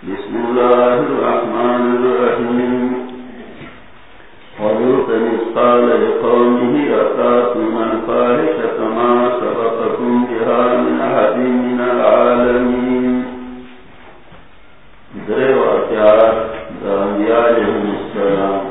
بسم الله الرحمن الرحيم. ولوطا من أحد من العالمين. دري السلام.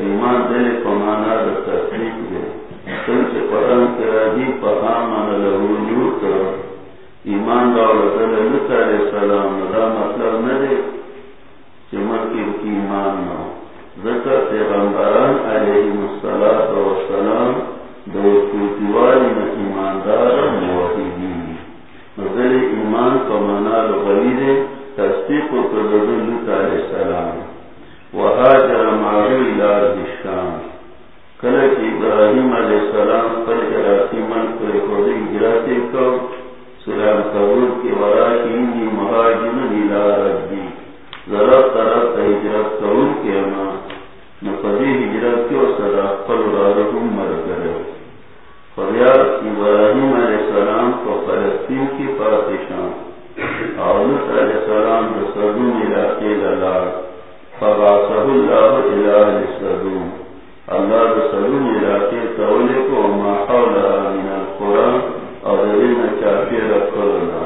ایمان دل پمانا دا تصدیق دے سنچ قرآن کے راجی لہو ایمان راوڑے دل لکہ علیہ السلام دا مطلب ندے کی ایمان نہ ذکر پیغمبران علیہ السلام دو نا ایماندار ایمان تصدیق و علیہ السلام. وحاجر معلو الارد الشام کلک ابراہیم علیہ السلام پر جراتی من پر خود اجراتی کو سلام قبول کی ورا کی انجی مہاجن الارد دی ضرب طرف ہجرت قبول کی اما نفذی ہجرت کی و صدا قل رارہم مر کرے فریاد ابراہیم علیہ السلام کو فلسطین کی پاتشان اولس علیہ السلام جو صدوم علاقے للار فباسہ اللہ الہ صدوم اللہ جو صدوم علاقے تولے کو حولها من القرآن اور دین چاپی رکھلنا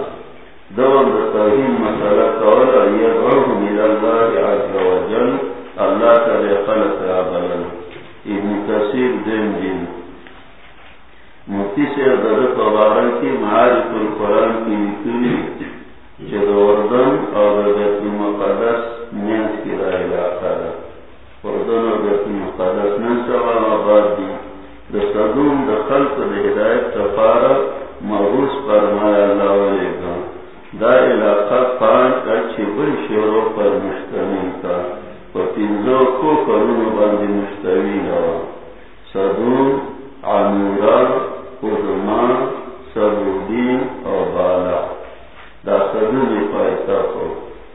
دوام دا توحیم مسئلہ کولا یدعوهم الى اللہ عز و جل اللہ خلق رابلن ابن کثیر دین دین مفتی سے حضرت مبارک کی معارف القرآن کی نکلی جد اردن اور بیت المقدس مینس کی رائے ہے اور سوا آباد دی. ہدایت فرمایا اللہ علیہ گا دا علاقہ پانچ شہروں پر مشتمل تھا و کو کرون باندی مشتمل ہوا صدوم عمورہ سبودین اور بالا. دا سدو نے پائتا کو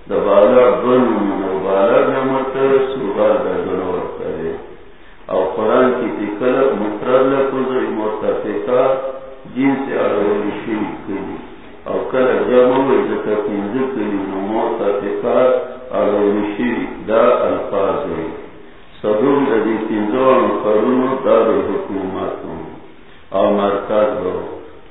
دا بالا بن بالا جمت سوبا دا دنور کرے اور قرآن کی تکل مطرد لکوزر مرتفقہ جن سے اڑولی شیری کری۔ اور کل جمع ذکر پنز کری مرتفقہ اڑولی شیری دا الفاظ ہے۔ سدوم دا دی پنزوان قرون دار حکومتوں اور مرکز ہو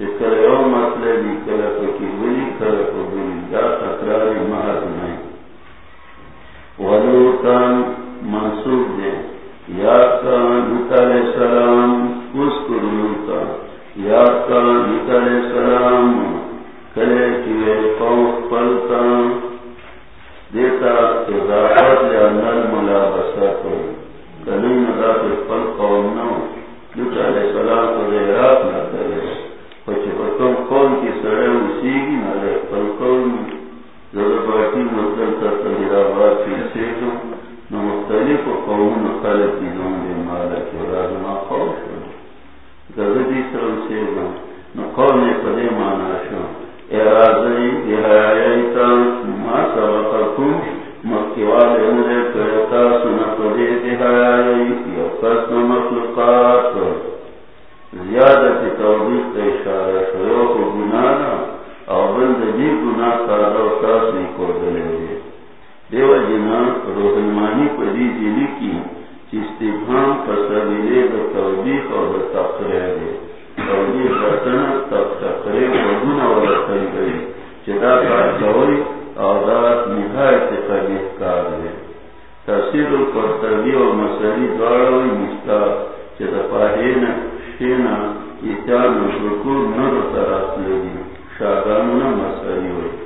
وقت چکر او مطلب کلا پکی دا محض نہیں منصوب دے. یاد کان علیہ السلام اس کو لوتا یاد کان علیہ السلام قوم پلتا. دیتا اضافت لانل ملابسہ کلی پل قوم نو. علیہ السلام کو دے رات نہ کرے. پچھے پچپتم قوم کی سڑے اسی گی نہ پل قوم ضرورتی مطلب کا تجربات کی سے جو نہ مختلف قوم خالق کی دوں گے مالا کے راجما خوف گزدی سر سے نہ قوم نے پدے مانا شو۔ ارادی دہایتا ما سبقکم مکیوال امرے کرتا سنا پدے دہائی یا قسم مخلوقات زیادت توبیق دیو جنا روحنمانی پری دینے کی استفام کا سبیلے اور بتفرے دے توجیح کرتنا تب تفرے وزن اور تل گئی چدا کا سوری اور نہایت قبیح کار دے تفسیر القرطبی اور مسئلی دوارا مستار چدا پاہینا شینا اتیان و شکور نر تراس لگی۔ شاگانونا مسئلی ہوئی۔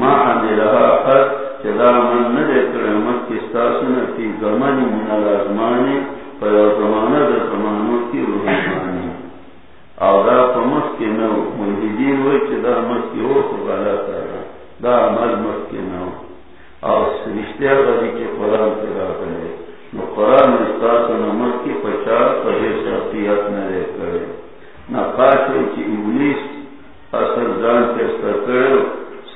ما دې راه اخر چې دا من نه دې کړم چې تاسو نه چې زماني من لازماني په زمانه د زمانو کې روحاني او دا په مخ کې نه مونږ وای چې دا مخ کې و خو غلط دا عمل مخ کې نه او سرشتیا غوړي چې قرآن ته راغلي نو قرآن نه تاسو نه مخ کې پچا په دې شرطیات نه دې کړی نه پاتې چې ابلیس اصل ځان ته ستر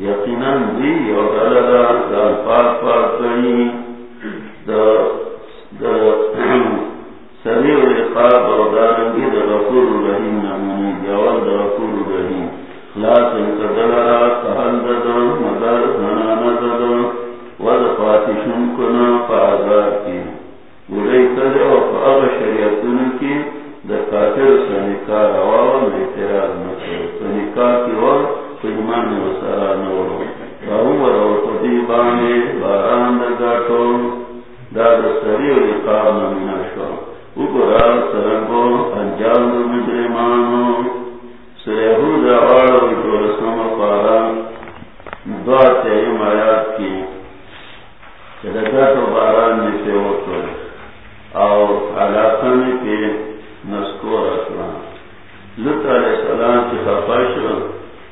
یقیناً دی اور دلدار دل پاک پاک کرنی دا سمیع لقاب اور دارنگی دا غفور رحیم نامنی دیوال دا غفور رحیم لاس انت دلرا سہل ددو مدر زنان ددو ود پاتشن کنا پازار کی۔ گلئی کدے و فاغ شریعتن کی، دا کافر سنکار آوام اعتراض مکر سنکار کی وام مانی و سرانور با عمر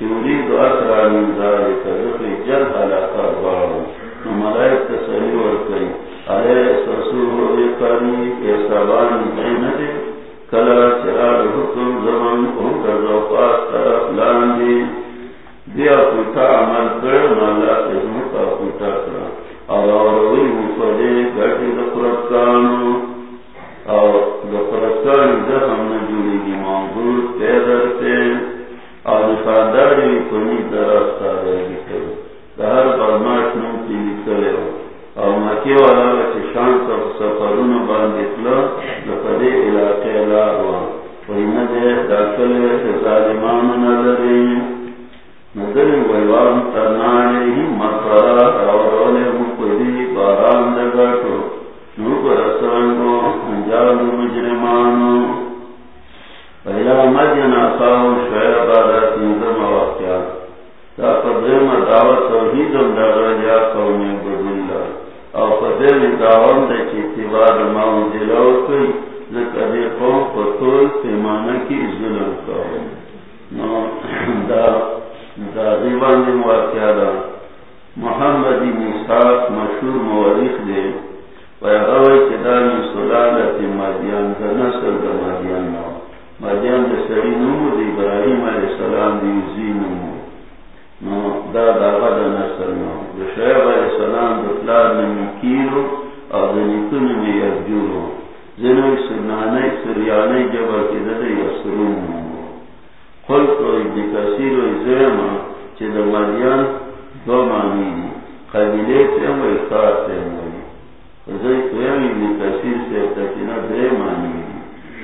يريد أسرع من ذلك يخرج جلب على قربان ملائك تسألي ورقي عليه رسول ويقاني يسابان بينه كلا چرار حكم زمن حكم زوقات طرف لاندي دیا کتا عمل کر، مالا ازمو کا کتا کرا. اور اوروی مفدے گھٹی دفرت کانو. دفن نجولی کی معمول پیدر اور نفاداری کنی درستا رہی ہر برماش نم کی نکلے اور مکی والا بچے شانت سفرون باندھلا لفدے علاقے لاروا وہی ندے داخل ظالمان نظری نظری ویوان ترنانے ہی مطرا راورولے باران دگٹو نوکر اصرنگو انجال مجرمانو پہلا مدین آساو شعر تینزم دا قدرم توحیدم دا رجا قوم بدلہ او قدرم دعوان دا چی کئی دی قوم کی ظلم نو دا دا دیوان دی واقعا دا مشہور مورخ دے ویغوی کدانی سلالت مدیان دا نسل دا نو مدیان دا سری نمو دی ابراہیم علیہ السلام دی یزی نمو نو دا دا غدا نسل نو. دا شعب علیہ السلام دا پلار نمی کیرو او دا نیتون می یرجورو زنوی سنانی سریانی جبا کی دا دا یسرون نو. خلق و ابن کسیر و زیما چی دا مدیان دو معنی دی. قبیلے تیم و اختار تیم وی زی تویم ابن کسیر سے تکینا دے معنی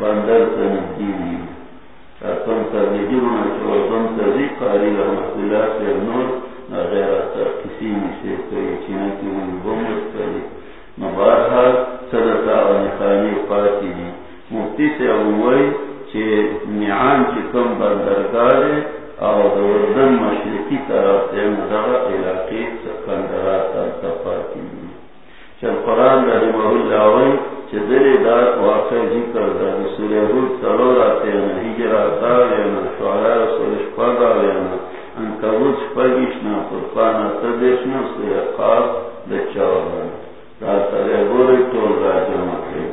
بندر تنبیلی کم تبلیجون چوزن تزی قاری رحمت اللہ سے نور غیر اثر کسی سے کوئی چینا کی ہوئی بمت کری مبارحال صدقہ و نخانی پاتی دی. مفتی سے اموئی چے نعان چی کم بندرگارے او دوردن مشرقی طرف تے مدغا علاقی سکندرات تفاتی دی. چل قرآن رحمہ اللہ وی چدری دا واقع ذکر دا سورہ حود سلور آتے ہیں ہجرات آوینا شعراء رسول شپاگ آوینا انکبوت شپاگیشنا قرفانا تدیشنا سورہ قاف دا چاورانا دا سرے بوری طول را جمع کریں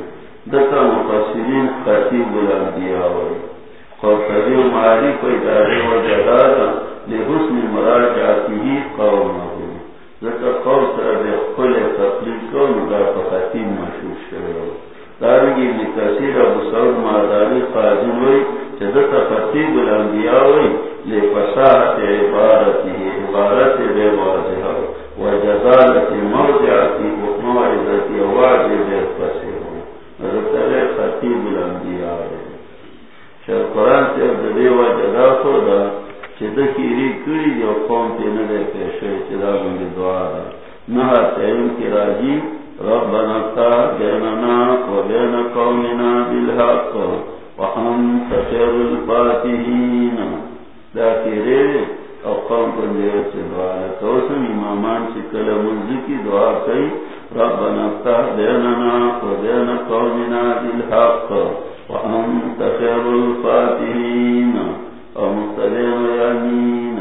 دتا مقصرین خطیب الانبیاء وی قرطبی و معریف و ادارے و جدادا، لحسن مراجعاتی ہی قوم نبو مادانی قاضی الانبیاء عبارت و جزالت و واجب خطیب الانبیاء قرآن سے و جدا کو دا کیری کری قوم تی ندے بندی دعا دا تیم کی راجی ربنا تا بیننا و بین قومنا بالحق. وحن تخیر الفاتحین دا کیری او قوم بندی و چی دعا لکوسم امامان چی کل منزی کی دعا کئی. ربنا تا بیننا و بین قومنا بالحق. وحن تخیر الفاتحین. او مختلین و یعنین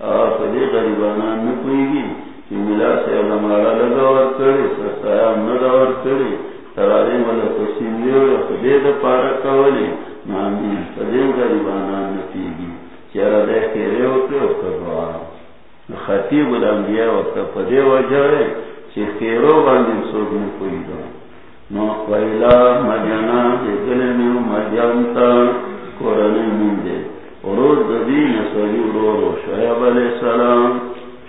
آپ دی غریبانان نکوئی گی. چی ملا سے علمارا لگاور کری سرسایام نداور کری تراریم والا تسیم دیو یا خدید پارا کولی. نامین فدیم غریبانان نکی گی چیرا دے خیرے ہوتے او کدوا خطیب الانبیاء وقت فدی وجہ ہے چی خیرو باندیم سوگ نکوئی دا نو ویلا مجانا جگلنیو مجانتا قرآن من دے روز دبی نسلی رو رو شعیب علیہ السلام.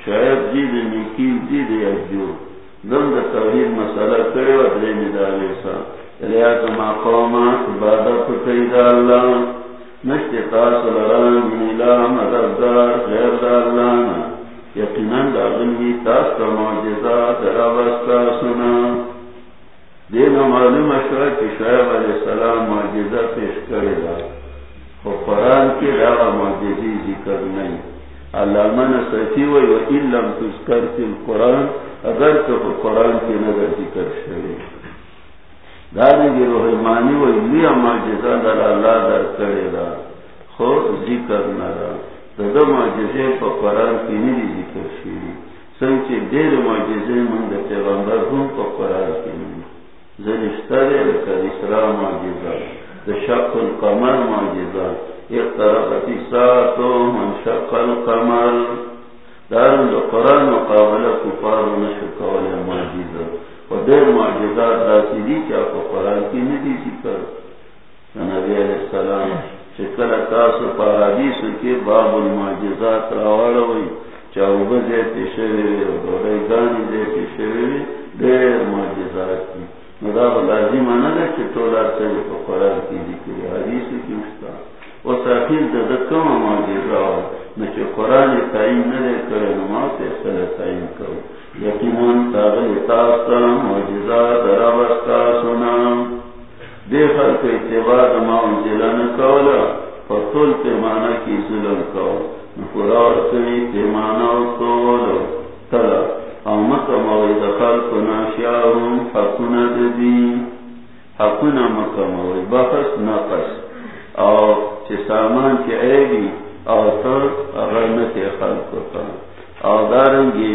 شعیب جی دے نکیل جی دے اجو دم دا توحید مسئلہ کرے و دے ندالے سا لیات یعنی ما قوما عبادت قید اللہ. نشتے تاسو لران میلا مددگار غیر دارلانا یقیناً دارلنگی تاس کا معجزہ درابستا سنا. دینا معلوم اشرا کی شعب علیہ السلام معجزہ پیش کرے گا. وہ قرآن کے راہ معجزی ذکر نہیں. علامہ صفی وی و علم تذکر فی القرآن اگر تو قرآن کی نظر ذکر شوی. دارے گی روحمانی و لیا معجزہ در اللہ در کرے گا خود ذکر نرا دادا معجزے پا قرآن کی نیدی ذکر شیری سنچے دیر معجزے من دا پیغمبر ہوں پا قرآن کی نیدی زنشتر لکر اسراء معجزہ دا شق القمر معجزہ ایک طرف ساتو من شق القمر. دارن دا قرآن مقابلہ کفار و نشکول معجزہ. دیر معجزات داسی دی کیا کو قرآن کی ندی ذکر نبی علیہ السلام چکل تاسو پارادیسو کے باب المعجزات راوالا ہوئی. چاہو بزے پیشوی و دوڑے گانی دے پیشوی دیر معجزات کی. مداب لازم آنا دے چطولا سوی کو قرآن کی ذکر. حدیثو کی مشتا و ساکیز دے دکم معجزات نچو قرآن تعین ندے کرے نماز فیصلہ تعین کرو یقیناً تاغل تاستا معجزہ درابستا سنا دے خلق اتباد ماؤن جلن کولا فتول پیمانا کی ظلم کو. نفرار کئی پیمانا طول تلا امت موید خلق ناشیارون حقنا ددی. حقنا مکا موید بخص نقص او چه سامان چه عیبی او تر اغرنت خلق کا او دارنگی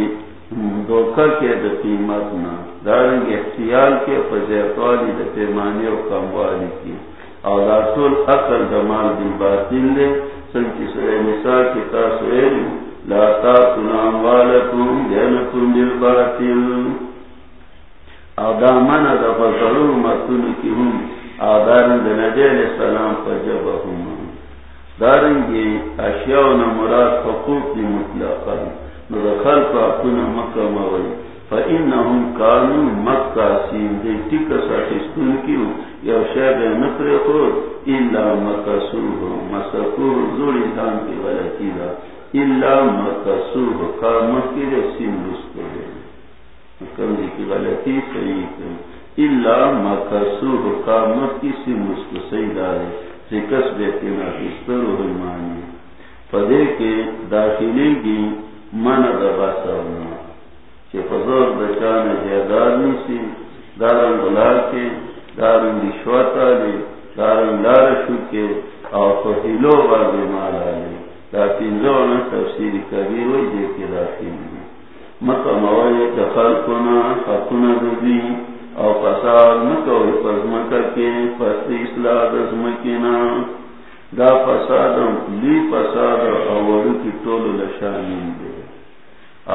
دھوکہ کے قیمت نہ دارنگ اختیال کے فضیتوالی د پیمانے و کم والی کی۔ اور رسول اصل جمال دی باطل دے۔ سن کی سورہ نساء کی تاسویل لا تاکلام والکم دینکم بالباطل۔ او دا من دا فضلو مطلو کی ہم۔ او نبی علیہ السلام فجبہ ہم دارنگی اشیاء و حقوق دی مطلقا۔ ندخل کا مکہ موئی فإنہم کانو مکہ سین دے ٹکا ساکستون کیوں۔ یا شیب نکر خود إلا مکسوہ مسکوہ زوری دان کی غلطی دا إلا مکسوہ کامت کی دے رسکو دے۔ مکم دی جی کی غلطی صحیح إلا مکسوہ کامت کی سین رسکو کے داخلی گی من دبا سرنا چی فضور دارن بلال کے دارن رشوتا لے دارن لارشو کے فہیلو لے۔ دا پینزونا تفسیر کبیر وی دے کے داخل دی مکہ موائی دخل حقنا دبی۔ او فساد مکوی پزمکہ کے فسد اصلاح دزمکینا دا فساد لی فساد اولو کی طول لشانین دے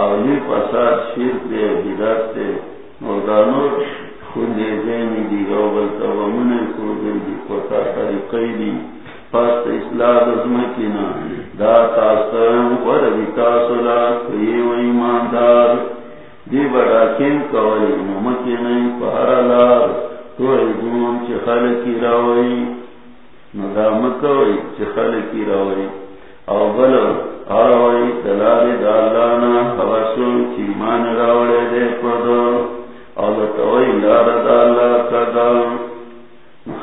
اولی فساد شرک دے بدات دے مردانور خوندے زینی دی غوبلتا ومن کودن دی قطع طریقی دی فاست اصلاح دزمکینا دا تاسترم وردی تاسولا کئی و ایماندار دی بڑا کم کوئی نمکینی پہرالار تو ایدون چی خلقی راوئی. ندامکوئی چی خلقی راوئی. او بلو آوائی دلالی دالانا حواسو چی مان راوڑے دے پردو. او دتوئی لار دالا کدا.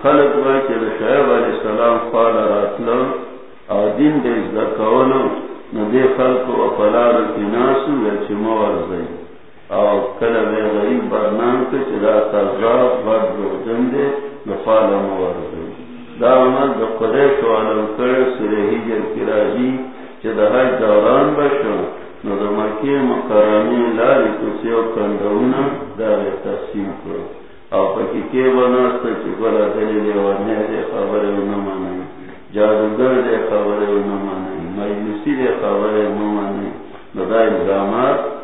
خلق بائی چی شعب علیہ السلام خوال راتلو. او دین دے ازدکولو ندے خلق و پلار کی ناسو لچی موارزی او کل بے غریب برنام کے چلا بد روزن دے دا عمل دا قدیش و علم کرے دوران بشو، نو مکی لاری کسی و کندونا تقسیم کرو۔ او پکی بناستا خبر و نمانی جادوگر خبر مجلسی خبر و نمانی نو ده الزامات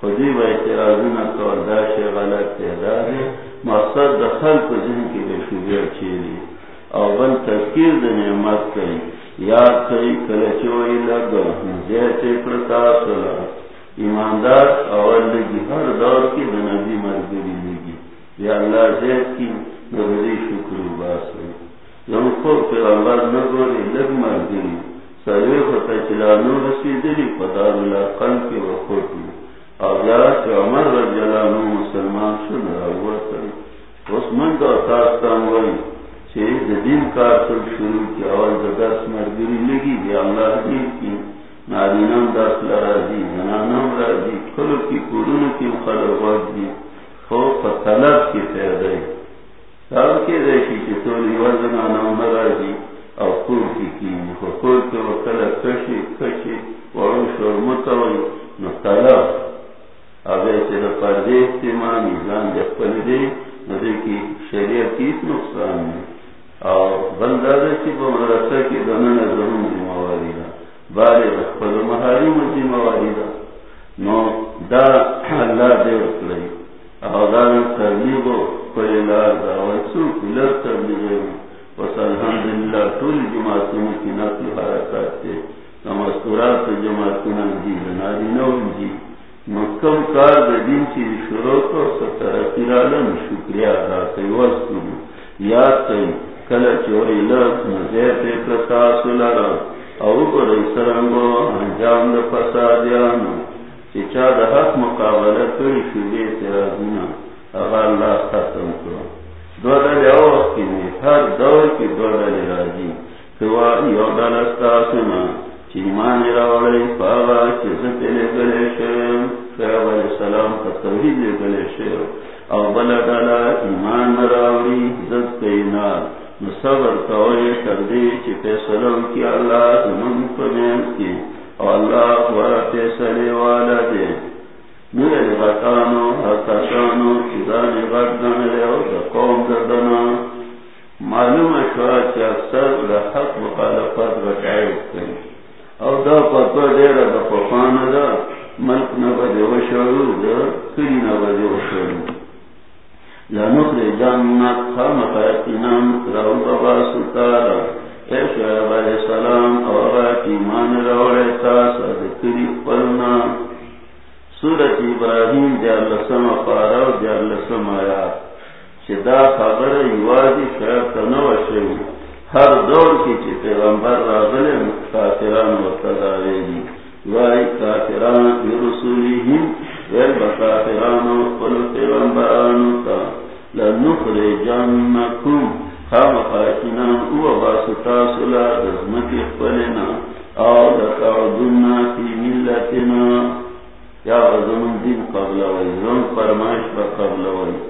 خودی و اعتراضون کول مقصد د خلق په ذهن کې د شوبیا چیری او بل تذکیر د نعمت کوي یاد کوي کله چې وی لګ زه چې پرتا ایماندار اول دی هر دور کې د نبی مرګري یا الله دې کی د دې شکر وباسه یو خو پیغمبر نه ګوري لګ مرګري سره په تچلانو رسیدلی په دار کن کے کې وقوت اور یا کہ مسلمان شن اس من کا تاستان وئی دین کار سب شروع کی اول درس مرگری لگی دی اللہ دین کی نارینم درس لرازی زنانم رازی کلو کی کی دی۔ خوف طلب کی او کور کی کی کشی کشی ابے چی پردے دی نو دی کی شریعت نقصان اور کی مدرسہ کی دونوں ضرور ذمہ واری دا بارے میں ذمہ واری دا نو، دا اللہ دے اور دا ترلیب و پریلار دا کلر ترلیب الحمدللہ طول جماعتوں کی نقل حرکات تے نمستورات جماعتوں جی نو جی۔ مکم کار دین چیز شروع کو سترہ پیرالم شکریہ دا تیوز کنو یاد تیوز کل چوری لگ نزیت پتا سلر او گرئی سرنگو انجام دا فسادیانو. چچا دا حق مقابلہ کری شوی تیرازونا اغا اللہ ختم کرو دو دل او وقتی میں ہر دور کی دو دل راجی کوا یو دل استاسونا چیمان راوڑی پاگا چیزت لے گلے شیم شیب علیہ السلام کا توحید لے گلے شیم او بلا دالا ایمان راوڑی زد کئی نار صبر کوئی کردی چی پیسلوں کی اللہ زمان پمین کی اور اللہ ورہ پیسلے والا دے. میرے لغتانو حتاشانو چیزان غدن لے، او دا قوم دردنا معلوم شوا چی اکثر دا حق مخالفت رکعی اکتن او دا پتو دیر دا پفان دا، ملک نبا دے وشورو دا، کلی نبا دے وشورو لنخر جنت خامق اتنام رو بابا ستارا اے شعب علیہ السلام اورات ایمان روڑے تاسا ذکری قلنا سورت ابراہیم دیار لسم پارا و دیار لسم آیات چدا خبر یوازی شعب تنو شعب ہر دور کی چی پیغمبر راغلے کافران و تداویلی وائی کافران برسولی ہم ویل بکافران و قل پیغمبرانو تا، لنخرجنکم خام خاکنا او باسطا سلا رزمتی خپلنا او لتعدنا فی ملتنا۔ یا زمن دین قبل وی زمن فرمائش با قبل وی۔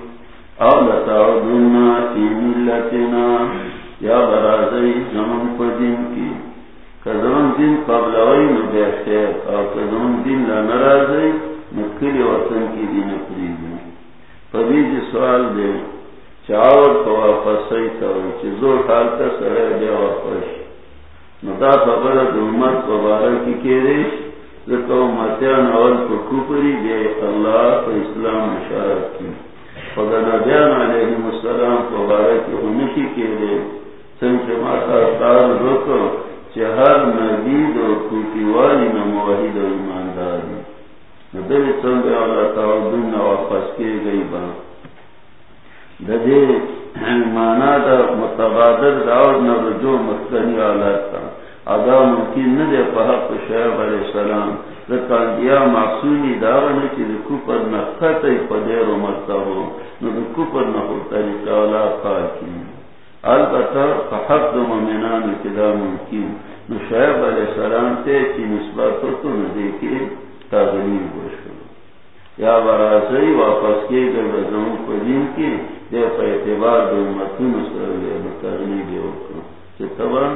اولا تعودنا چی ملتنا یا برازی دین کی کزمان دین قبل آئی او دین لنرازی وطن کی دین سوال دے چاول کو واپس صحیح حال سرے دے واپس خبر امت مبارک کی کے متیان اول کو کپری دے اللہ کو اسلام اشارت کی خدا السلام کے ماتا چہر نہ و ایمانداری۔ ندل سنگ واپس کی گئی بات ددے مانا دا متبادل داور نہ رجوع آلات تا۔ ادا ممکن علیہ السلام رکان معصومی داور نے چی دکو پر نخت ای پدیر و مرتبو نو دکو پر نخو طریقہ اولا خاکی البتا فحق دو ممنان کدا ممکن نو شعب علیہ السلام تے چی نسبت تو نہ دیکھے تاغلیل بشکل یا برازی واپس کے گئے بزنوں کو دین کی دے پہ اعتبار دو متون سر لے متغنی دے وکرو چی تبا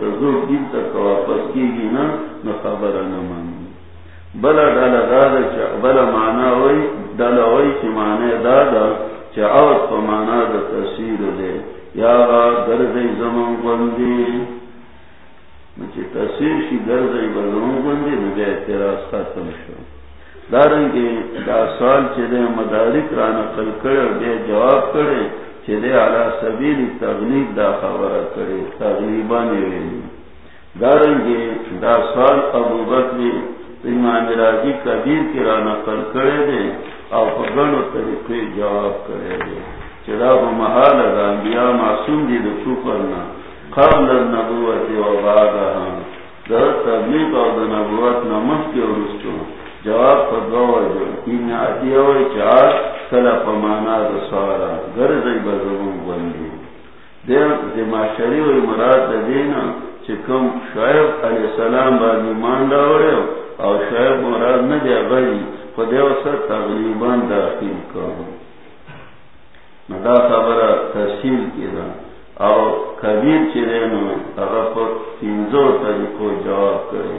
تزور دین تک واپس کی گی نا خبر نہ بلا ڈالا دادا چا بلا مانا ہوئی ڈالا ہوئی چی مانے دادا چا اوت پا مانا دا تصویر دے یا گرد زمان بندی چی تصویر شی گرد زمان بندی نبی اعتراض ختم شو دارنگی، دا سوال چی دے مدارک رانا قل کرے دے جواب کرے چی دے علا سبیل تغلیب دا خبر کرے تغلیبانی یعنی. ویلی دارنگی دا سوال ابو بکری امام راجی کبیر کی رانا کل کرے دے اور گنو طریقے جواب کرے دے. چراغ محال انبیاء معصوم دی دو چوپرنا قبل النبوت و بعدها در تبلیغ اور در نبوت نمس کے رسو جواب پر دو وجو ان عدیو چار کلا پمانا دو سوارا۔ گرزی بزرون بندی۔ دیم زما شریع مراد دینا چکم شعیب علیہ السلام با نیمان ڈاوڑے او شاید مراد نہ دیا بھائی خدے سر تقریباً داخل کرو ندا خبر تحصیل کی دا او کبیر چرے نو اگر پر تینزو طریقو جواب کرے۔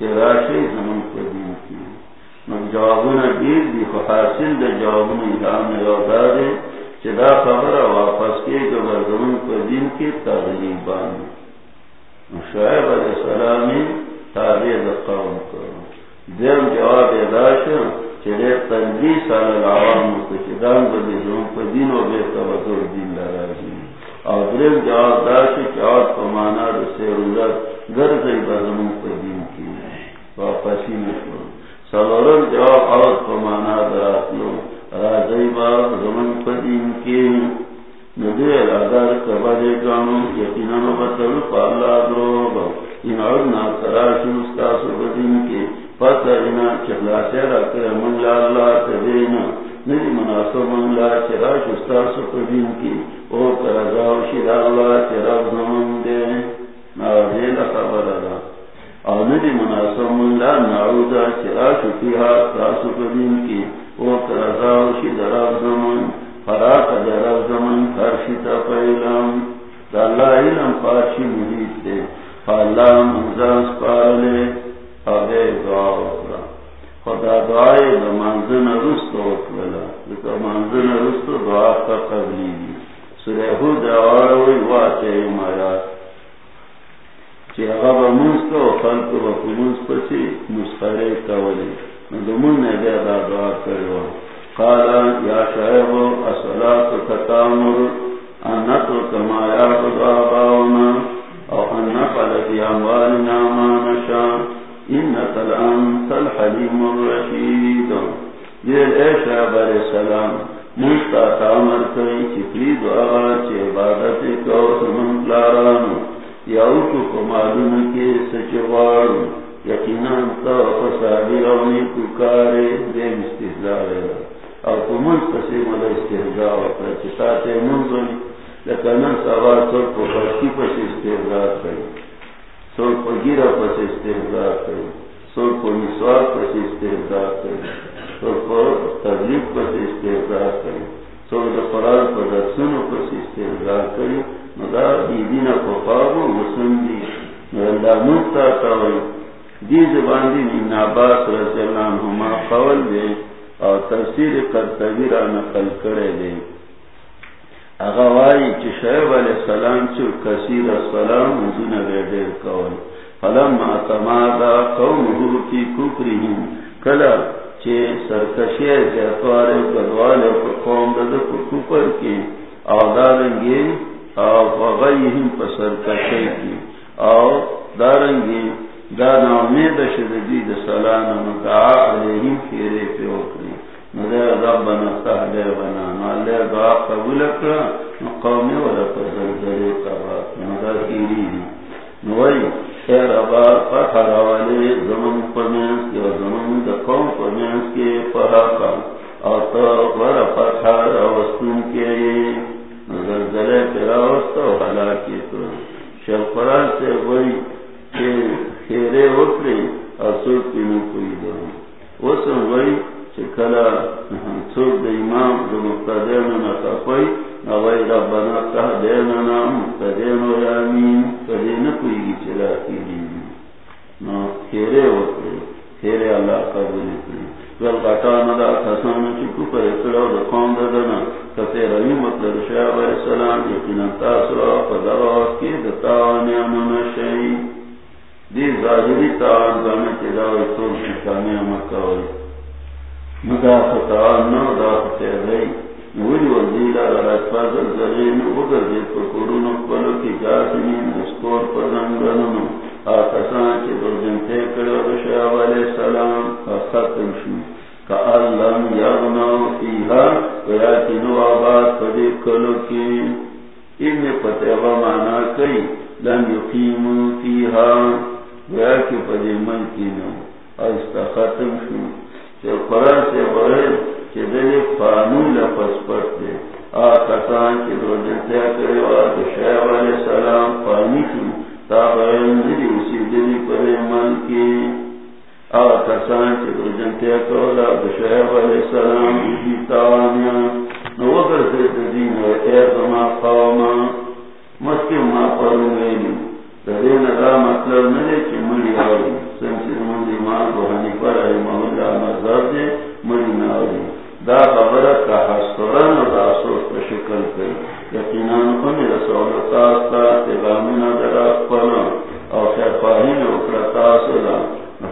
چه راشی زمن قدیم کی من جوابونا دیر دی خحاصل دا جوابونا ایلام یو دادے چه دا خبر واپس کے گبر زمن قدیم کی تغلیبان شعیب علیہ السلامی تابع دا قوم کرو دیم جواب اداش چلے تنبیس علی العوام مستشدان بدی زون پا دین و بے توجر دین لراجی اور درم جواب داش چواب پا مانا دا سیرولت گرزی بزمون پا دین واپسی نشو سلورم جواب عوض پا مانا دا راتلو راجی با زمون پا دین کی ندی الادار کبادے جانو یقینانو بطلو پا اللہ دروب۔ ان عدنا تراشو استاسو بدین کی فتحنا چلا سیرا کر من لا اللہ تبینا ندی مناسب من لا چرا شستا سپدین کی او کرزاو شید اللہ چرا زمان دے۔ نازیل خبر دا او ندی مناسب من لا نعودا چرا شکیها تا سپدین کی او کرزاو شید رب زمان، فراق جرب زمان کرشتا پیلام. دا اللہ علم پاشی محیط دے فاللہ منزاز پارلے فاقے دعا اکرا. خدا دعائے دا منزن رست وکلا لکا منزن رست دعا کا قبلی دی. سریحو دوار وی واتے مایا. چی اغا با منز کا و خلق با مسخرے کولی ندمون نبی دا دعا کروا قالا یا شعب اصلاة تتامر، ان نترک ما یعبد آباؤنا، او ان نفعل فی اموالنا ما نشان انت الانت الحلیم الرشید. یہ اے شعب علیہ السلام مجھتا تامر کئی چپری دعا چی عبادت کو سمن لارانو. یا اوٹو کو معلوم کے سچوارو یقینا تا فسادی رونی ککارے دے مستحضارے او کمون پسی مدہ استحضا وقتا چتا تے منزلی لکنن سوار سر کو فرشی پسی استحضا کئی سور کو گیرا پس استحضار کرے سور کو نسوار پس استحضار کرے سور کو تبلیغ پس استحضار کرے سور دا قرآن پر درسن پس استحضار کرے مدا دیدین فقاب و مسلم دی. اللہ مکتا تاوی. دی زبان دی ابن عباس رضی اللہ عنہما قول دے اور تفسیر قرطبی را نقل کرے دے. اغوائی چی شعب علیہ السلام چو کثیر السلام مزون بیدیر کول. فلما تمادا قومه کی کفرهم کلا چی سرکشی زیتوارے قدوالے قوم دد کفر کی. او دارنگی او فغیهم پر سرکشی کی. او دارنگی، دانا امید شددی دا سلانا مدعا علیہم خیرے پی وکری ربنا سهل بنا ما دعا قبول قومي ولا تزلزل قرات کیری نوئی خیر ابار پتھر والے زمن پمینس کے زمن دا قوم پمینس کے پہا کا اور تو ور پتھر وستون کے زلزلے پیرا وستا حلاکی تو شل قرآن سے وہی خیرے اٹھے اور سوچ کی نو کوئی دو وہ سن وہی چکلا سوچ دا امام دا مقتدین نا کپائی نوائی ربنا تہدین نا مقتدین و یامین کدین کوئی گی چلا کی نو خیرے اٹھے خیرے اللہ قبول کری ول غٹا کسان چکو پر اکڑا دا قوم دا دنا کتے مطلب شعب علیہ السلام یقینا تاثرہ پدرات کی دتاوانی امن شئی دی ظاہری تاوان دانے کے داوی طور شکانی امکاوی مدا فتاوان نو دا فتح رئی نوری وزیلا رجفا زلزلین اگر دید پر قرون اکبلو کی جاسمین دسکور پر زنگرنو آکسان چی در جنتے کرو دا شعب علیہ السلام ختم شو کألم یغنو فیہا ویاکنو آباد پدی کلو کی ان پتیغا مانا کئی یقیمو فیہا ویاکی پدی ایستا ختم شو قرآن سے بغیر دلی فانو لپس دو علیہ السلام فانی شو تا بغیر اسی دلی پدی ملکی کسان چی دو جنتیا کولا بشعب علیہ السلام بجی تاوانیا نو وگر زید دین و ایر ما قوما مسکی ما پرو میلی دین دا مطلب ندے چی ملی آوری۔ سنچی من دی مان کو حنی پر ای محمد مذہب دے ملی ناوری دا خبرت کا حسرن و دا سوچ پر شکل کر یقینان کنی رسولتا استا تغامنا در اقفنا او خیر فاہین اکرتا سلا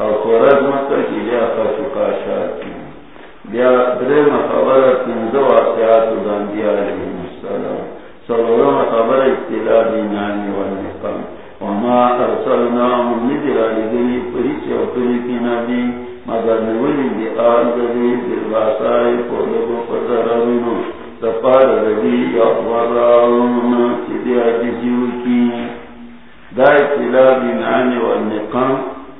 او خورج مکر کی بیا خشکا شاکی. بیا درم خبر تنزو آسیات دانبیا علیہ السلام. سلورم خبر اطلاع دینانی والنقام وما ارسلنا مندر لگلی پریچ و پریکی نبی مگر نولی دی آل دی دلباسائی پولگو پزرانو. سپار ربی یقوراؤن چی دی عجزیو کی دا اطلاع دینانی والنقام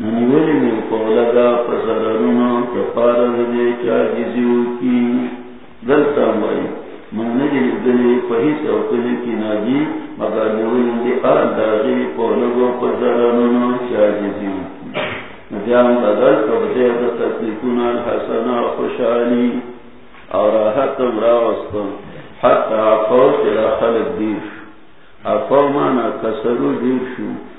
ننویلی میں پولگا پسرنونا کپار دے چا کی دلتا مائی من دلی پہی سوکلی کی ناجی مگر نویلی دی آل داغی پولگا پسرنونا چا جزیو کی نجام بدل کبدے دا تکلیکونا الحسنا خوشانی اور راحتم راوستم حتی آفاو تیرا خلق دیر آفاو مانا کسرو دیر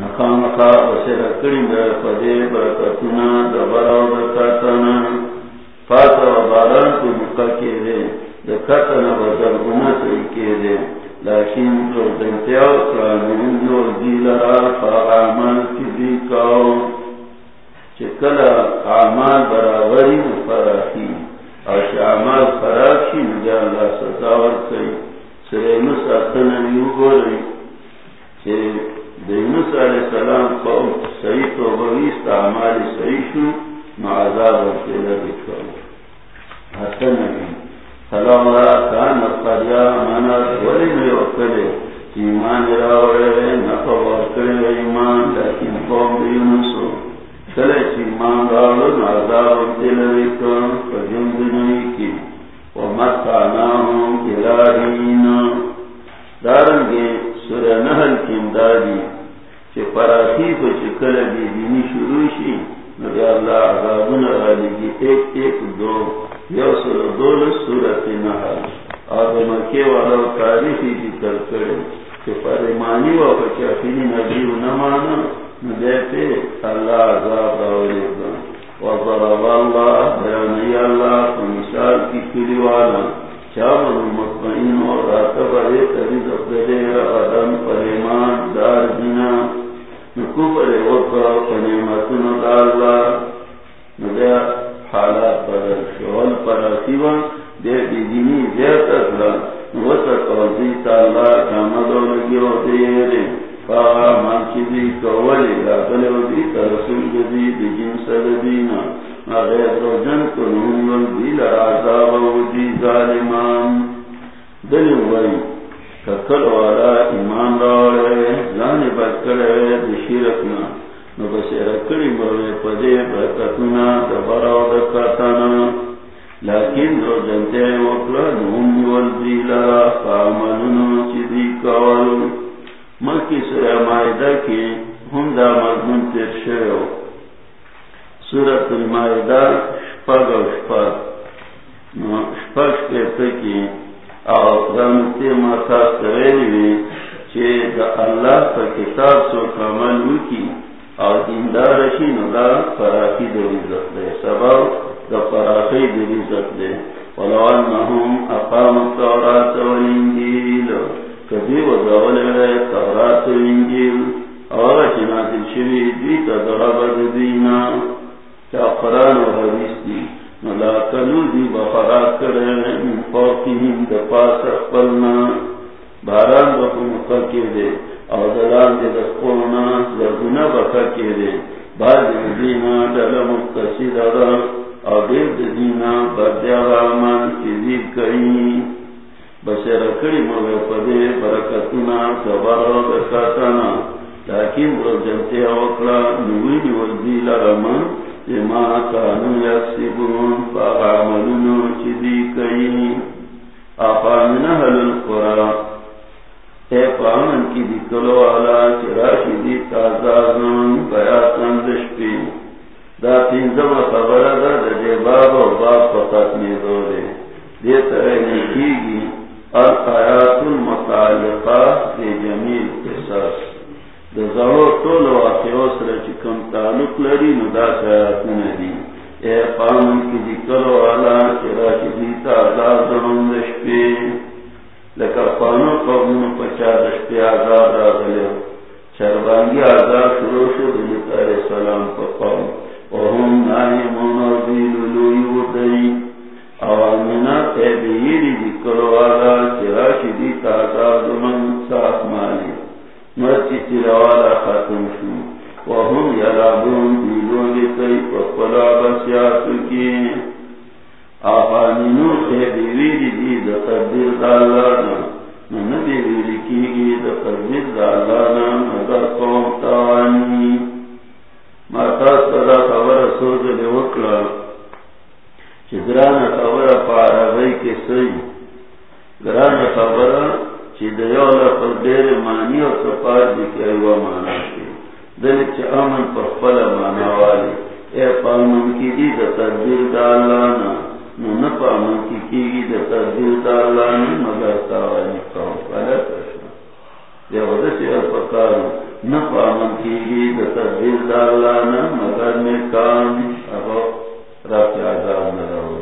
نخامخا وسر پدے برکتنا دبرا دکاتنا. فاتا و باران کو مکا کے دے دکاتنا بدر گنا سئی کے دے لیکن جو دنتیا کرامین جو دیلرا فاعمال کی دی کاؤ. چکلا اعمال برابری فراخی. اور شعمال فراخی نجا اللہ سزاور کئی. سرے مساتنا نیو گو رہی دینس علیہ السلام قوم صحیح تو بویست عمالی صحیح شو معذاب ورکی لگی کرو حسن نبی سلام اللہ کان قریا منت ولی میں وکلے ایمان راوڑے نفع ورکلے ایمان، لیکن قوم دیونسو چلے ایمان راوڑے معذاب ورکی لگی کرو فجن دنوی کی ومتعناهم الہین دارنگے سورہ نحل کی امدادی چی پراخی کو چکل بی دینی شروع شی نبی اللہ عذابون غالی ایک ایک دو، یو سور دول سورت نحل. اور مکے والا تاریخی ذکر کرے، چی پرمانی و پچافینی نبی و نمانا نبی پہ اللہ عذاب داوری گا وضرب اللہ بیانی اللہ فمثال کی کلی والا چاول مطمئن اور راتب ہے تبھی دفترے آدم پریمان دار دینا نکو پرے وقا پنیمتن دارلا نبیا حالات بدل شوال پر آسیوان دے دیدینی زیادت اکلا نوسا قوضی تالا کامدو لگیو دیرے فاغا مانچی دی کولی لابلے دی ترسول دی دی جنس دینا۔ غیر روجن کنون دیل عذاب و سورہ مائدہ کی ہم دا مضمون تیر شیو سورت المائدہ شپگ و شپگ. شپگ کہتے کی اور رمتی مرخص کریلی وی چے دا اللہ پر کتاب سو کامل وکی اور دیندار شی ندا فراخی دے رزق دے سبب دا فراخی دے رزق دے. ولو انہم اقام التورات والانجیل کبھی و دول تورات والانجیل. اور چناتل شوی دیتا درابد دینا. کیا قرآن و حدیث دی ملا کلو دی بخارات کرے من فوقهم دپاس اقبلنا باران بخو مقا دے او دلان دے دخولنا زرگنا بخا دے، بعد دینا دل مقتصد را او دیر دینا بردیا رامان کی زید کئی۔ بسیر کری موے پدے برکتنا کبارا بکاتانا لیکن رو جنتے اوکلا نوی نوی دیل رمان ما کانو یکسبون فاغاملونو چیدی کئی آفامن حل القرآن اے پامن کی دکلو علا چراشی دی تازازن بیاتن دشپی دا تینزم خبر دا دے باب و باب فقط نیدو دے دے ترینی کی گی القیات المتعلقات دے جمیل قصص. زړو ټول واقعو سره چې کوم تعلق لري، نو دا شایعتونه دي. اے قانون کی ذکر والا چې راځي دي تا آزاد زمون د شپې. لکه قانون په چا د شپې آزاد راغلی چربانګي آزاد شروع شو، د السلام په قوم. او هم او لوی ودی او ذکر والا چې راځي تا آزاد صاحب مرچی تیروالا ختم شو وهم یلابون دیلون بسیاتو کی آفانینو سے دی دا دالانا ندی کی گی دا دالانا قوم تاوانی ماتا صدا خبر سوز خبر پارا کے سی خبر چی دیو لفظ دیر والی. اے پا امن کی مگر میں کام اب را نہ رہو.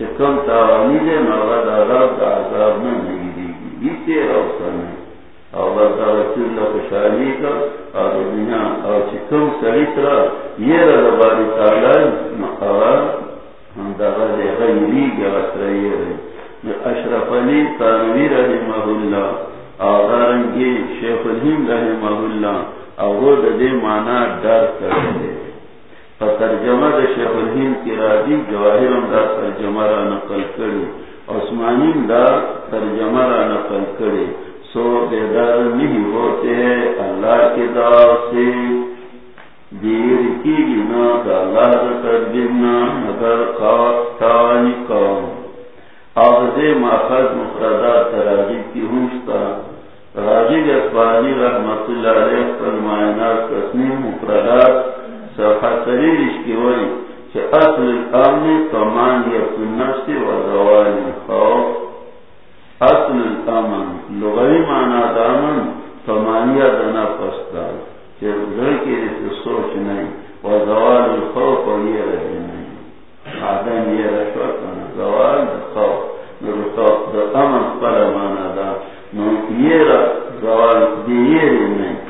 چکم تاوانی دے نوغا دا دا عذاب نہ نگی دی گی یہ تیر او سر او بتا رسول اللہ خوشحالی کا اور دنیا، اور چکم سریت سلیترا یہ رضا باری تعالی مقابل ہم دا غزی غیری گیا سرائی رہی اشرف علی تانوی رحمہ اللہ آدارنگی شیخ الہم رحمہ اللہ، اور دے مانا ڈر کر دے ترجمہ دا شیخ الہم کی راجی جواہر دا ترجمہ را نقل کری عثمانی دا ترجمہ را نقل کری سو بیدار نہیں ہوتے ہیں، اللہ کے دار سے دیر کی گنا دا اللہ دا ترجمہ مگر خواب تانی کام آغازے ماخذ مفردات تراجی کی ہوشتا راجی اسبانی رحمت اللہ علیہ فرمائنات تصنیم مفردات صفحہ سریرش کی کہ اصل الامن کمان نفس و زوال خوف اصل الامن لغوی معنی دامن کمانیہ دنا کہ کے سوچ نہیں و زوال خوف یہ رہے نہیں آدم یہ رشوت زوال خوف امن پر مانا دا نو یہ زوال نہیں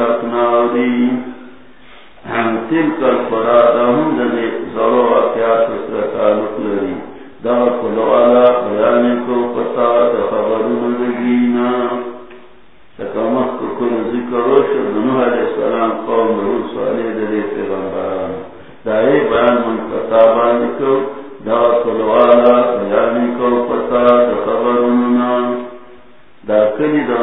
حق ناوری ہم تل کر فراد ہم ددی زلو واقعات اسر لری دا کلوالا بیان کو پتا دا خبرون دگینا تکامخ کل ذکر روش دنوح علیہ السلام قوم رو سوالی دلی پیغمبران دائی بیان من کتابان کو دا کلوالا بیان کو پتا دا خبرون دا کلی دا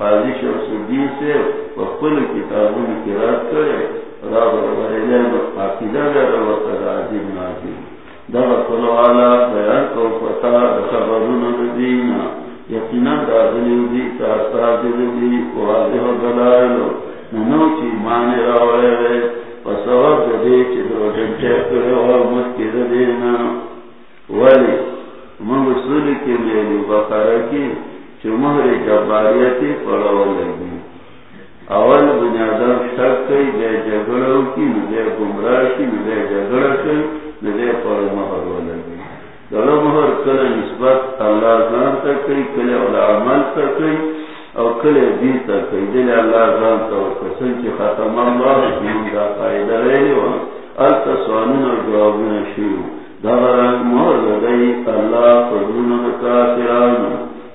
قاضی شمسدین سے وقل کتابوں کی رات کرے راب ربرین عقیدہ در وقت عظیم نازل. دغ کلو علا بیان کو پتا خبرون ردینا یقینا داخلی دی تاستاد دی واضح دلائلو ننو چی مانے راوے وے وصواب دے چی دو جنچے کرے ومت کی ردینا ولی من رسول کے لیے بقرہ کی چمہر جباریتی پڑھو لگی اول بنیادم شک کئی بے جگڑوں کی مجھے گمراہ کی مجھے جگڑ کی مجھے پڑھ مہر ہو لگی دلو مہر کل نسبت اللہ زان تک کئی، کل اولا عمل تک کئی اور کل دی تک کئی۔ دل اللہ زان تک قسم کی ختم اللہ جن کا قائدہ رہے وان ہو التسوانون اور جوابون شیو۔ دا دغران مہر لگئی اللہ فضلون کافران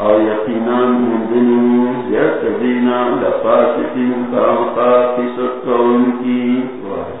او یقینا مندل من جات دینا لفاسقین سب کی ان کی واحد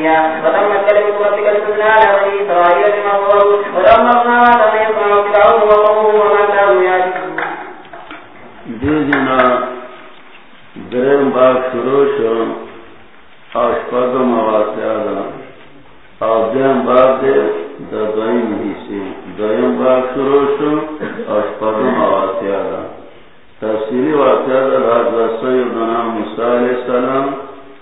حيا وتم الكلم بربك الحسنى على بني اسرائيل بما صبروا ودمرنا ما كان يصنع فرعون وقومه وما كانوا يعرفون جی درم باغ شروع شو او شپږم واقعا دیم باغ دې د دویم حصے. باغ شروع شو او شپږم واقعا تفصیلی واقعا ده راز رسول الله صلی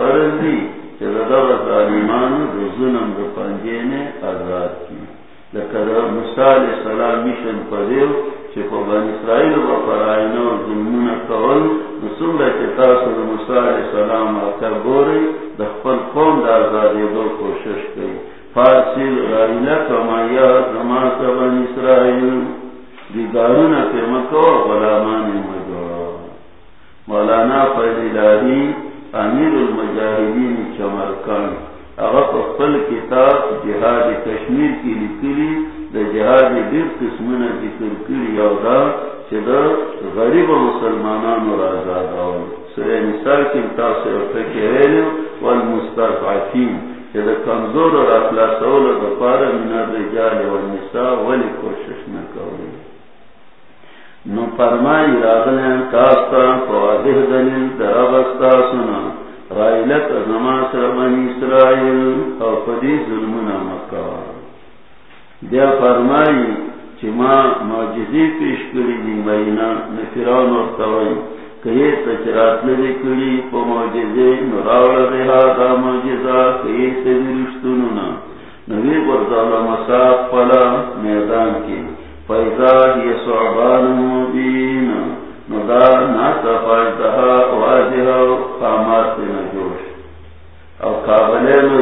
پرندی کمزور را اخلاصول دا پارا من الرجال والنساء ولی کوشش نہ نکولی نو فرمائی راغلین کاستا فواضح دلیل درابستا سنا رائلت ازماس ربنی اسرائیل او فدی ظلمنا مکا دیا فرمائی چی ما معجزی پیش کری دی بینا نفران اور توائی کئی تچرات لدی کری پا معجزی نراول دیها دا معجزا کئی نوی بردالا مساق پلا میدان کی فیضا ہی صعبان مبین ندا ناسا فائدہا واضحا قامات او قابلے لو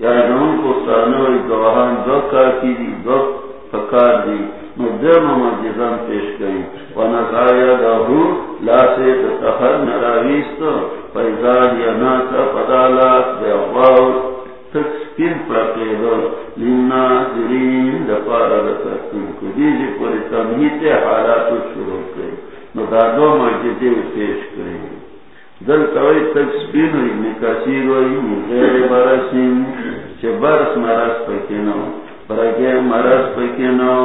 یا نون کو سانو گواہان دو دی، دو فکار دی۔ مدر پیش گئی ونزایا دہو لاسے تخر نراویستو فیضا ہی ناسا فدالات بے اغواو تکسکین پرقیدو لینا زرین دپارا دکتن کدیجی پوری تمہیت حالاتو شروع کری نو دادو مجدی پیش کری دل توی تکسبین و ابن کثیر و ابن غیر برسین، چه برس مرس پکنو برگی مرس پکنو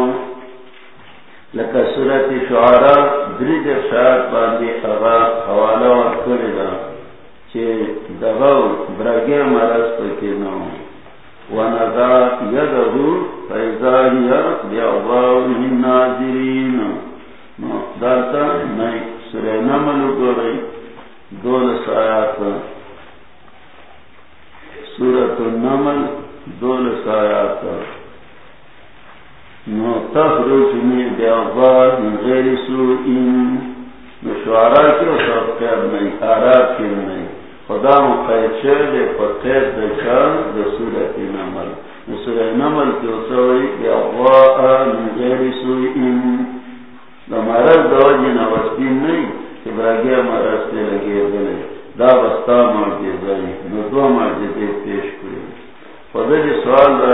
لکه صورت شعرا دریج شاعت باندی اغا حوالا ورکلی دا چه دغو برگی مرس پکنو ونضا يده فإذا هي بأضاؤه الناظرين. دارتا نئی سورة نمل گوری دول سایات سورة النمل دول سایات نو تخرج من من کیوں سب قید نہیں آرات کیوں نہیں خدا مقید دکان سورت نمل نمل من غیر سوئین مرض نہیں کہ مرض لگے دلے دا بستا معجزائی نو دو معجزے پیش کری خدا جی سوال دا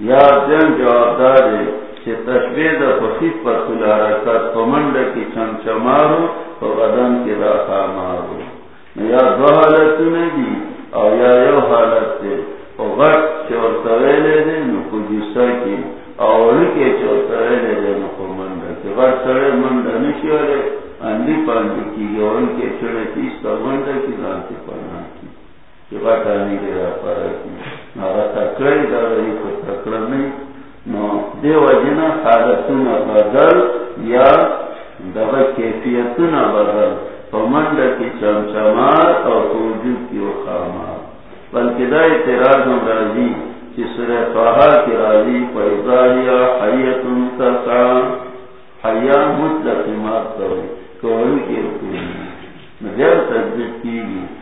یا جن جواب دادی چې تشبیه د خفیف پر کل حرکت په منډه کې چمچمارو په بدن کې را خامارو نو یا دو حالتونه دي او یا یو حالت دی او غټ چې ورته ویلې دي نو په جوسه کې او لکه چې ورته ویلې دي نو په منډه کې غټ سره منډه نشي وله اندی باندې کېږي او کې چې چې ستوند کې ځان کی چې غټ اني دی را پاره نو هغه تکړه دا یو تکړه نه نو دیو جنا بدل یا دغه کیفیتنا بدل پمند کی چمچمار او وجود کی وخامار بلکہ دا اعتراض ہم راضی کہ سورہ طه کی راضی پیدا حیا مطلق مات کوي کوي کی تجدید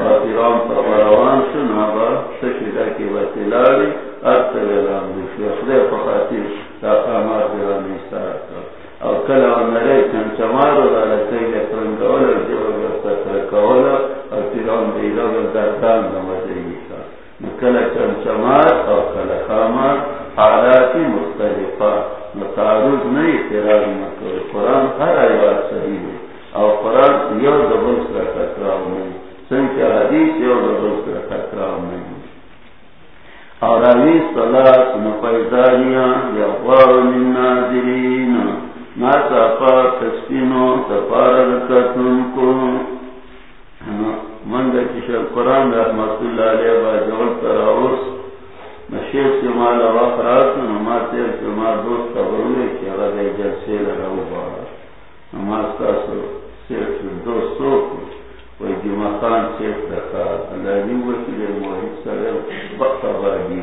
فاتران فبروان سنابا سشدا کی وطلالی ارتل الان دوشی اخده فخاتی دا قامار دیرانی سارتا او کلا و نره دا لسیل فرنگولا جو برستا ترکولا، او تیران دیلو بردردان نمدهی سا نکلا کنچمار او کلا خامار، حالاتی مختلفہ متعارض نہیں تیران مکر قرآن ہر آیوات صحیح ہے او قرآن یو دبل عربی صلاة نفیدانیا یغوار من ناظرین ما تاپا تسکینو مند کشل قرآن رحمت اللہ علیہ با جول تراؤس نشیف سے مالا وفرات نماتیر سے مال دوست قبرونے کی غدی جلسے لگو بارا نماز تاسو صرف دوستو کو کوئی جمع خان شیخ دکھا اندازی جی وسیلے موہد سر وقت آبادی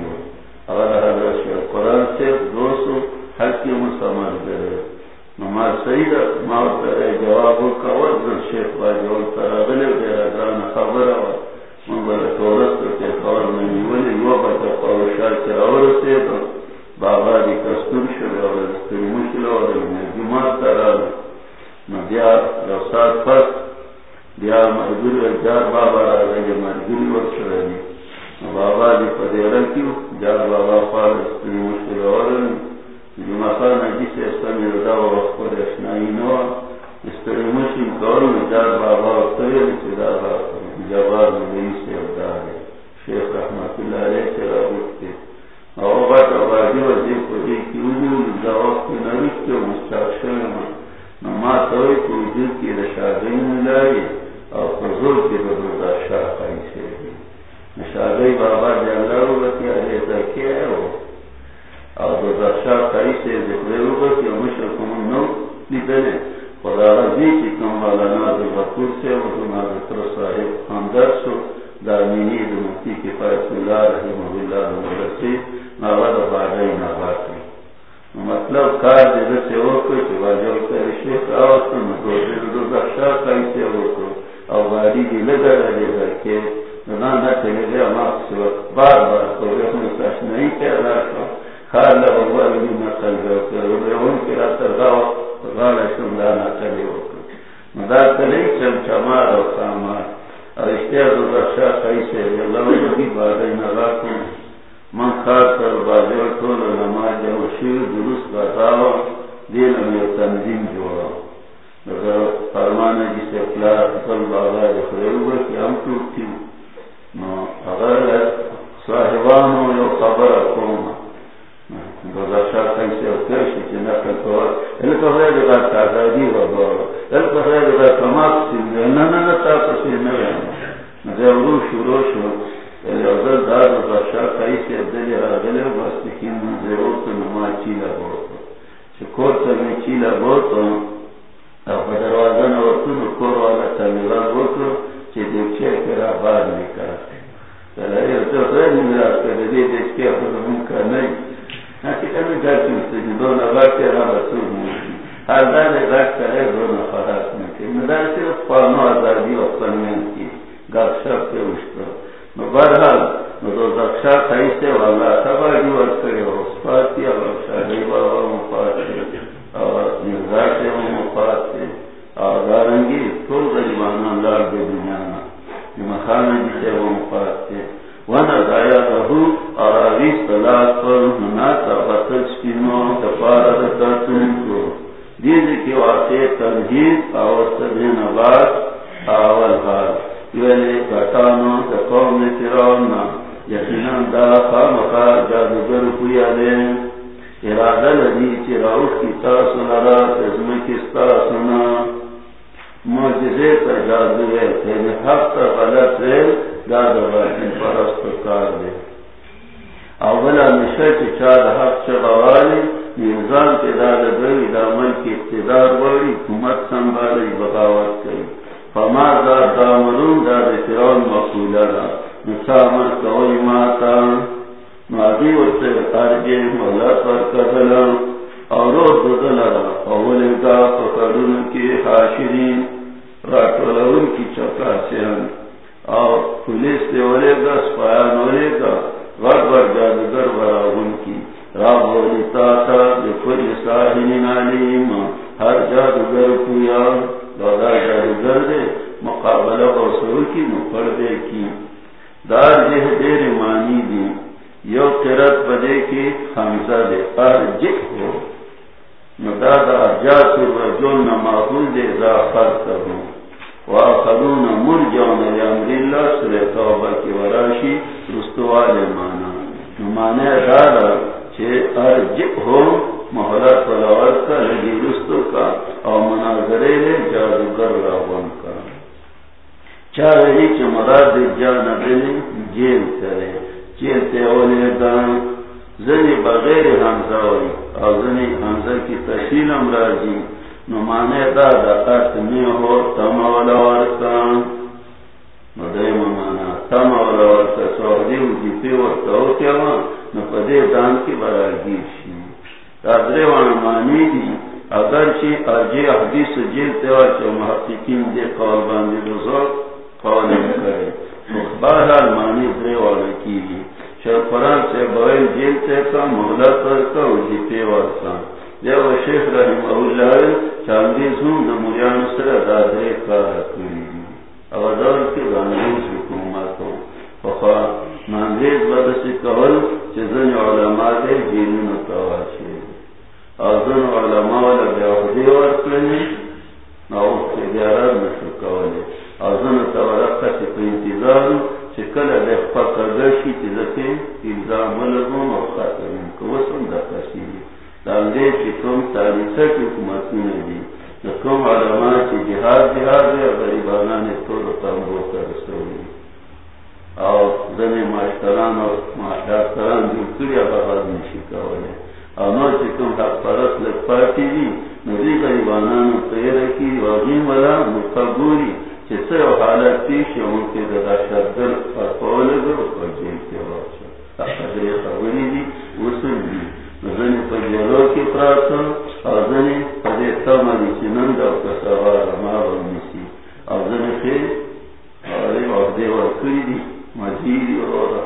پاتی دی نبی غریبانا تیر کی واغیم والا مقبوری چسے و حالت پیش یمون کے دادا شدر پر پول دو پر جیل کے واسطہ تحضر خبری دی وصل دی. زنی پر جلو کی پراسا اور زنی پر اتما دی چنند او کسوار ما ونسی اور زنی خیر اور ای وقتی ورکری دی مجیدی اور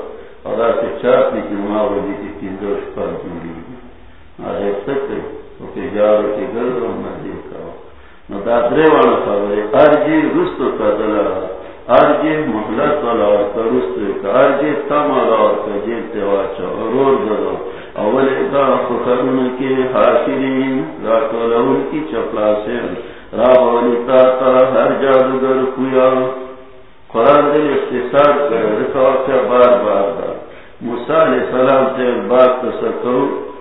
اور آسے چاپ دی چن ما ونی دی تیندوش پر جولی دی. آئے سکتے او کے ارجی ارجی محلت والا کا دلو اول حاشرین کی سے تا ہر جادوگر کویا قرآن دل اختصار کر بار بار دا۔ موسیٰ علیہ السلام بات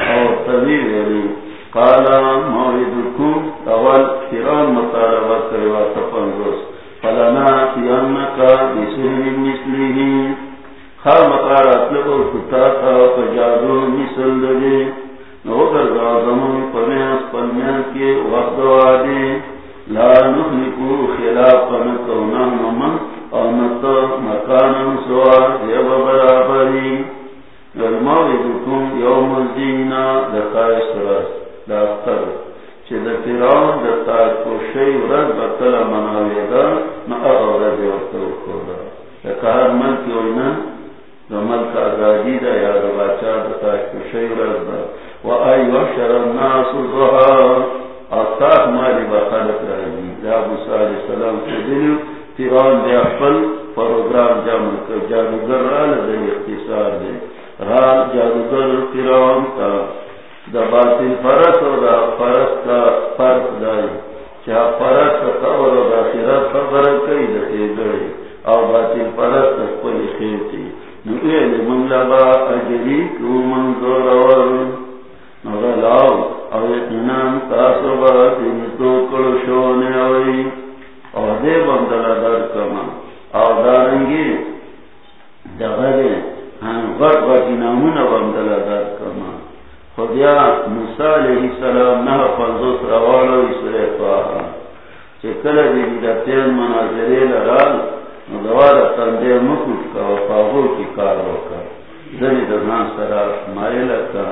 او طبیب علی قال موعدكم اول فرعون مطالبه کروا تفنزوس فلنا تيانك بسهر مثله خام قارات لبو فتاتا فجادو مثل لدي نوگر غازمون پمیاس پمیان کے وقت وادی لا نخلقو خلافا نکونا نمن او نتا مکانا سوا یب برابری الموعدكم يوم الزينة دقائش راست داختر چه ده پیران ده تاج ورد بطل مناوی دا نا اغا دیوتو خودا کار ملکی وینا ملک آزادی یا باچا ورد دا و الناس مالی ابو پروگرام جامع کر جادوگر رال ده اختصار رال جادوگر پیران تا، دا باطل فرس و دا فرس کا فرق دائی. چاہ فرس کا قبر و دا خیرات خبر کئی دا خیگڑی او باطل فرس کا کوئی خیر تی نوئے لمن لبا اجری کو منظور اور نغلاو او اتنان تاسو با دنتو کلو شونے ہوئی او دے بندل در کما او دارنگی دغرے ہن غٹ غٹی نامون بندل در کما. خدیا موسیٰ علیہ السلام نہ فرزوس روالو اسرے فاہا چکل دیدی دا تین مناظرے لرال ندوارا تندے مکوش کا وفاہو کی کار وکا. زنی دزان سرا مائلہ کا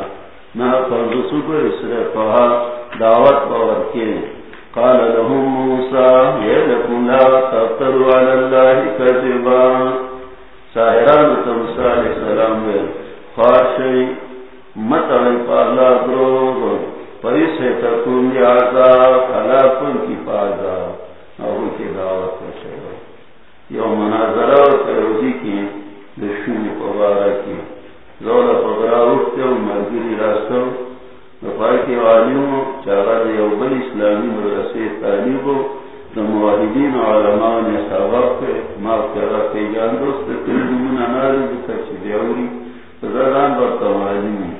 نہ دعوت باور کے قال لهم موسى يلكم لا تفتروا على الله كذبا ساہران تمسا علیہ السلام خواہشی متعی پالا دروغ پریسے تکون یازا خلاکن کی پازا۔ اہو کی دعوت کشے یو مناظرہ و تروزی کی دشونی پبارا کی زولا پبرا اٹھتے و مرگری راستو دفاع کے والیوں چارہ دیو بل اسلامی مدرسے تعلیبو دمواحدین علماء نے سابق کے ماف کرا کے جان دوست کلی من انار دکھا چی دیوری فزران برتا والیمی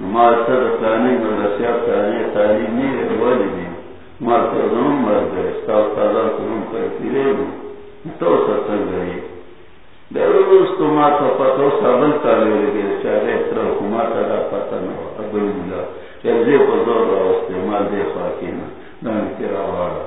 نماز تر فلانے مدرسے فلانے تعلیمی والی دی مار کردنم مرد ہے استاو تازہ کرن کر پیرے دو تو ستن گئی دیوری دوستو ما تا پتو سابل تالیو لگے چاہے اترا حکومات ادا پتا نو ابن اللہ چلے بزور راوستے مال دے خواکینا دان کی راوارا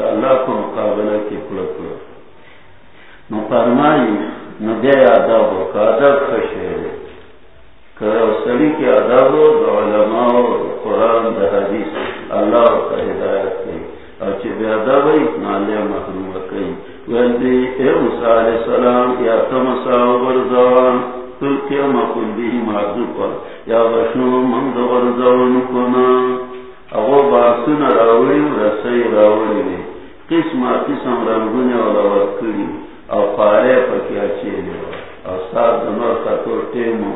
اس اللہ کو مقابلہ کی پلک کرو نو فرمائی نو دے آداب و ادب خشیر کرو سڑی کے ادب و علماء و قرآن دا حدیث اللہ کا ہدایت کی اچھے بے ادب ہی نالے محروم کئی ویلدی اے موسیٰ علیہ السلام یا تمسا و برزوان تلکیا مقل بھی معذوب پر یا وشنو من دور زون کنا اغو باسن راوڑی رسی راوڑی وی قسم قسم رنگونے والا وکری او پارے پکیا چیلی او سار دمر خطور تیمو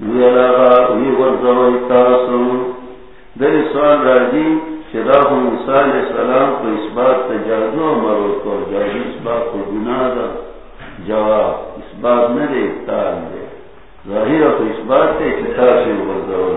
نویلا غا وی ورزوی تاسو. دلی سوال راجی شراح موسیٰ علیہ السلام کو اس بات تجادو مرو کو جادو اس بات کو گناہ دا جواب اس بات نرے اکتال دے ظاہر تو اس بات سے کتاب سے ابرزول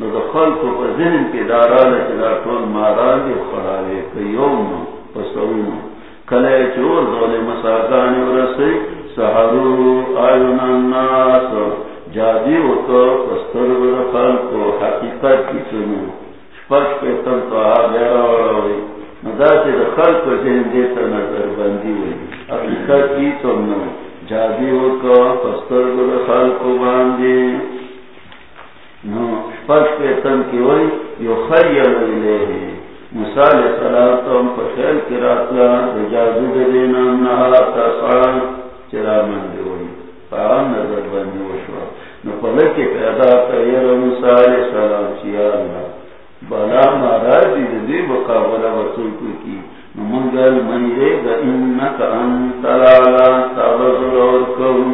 نو دخل کو پا ذہن کی دارال چلا طول مارانی خرابے کیوم پسونو کلے چور دول مساکانی ورسی سحرو آیون الناس جادی ہوتا پستر دخل کو حقیقت کی سنو شپک پہ تن تو آگیرہ وڑاوی نو دا تے دخل کو ذہن دیتا نظر بندی ہوئی حقیقت کی سنو جادی کا پستر گل خال کو باندھی نو پس کے تن کی ہوئی یو خیر لے مثال سلام پخیل کی رات جادو دے دینا، نہا تا سڑا چرا مندی ہوئی۔ فعام نظر بندی وشوا نو پلک کے پیدا کر مثال سلام چیا اللہ بلا مارا دی دی مقابلہ وصول کو کی۔ منگل منگے گا انکا انتلالا تابزر اور کون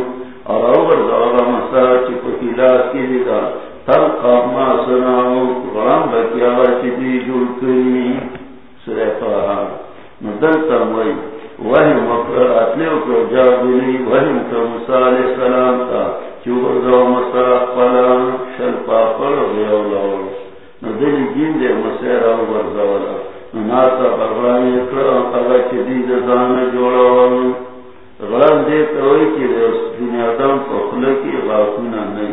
اور اوگر دورا مسا چپا کلاس کی دیگا تلقا ما سناو غرام بکیا چپی جل کری سرے فاہا ندلتا موئی وحیم وقر اتلیو کو جابلی وحیم کا مسا علیہ السلام تا چوبر دو مسا پلا شل پاپر غیو لور ندلی جن دے مسیرہ اوگر زولا ناسا بغرانی کرم اگر چی دید زان جوڑا غرام دیتا ہوئی چی دنیا دم پخلکی غافونا نئی۔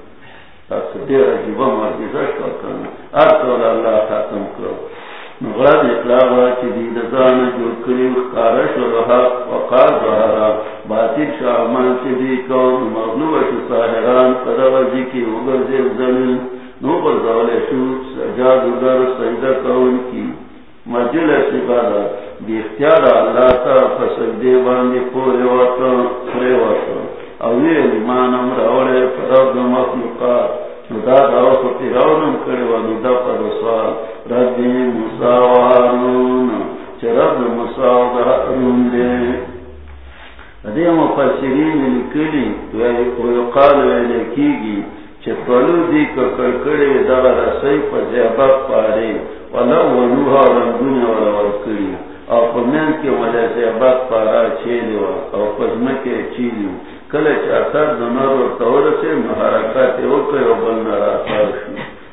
دیر معجزہ شو اللہ ختم کرو غرض اطلاع چی دی دزان وقار باطل مغلوب شو شو کی مجل سبادا اختیار پورے وقتا وقتا اوی ایمان امر اوڑے فرد مخلوقات دا داو کو تیراونم کرے و پر سوال. رب موسی و هارون چرب موسی و هارون دے. ادی مفسرین لکلی و یقال لکیگی چپلو دی ککر کرے دا رسی پر زیبت پارے ولو ونوها رنگون ولا ورکلی او پمین کے وجہ سے اباد پارا چھیلی و او پزمکے چیلی کل چاہتا دنر و طور سے محرکات او کئی او بل نراتار شو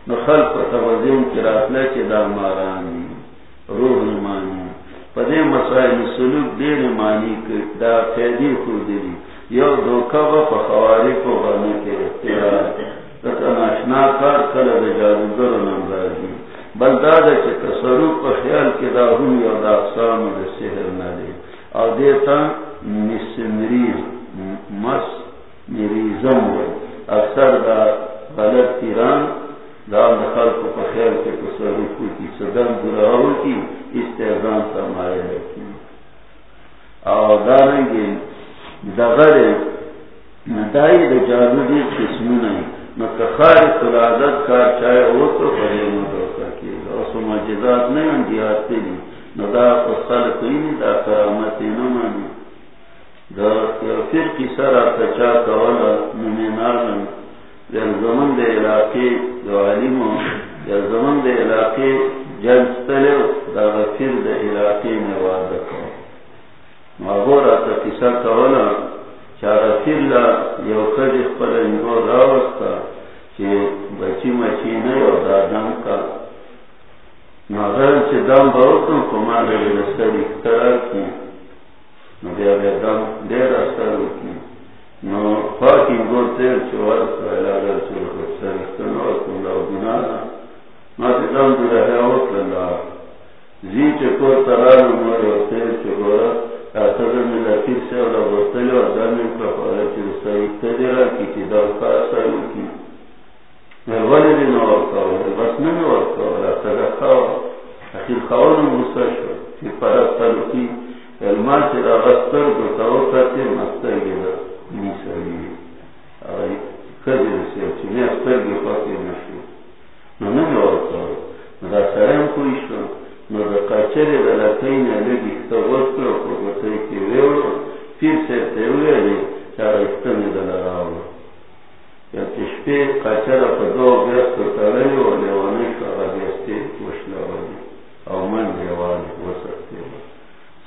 نخل پا توزین کی راتلے چی دا مارانی روح مانی. پدے مسائل سلوک دین مانی که دا فیدی خود دی. یو دوکا با پا خواری کو غنی کے اختیار تکا ناشنا کار کل دا جادوگر نمرازی بل دا دا چی تصروف خیال کی دا هم یو دا اقسام دا سحر ندی او دیتا مسمریز مس میری مریضم اکثر دا غلط تیران دا دخل کو پخیر کے تصرف کی صدم دراؤ کی استحزان سرمایہ رکھی اور دارنگے دغر دائی دا جادو دی قسم نہیں نہ کخار قلادت کا چاہے وہ تو بڑے مدرسہ کی اور سمجھات نہیں انجیات تیری نہ دا قصال کوئی نہیں دا کرامت نہ مانی. پھر سرا کچا کولا زمن دے علاقے دو علیمو زمن دے علاقے دا غفر دے علاقے کو مغورا تا کسا کولا چا غفر لا یو اخبر انگو راوستا چی بچی مچی نیو دا دم کا مغرن چی دم باوکن کی نو بیا بیا دم دیر اثر وکی نو پاکی گو تیر چوار سوائل آگر چور خسر اختنو اکن لاو بنانا ما تی دم دو رہے اوک اللہ زی چکو ترالو مور و تیر چکورا اثر من لکیر سے اولا بستلی و دمی کفارا چیر سایی تدیرا کی چی دو کاسا وکی ولی دی نو ورکاو بس نمی ورکاو اثر خواو اخیر خواو نو مستشو چی پرستلو کی سے دا کو تاو کرتے مستر گی دا آئی کدی رسی چی اختر گی خواتی نشو نو نمی دا سرم کوئی نو دا قچر دا لکین لگی اختبوت کرو کو بطای کی ویورو پیر سیر تیوی علی چار اختمی دا لراو یا تشپی قچر پا دو بیست تاوی لیوانش آغا بیستی وشلاوالی او من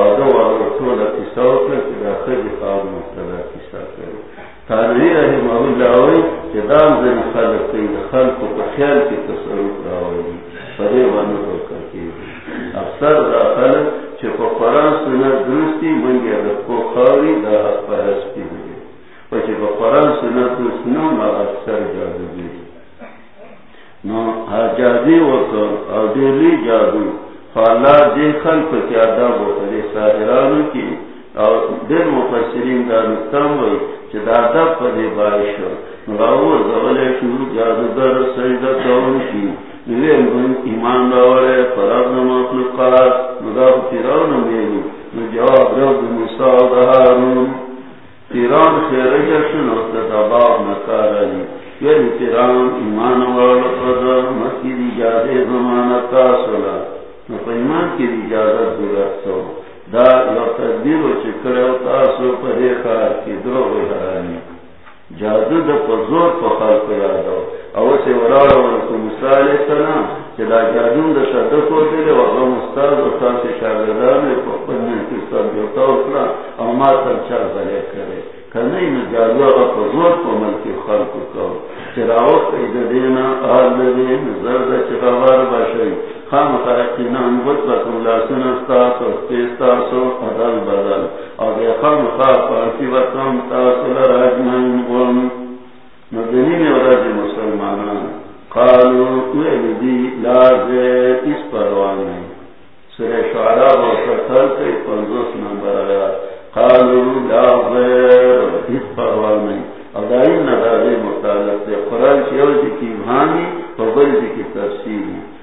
منتغد وعدو وعدو طول اتساو کر دا خرج خواب مستدر تانوی رحمه اللہ ہوئی کہ دام دن خلق کی خلق کو خیال کی تصرف راوی فرے بانو ہو کر کے۔ اکثر دا خلق چھے کو قرآن سنت درستی منگی اگر کو خواوی دا حق پرس پی ہوئی وچھے کو قرآن سنت درست نو ما اکثر جادو دی۔ نو ہا جادی او دیلی جادو۔ فاللہ دی خلق کی عداب وکر ساہرانو کی اور دل مفسرین دا نکتم ہوئی چدا پدے بارش راو زولے شروع جادوگر سجدہ کون کی ایمان راولے فراب مخلوقات. مداف تیران میلی نو جواب رب موسیٰ دہارون تیران خیر جشن و تدباب نکار علی یعنی تیران ایمان والا قدر مکی دی جادے زمانتا سولا نو کی دی جادت درست سو دا یو تدبیر چکر او تاسو پر کار کی درو حرانی جادو دا پزور پا خلق یادو او سے ورالا ورکو موسیٰ علیہ السلام چلا جادون دا صدقو دیلے وقا مستاد وقا سے شاگردان پپنے کی سب جوتا اکلا او ما تر چار بلے کرے کنئی نا جادو آقا پزور پا ملکی خلق کو چراوت ایدہ دینا آل دینا زرد چخوار باشای خام خاقینا انبت لکم لاسن استاس و استاس بدل او بے خام خاق پاکی وطم راجمین مدنی ورد مسلمانان قالو دی لازے اس پروانے سرے شعراء و ستر کے پنزوس نمبر آیا قالو لازے اس پروانے ادائی نظاری مطالب سے قرآن کی کی بھانی فبر کی تفسیری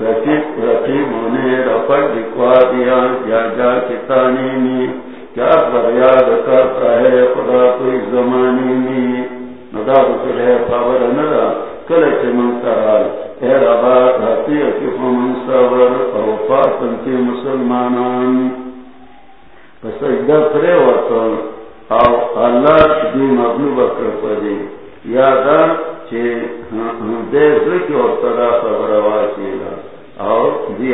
رقیب رقیب ہونے رفت دکھوا دیا، جا جا کتانی میں، کیا بریاد کرتا ہے خدا کوئی زمانی میں؟ ندا بسرے خبر ندا کل چمن کرال اے ربا دھاتی اکیف من صبر او فاتن کی مسلمانان۔ پس اجدہ پرے وطن او اللہ دی مغلوب اکر پدی یادا چے دے اور خبر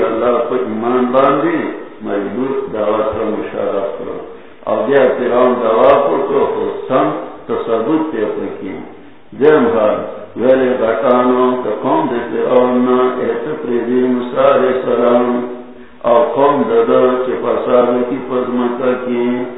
اللہ پا ایمان باندی مجبور دعوت کرو۔ جی کو خودسان تصبت تے پکی جم جی حال ویلے غٹانو کہ قوم دے فرعون پریدی قوم ددا فساد کی کی۔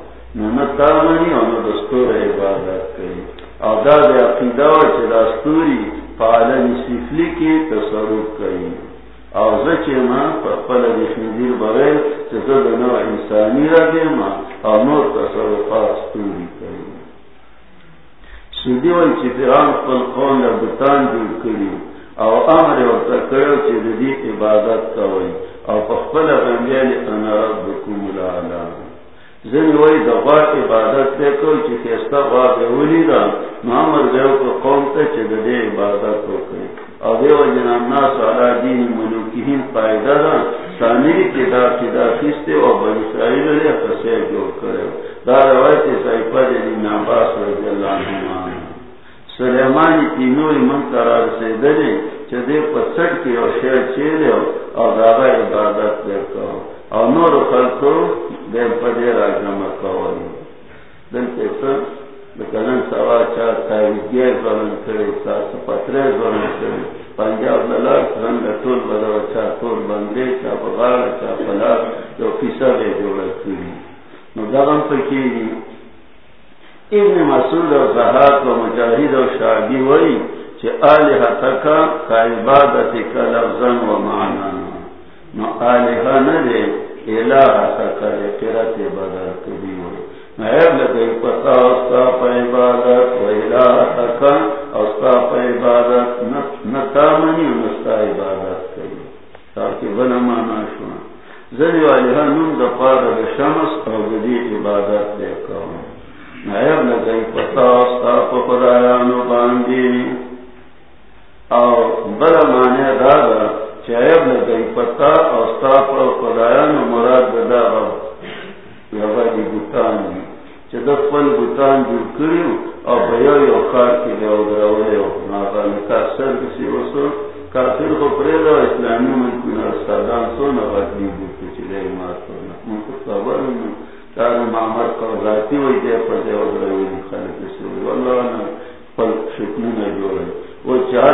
نتامنی و دستور عبادت کئی. او دا عقیدہ و دستوری فعلن سفلی کی تصرف کئی. او ما بغیر انسانی را دی ما او نور تصرفات ستوری کئی. وی پل لبتان جور کری او امر دی عبادت کوئی. او پخپل انا ربکم زنی وی دغا عبادت تے کوئی چی خیستا دا. نامر کو قوم چی عبادت او دیو جنان ناس علا دین ملوکیہن قائدہ دا کی دا دا خیستے و اسرائیل لیا خسے کرے دا روایت ناباس رضی اللہ عنہ سلیمانی من قرار سے دلی چدے پسٹ کی شیر چیرے عبادت کہو اور نور خلقو دیر پدے راجنما کولی دل کے سر دکلن سوا چار تاویدگیر ظلم کرے ساس پترے ظلم کرے. پنجاب للار سرن لطول بدو چا طول بندے چا بغار چا پلار جو کسا بے جوڑا کری نو داغم پکیلی ابن مسعود و زہاد و مجاہد و شعبی وئی چھ آلہا تکا کا عبادت کا لفظن و معنانا نو آلہا ندے الہا تکا لکرت بدر کبھی وئی نو لگئی پتا استا پا عبادت و الہا تکا استا پا عبادت نتامنی نستا عبادت کبھی تاکہ بنا مانا شونا زنی والیہا نم دا پار دا شمس او دی عبادت دے کون نائب لگئی پتا پا خدایانو باندی او بلا مانے دادا چائب لگئی پتا اوستا پر پا خدایانو مراد بدا دا یوا دی بوتان دی۔ چه دفل بوتان جو کریو او بیو یو خار کی دیو دراولیو ناغا نکا سر کسی وسو کافر کو پریدا اسلامی ملکون استادان سو نغا دی بوتو چه دی ماتو نکو خبر نکو کار معمر کو ذاتی وی دے پر دے اور روی خالق سوی والله انا پل شکنون جوڑے۔ وہ چار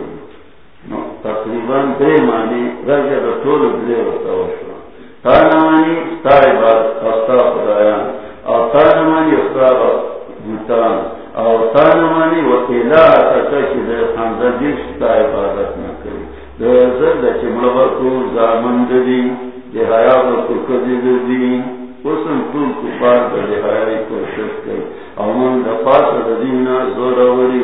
تقریباً دې معنی راځي د ټول دې ورته وشو تا نه معنی ستا عبادت او ستا خدایان اوتانمانی اخراب بوتان اوتانمانی و الہ تکشی دے خاندر خانزہ جشتا عبادت نکری. دے زر دے چی ملبتو زامن دی دے حیابتو کدی دی اسم طول کفار دے حیائی کوشش کری اومن دا پاس دینا زور وری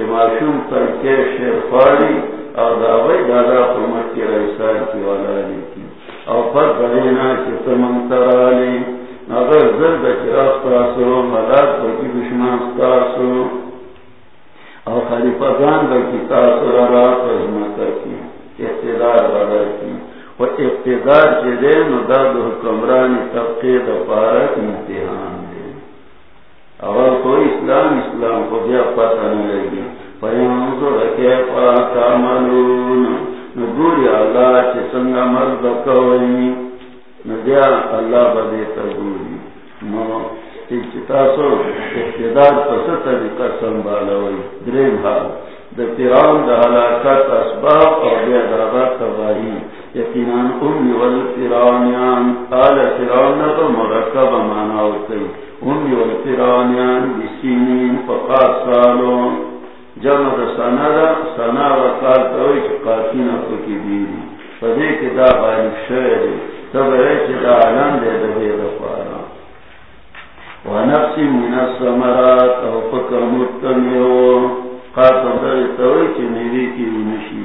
چې ماشوم تر کې شیر فاري او دا وای دا د حکومت کې راځي چې ولا دي او پر بلینا چې تمن ترالی اگر زرد چراستاسو مدد بکی دشمن ستاسو او خلیفہ گان بکی تاسو را پزمتا کی۔ اقتدار بدر کی۔ و اقتدار چی دے مدد حکمرانی طبقی دا پارک امتحان۔ دے اگر کوئی اسلام اسلام کو بیا پتہ نلگی فینظر کیفا تعملون۔ نگوری اللہ چی سنگا مرد کوئی ندیا اللہ بدے تبوری نو تاسو اقتدار پس طریقہ سنبھالوئی۔ درین حال دا پیران دا حلاکت اسباب اور بے دادا تباہی۔ یقیناً امی والپیرانیان آل پیران نبا مرکب مانا ہوتی امی والپیرانیان بسینین فقات سالو جمع دا سنا دا، سنا وقال توی چقاتینا پکی دیری فدے کتاب آئین شہر تب دا علم دے دے دفارا ونفس من السمرات، او فکر متنیو. قاتم در توی چی میری کی ونشی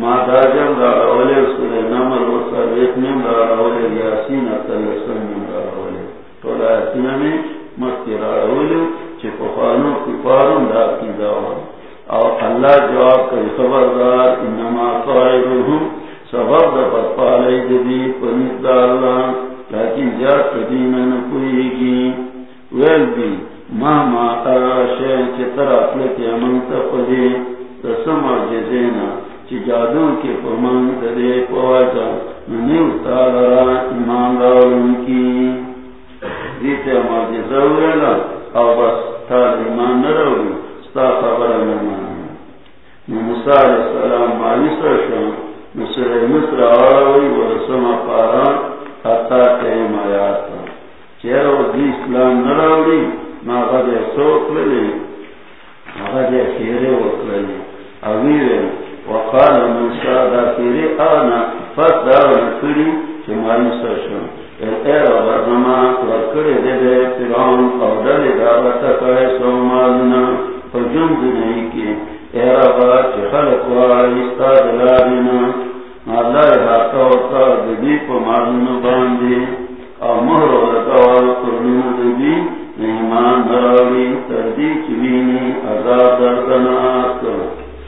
ما داجم را اولے سورہ نمر و سابق نم را اولے یاسین اتلسن نم را اولے تولا یاسین میں مکی را اولے چی پخانو کفارم دا کی دعوی او اللہ جواب کری خبردار، انما قائرهم سبب دا پتپالی دی پنیت دا اللہ، لیکن جات قدیمہ نکوئی گی۔ ویل بھی، ما ما ارا چی تر اپلکی امن تپدی رسم آجزینا چی جادوں کے پمان دے پواجا ننیو تالرا ایمان راولن کی۔ دیتے ماجزہ جی ویلا او بس تال ایمان نرولی ستا خبر نمانی موسیٰ علیہ السلام مالی سرشان مصر مصر آراوی ورسم پارا حتا تیم آیات ہاں۔ چیرو دی اسلام نہ نراوی ما غد سوک للی غد خیره وکللی اویوی وقال موسى ذاكر آنا فتدار نكري كما نستشن الأرى برنما وكر دب فرعون أو دل دابة فايس ومالنا فجند نيك أرى بات خلق وعيستاد لابنا. مالاي حتى وطا دبي فمالنا باندي أو مهر ودوار قرنو دبي نيمان دراوي تردي كبيني أزاد دردنا آتو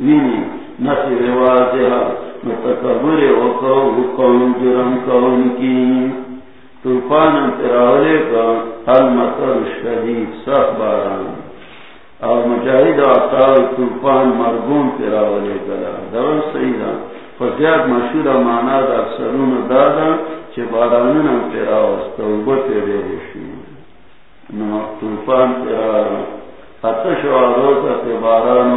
ویني نسی رواز متکبر وکو حکم جرم کون کی طوفان تراولے کا حل مطر شدید سخ باران. اور مجاہد آتا طوفان مرگون تراولے گلا دول سیدہ فزیاد مشہور مانا دا سرون دادا چه بارانون تراوست و بطره بشید طوفان تراولے حتی شو آروز ات باران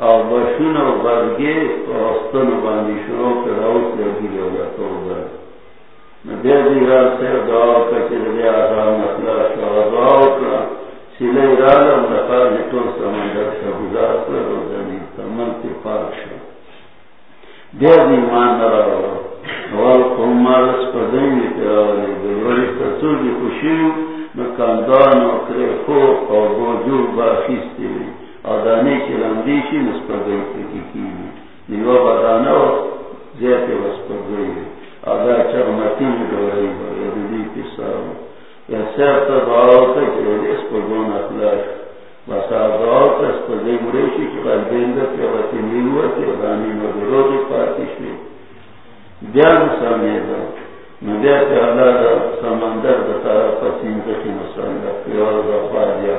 او بشون او برگی ادانے کی رندیشی نس پر گئی تھی کی نیو بدانا جیسے وس پر گئی ادا چرمتی میں گوری ہوئے دیدی کی سب ایسے تو باؤ کہ اس پر گو مطلب بس آپ تھا اس پر گئی مریشی کے بعد دیندر کے وتی نیو کے ادانی میں گرو کی پارتی سے سامنے دو مجھے اللہ سمندر بتا پسند کی مسلم پیور بخار دیا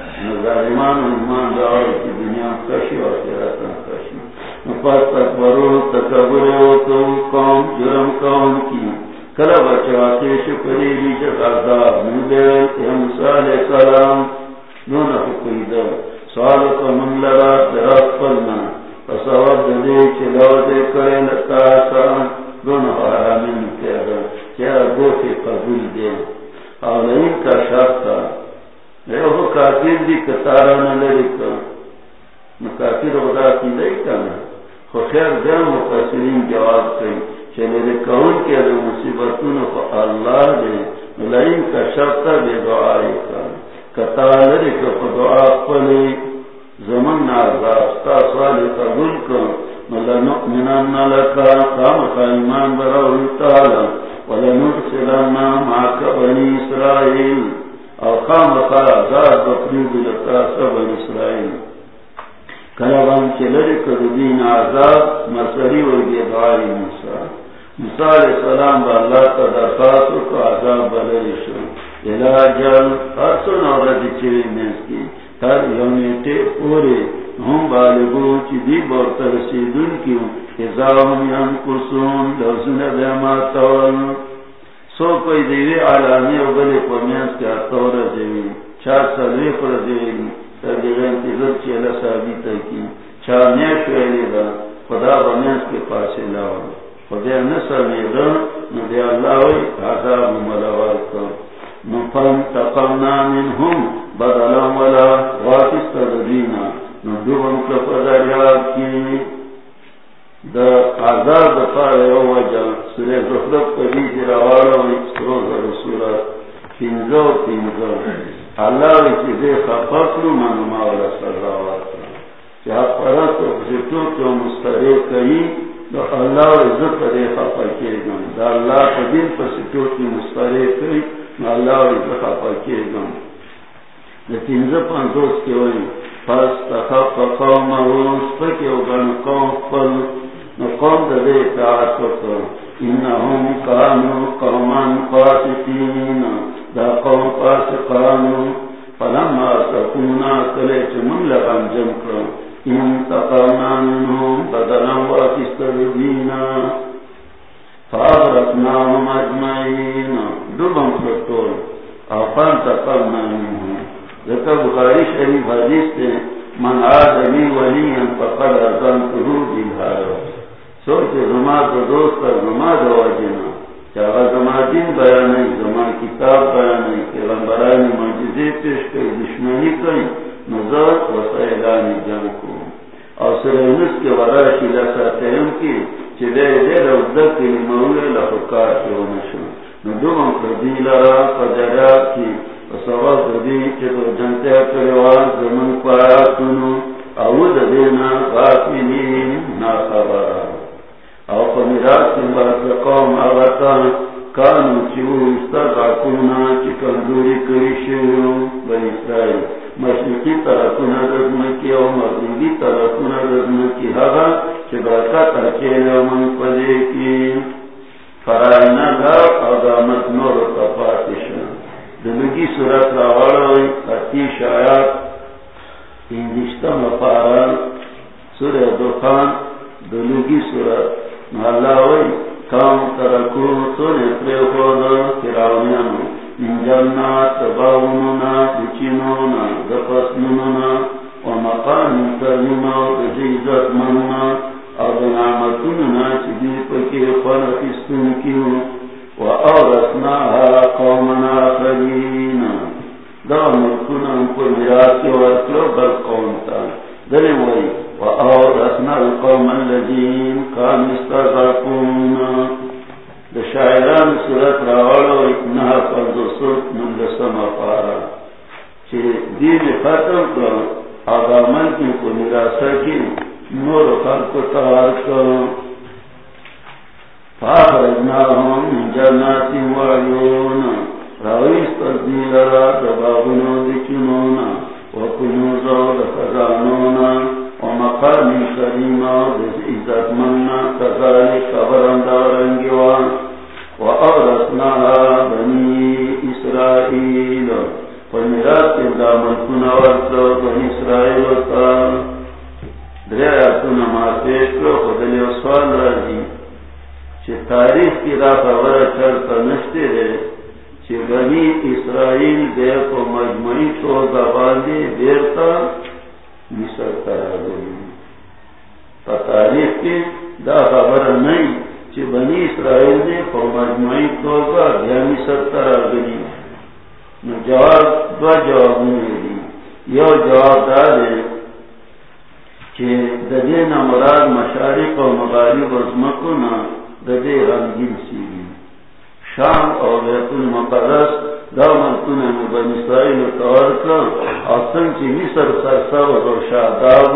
ظالمان ایمان دار کی دنیا کشی و آخرت نہ کشی. نو پس تکبرو تکبر او تو قوم، جرم قوم کی. کلا بچا شکری بھی جزا نو دے کہ ہم صالح سلام. نو نہ کوئی دا سوال تو من لرا درات پرنا پسواب دے چلاو دے کرے لتا سا. دونوں حرامین کیا دا کیا گوٹی قبول دے. اور کا شرط دیو کافر دی کتارا نہ لڑی کا کافر خدا کی نہیں کرنا خو خیر دیا مفسرین جواب کئی چلے دے کون کے دے مصیبتون فا اللہ دے لئیم کا شرطا دے دعائی کا کتارا لڑی کا فدعا پلے۔ زمن عذاب ستا سوالی قبول کن ولنؤمنن لکا خامقا ایمان براوی تعالی۔ ولنرسلن ماکا بنی اسرائیل۔ او قامت عذاب بقریب لتا سبن اسرائیل کلوان چلر کردین عذاب مسری و بیدعائی موسیٰ. موسیٰ علیہ السلام با اللہ تا درخواست کو عذاب بلرشو علاجل حسن اور رضی چوی میں کی ہر یونیٹے پورے ہم بالغو چی دی بورتا رسیدن کیوں. ازاهم ینکسون لوزن دیما تول سو کوئی دیوی علامی و بلی قومیانس کے اتور دیوی چار سالوی پر دیوی سرگیغین تیزر چیلا ثابتا کی چار نیش ویلی دا خدا بمیانس کے پاسی لاؤ۔ خدا نسر میدن ندی اللہ وی عذاب ملوار کر۔ نفن تقمنا منهم بدلا ولا غافست ددینا ندوهم کفدریات کی۔ دا عذاب دفار یو وجہ سورہ زخرف قدی دی روالا و اکسروز رسولہ پینزو پینزو اللہ وی چیزے خفاقلو من ماولا سراوات چاہ پرست و خزیتو تو مسترے کئی دا اللہ وی زفر خفاقی گن دا اللہ قدیم پسیتو کی مسترے کئی اللہ وی پاکی گم لیکن زپان دوست کے ہوئی پس تخف قوم سپکی و گن قوم پل نقوم دے اطاعت وکر انہم کانو قومان قاسقین دا قوم قاسقانو فلما سکونا کلے چمن لغن جم کرن انتقانا منہم بدلا واکستر دینا فاغرقناهم اجمعين دبن فرطول افان تقلنا منهم ذكر بخاري شريف حديث من آدمي وليا فقد ازان أزنته بالهارو سوچ زما تو دوست زما دو وجنا چاہا زما دین بیان نہیں زما کتاب بیان نہیں کہ رمبرانی معجزے پیش کر دشمنی کئی نظر وسائلانی جنگ کو اور سرینس کے ورا شیلا ساتے کی چلے دے رودہ کی مولے لفکار کے ونشو ندوم کردی لرا فجرا کی وصوا کردی چلو جنتے کریوان زمن پایا تنو اود دینا غافلین نا خبرا او فمیرات کی بات قوم آغتا کانو چیو استغاقونا چی کندوری کریشو بن اسرائیل. مشرقی طرفنا رزمکی او مغربی طرفنا رزمکی حقا چه برکت اکیل من پدے کی فرائنا گا آدامت نور تفاتشن دلگی صورت راوڑوی اتیش آیات انجشتا مپارا سور دخان دلگی صورت. محلاوی کام ترکو تو نیترے خود کراؤنیانو جنات باوننا بچنونا دفسنونا ومقام كريما وزيزت مننا أبنامتنا سبي فكي خلق استنكيو وأورثناها قومنا آخرين دامتنا نقول براسي وأسلوب القوم دلوي وأورثنا القوم الذين كانوا استغرقون شاعران صورت راوڑو اتنا فرد صورت مندسم پارا چھ دین ختم کر آدامن کی کو نراسا کی نور خلق تار کر فاخرجناهم من جنات وعيون راویس تردیل را دبابنو دکنونا وکنوزا دخزانونا. ومقام کریما عزت منا کذالک خبرندارنگوان وأورثناها بني إسرائيل. فمرات دامن كنا ورسو بني إسرائيل وطان دریا کنا ما پیشو خدلی وصفان رازی تاریخ کی را خبر چلتا نشتے رے چه بنی اسرائیل دے کو مجمعی تو دباندی دیرتا مصر کرا گئی تاریخ کی دا خبر نہیں چی بنی اسرائیل نے پا مجموعی طور پر دھیانی ستر آگلی جواب دو جواب ملی یو جواب دا دے چی ددے نمراد مشارق و مغارب ازمکو نا ددے رنگین سی شام اور بیت المقدس دا منتونه بنی اسرائیل تور کړ او څنګه چې مصر سر سبز او شاداب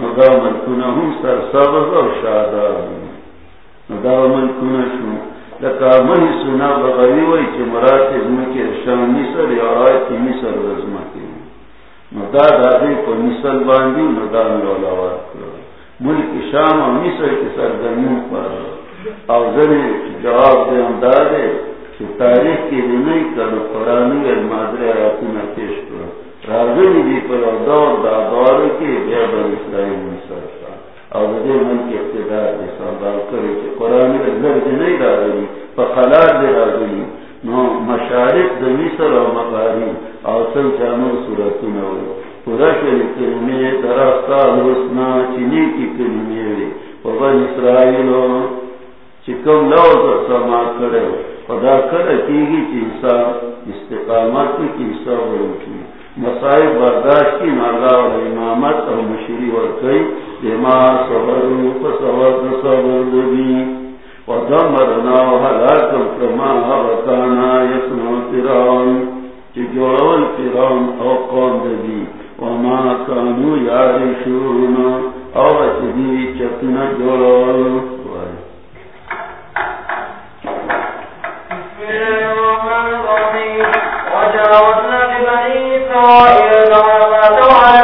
نو دا منتونه هم سر سبز او شاداب نو دا منتونه شو لکه مهی سنا بغوی وای چې مراد زمکه شام مصر یا آیت مصر رزمکه نو دا دا دې په مثال باندې نو دا مولا ورکړ ملک شام او مصر کې سرګرمي پر او ځنې جواب دې اندازه چې تاریخ کې دې نه کړو قرآني او مادر آیاتونه پیش کړو راغلي دي په دور دا دور کې بیا د اسرائیل مصر او دې ملک اقتدار دې سمبال کړی چې قرآني نظر دې نه راغلي په خلال دې راغلي نو مشارق د مصر او مغارب او څل چانو صورتونه وي پورا شری کلمې دراستا لوسنا چینی کی کلمې وي په بن اسرائیل چې کوم لوز سما کړو خدا کړه کیږي چې انسان استقامت کی حصہ ورکی مسائب برداشت کی نالا اور امامت اور مشری اور کئی۔ دما صبر صبر صبر دبی ودمرنا وهلاكم كما هبطانا يسمع فرعون جوړول فرعون او قوم دبی وما كانوا يعرشون۔ او چې دې چتنا جوړول وجاوزنا ببني إسرائيل ما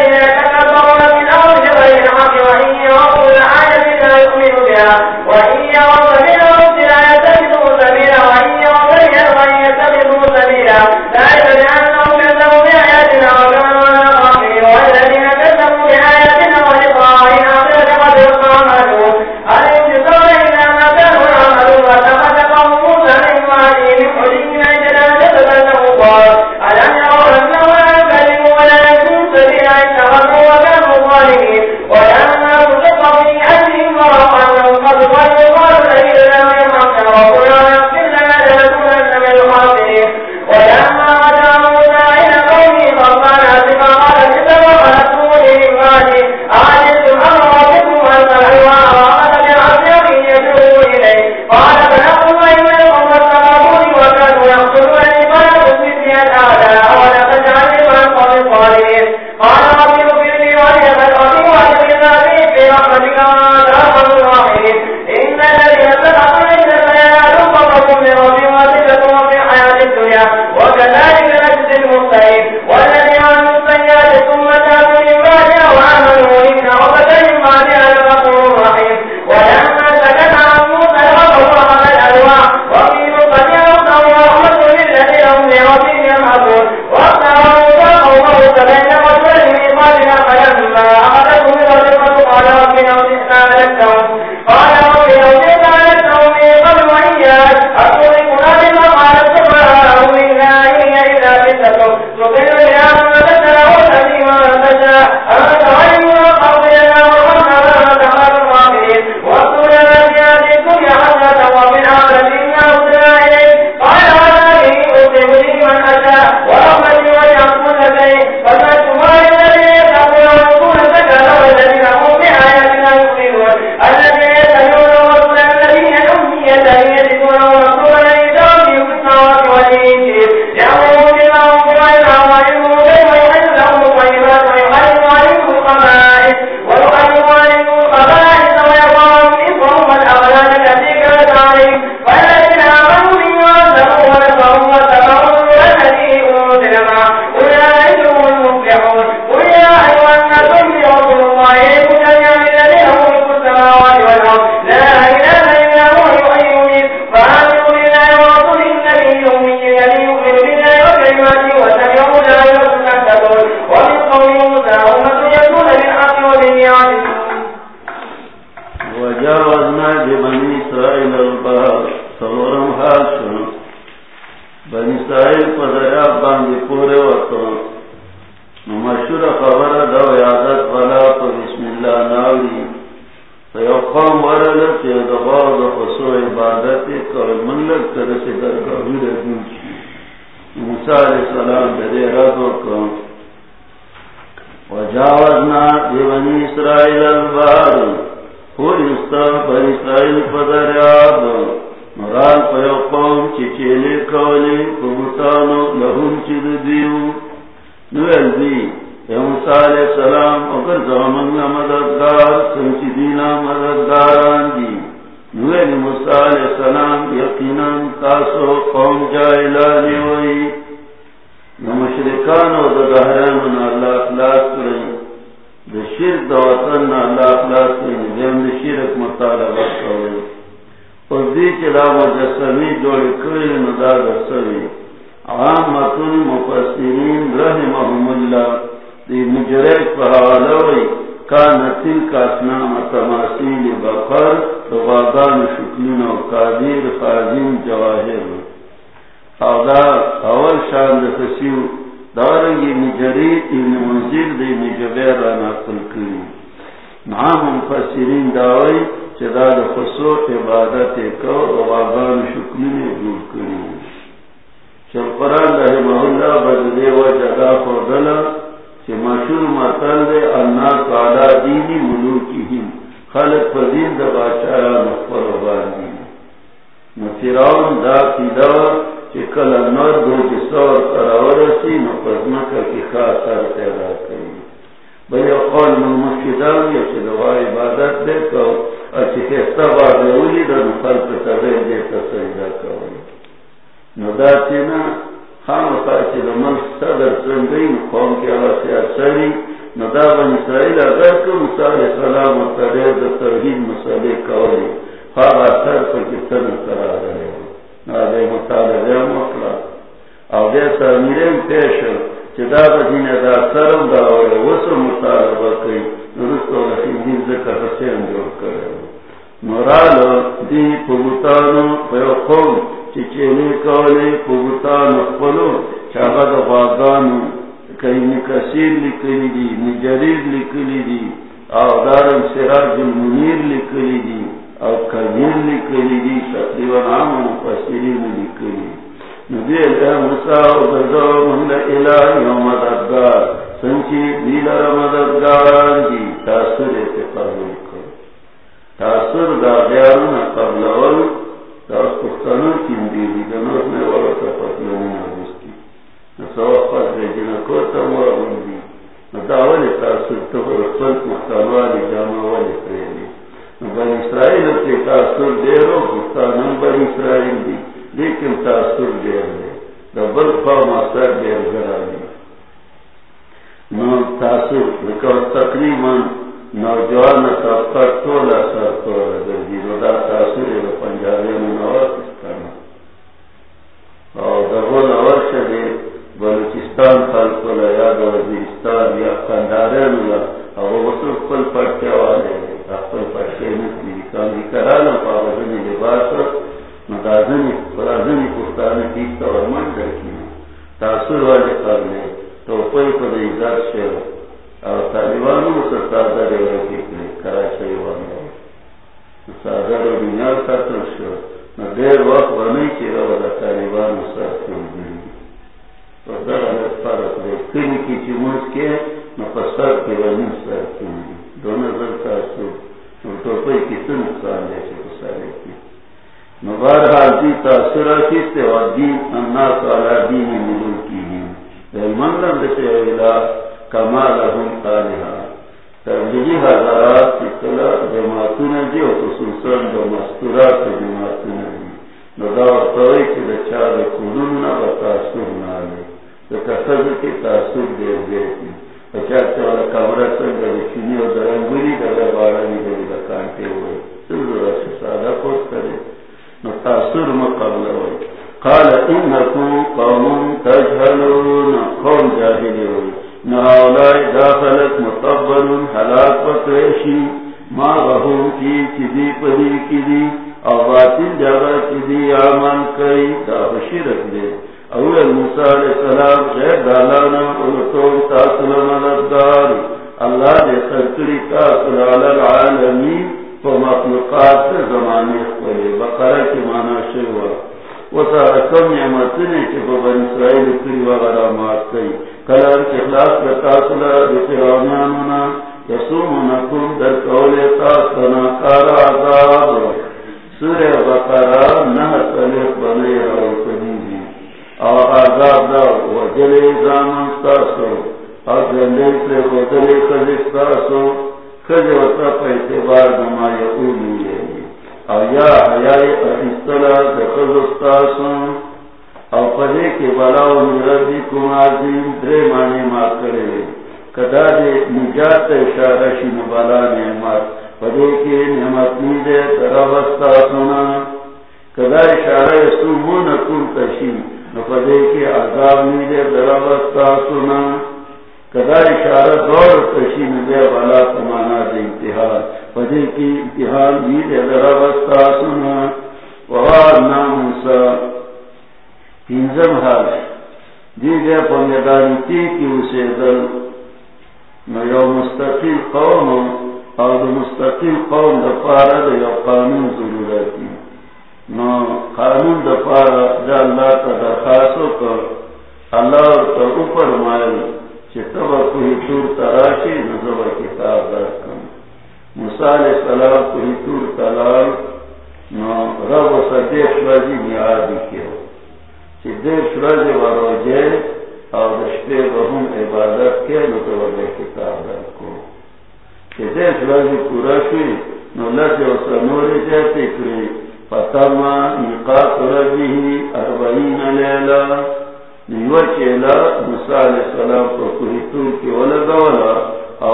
نبی اللہ موسیٰ و من الہ یوم ہاں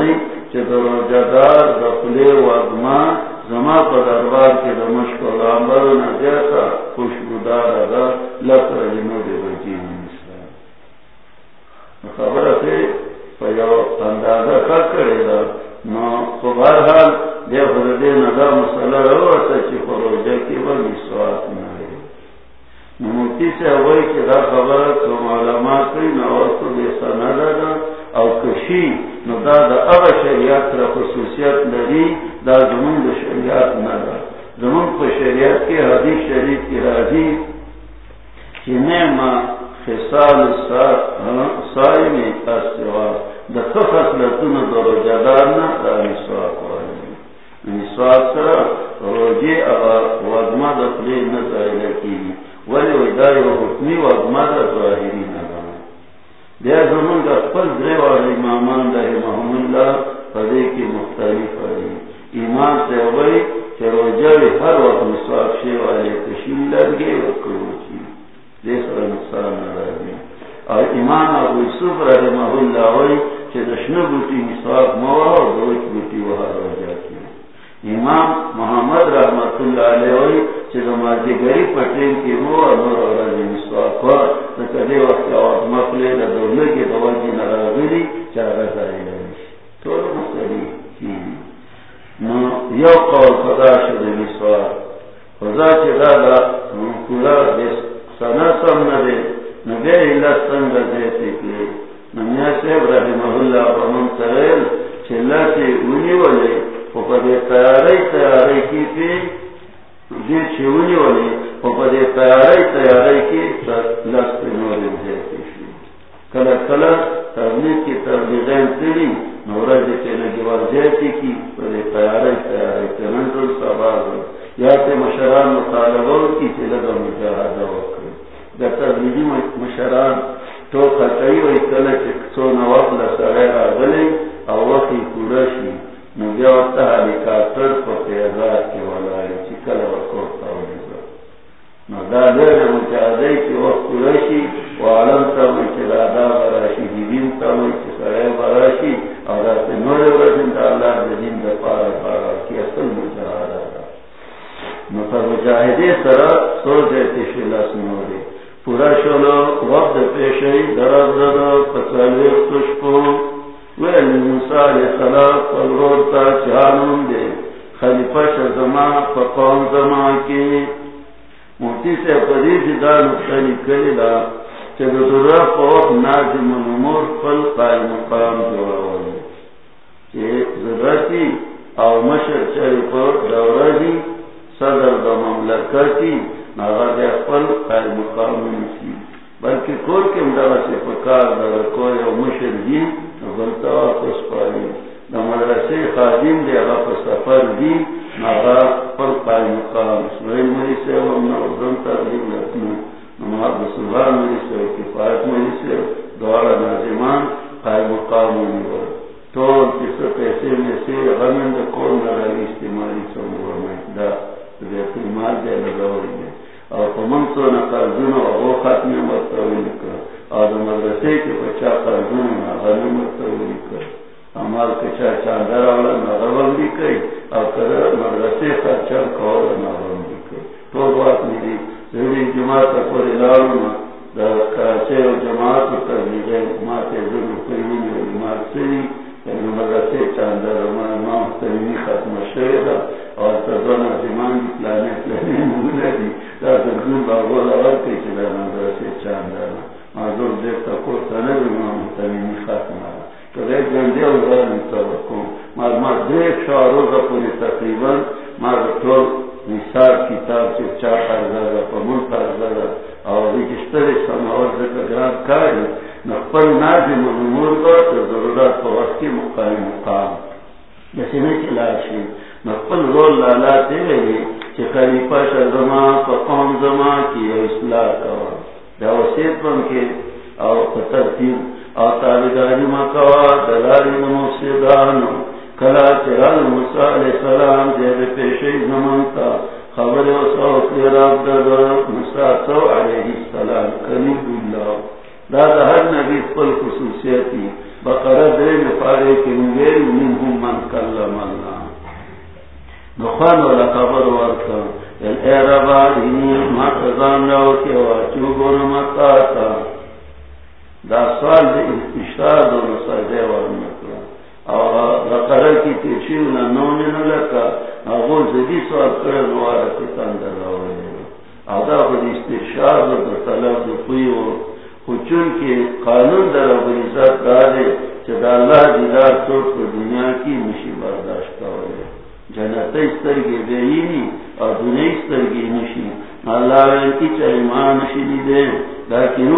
پتا چه در جدار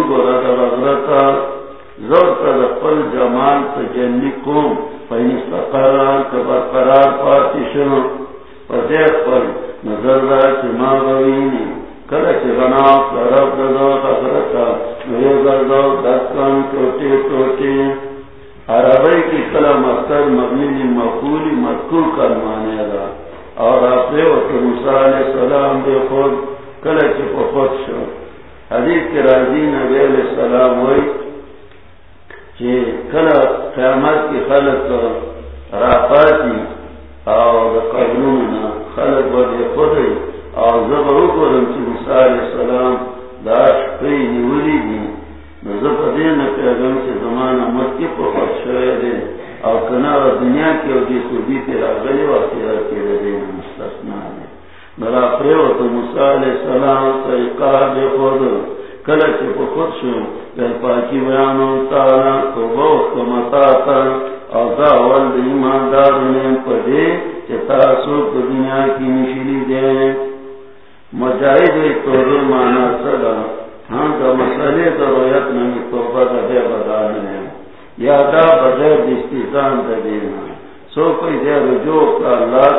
گورا جمال تجنی کوم قرار قرار پر نظر دا چما نوی دستان عربی کی کلا مستر مبنی مقولی مذکور کر مانے گا اور آپ نے موسیٰ علیہ السلام دے خود کل چپ خود شو. حدیث کے راضی نبی علیہ السلام ہوئی کلا قیامت کی خلق رافاتی او دا قبلون خلق و دی خودی او زبرو کرم چی موسیٰ علیہ السلام دا شپی نیولی دی نزب دین پیغم چی زمان مکی پا خود شوئے دی او کنا دنیا کی او دی خودی تیرا غلی و تیرا تیرا دی مستثنا دی نرا پریو تو موسیٰ علیہ السلام طریقہ دی خود. کلا چی پا خود شو، در پاکی بیانو تالا تو بوخت متا تا. او دا اول دا ایماندار نیم پا دے چی تاسو پا دنیا کی نشلی دے. مجاہد توبے مانا صدا. ہاں دا مسئلے دا رویت نمی توبہ دا دے بدانے یا دا بدر دستیزان دا دینا. سو کوئی دے رجوع کا اللہ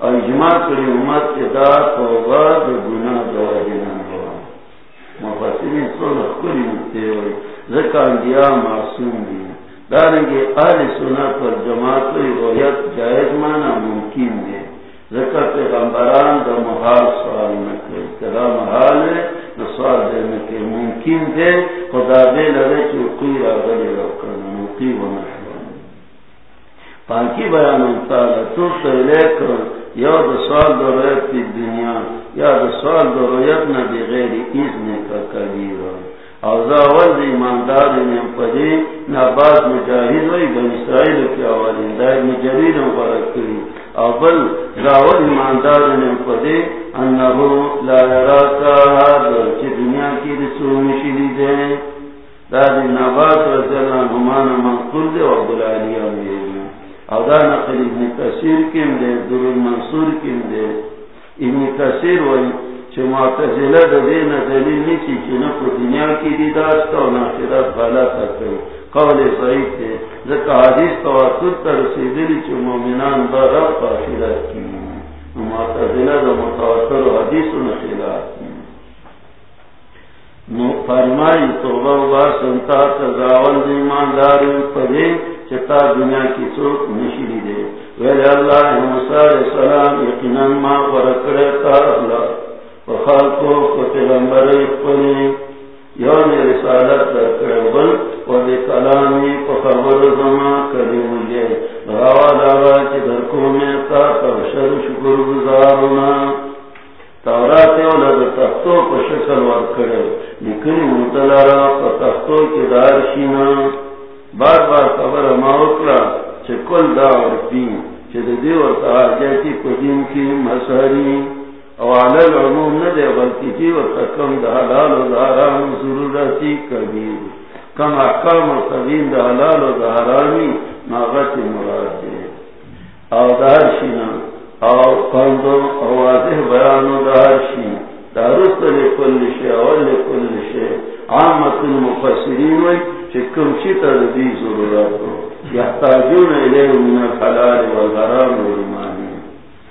تا اجماع کری امت کے دا توبہ دا گناہ دا دینا مفسرین سونا کلی مکتے ہوئی ذکا انبیاء معصوم دی دارنگے آل سنت پر جماعت ہوئی رویت جائز مانا ممکن دے ذکا پیغمبران دا محال سوال نکے ترا محال ہے؟ نا سوال دے نکے ممکن دے؟ خدا بے لگے چو قوی را غلی روکن مقی و نحوان پاکی بیان انتالا تو سیلے کر یا سوال دا رویت پی دنیا، یا سوال دا رویت نا بغیر اذن کا کبیر. او دا اول دا ایماندار نیم پدی نا باز مجاہد وی بن اسرائیل کی اولین دا ابن جریر مبارک کری او بل دا اول ایماندار نیم پدی انہو لا یراکا دا چی دنیا کی رسول مشیلی دے دا دی نبات رضی اللہ نمان منقل دے و عبدالعالی آمیدی او دا نقل ابن کثیر کم دے در المنصور کم دے. ابن کثیر وی چھ معتزلہ دا دین دلیل نیسی چھ نکو دنیا کی دی داشتا و ناخرات بالا تکر قول صحیح دے ذکا حدیث تواتر تر سیدلی چھ مومنان با رب پاخرات کی معتزلہ دا متواتر حدیث و نخرات کی فرمائی توبہ و باسنتا تزاول دیمان داری پدے چتا دنیا کی سوک نشری دے۔ ویلے اللہ موسیٰ علیہ السلام یقیناً ما ورکڑے تا اللہ۔ وخال کو فتلمبر اقبلی یون رسالت درکڑے بل و کلامی پخبر زمان کریم لے بغاوا دارا چی درکو میں تا ترشر شکر گزارونا۔ تورات اولاد تختو پا شکل ورکڑے لکلی مطلارا پا تختو کی دارشینا۔ بار بار خبر ماوکلا چکل دا ورکی چد دیو تاجتی قدیم کی مساری او علی العموم ندے بلکی دیو تکم دا حلال و دا حرام ضرورتی کبیر کم احکام و قدیم دا حلال و دا حرامی ناغت مراد دے او دارشینا او قندو او واضح بیانو دارشی دارست لکل شے اول لکل شے عامت المفسرین وی چکم چیتا دی ضرورت ہو یحتاجون الیہ من الحلال والحرام والمانی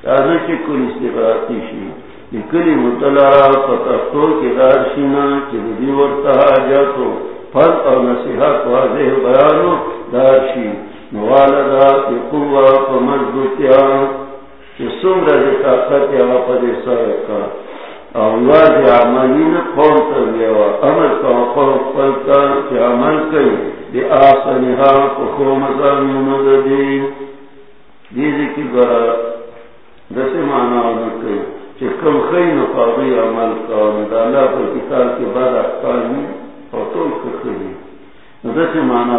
تازہ چی کل استفاقی شی. لکلی مطلع فتحتو کی دارشینا چی دی ورطا حاجاتو. فرد اور نصیحات واضح بیانو دار دارشی نوالدا کی قوة فمضبوطیا چی سمرا دی طاقت یا پدی سرکا اللہ دی عملین قوم تلیوا امر کا قوم پلتا عمل کئی۔ دی دی دیدی کی برا دسی معنی کئی چی کم خی نفاقی عمل کا پر کتاب بعد اور دسی معنی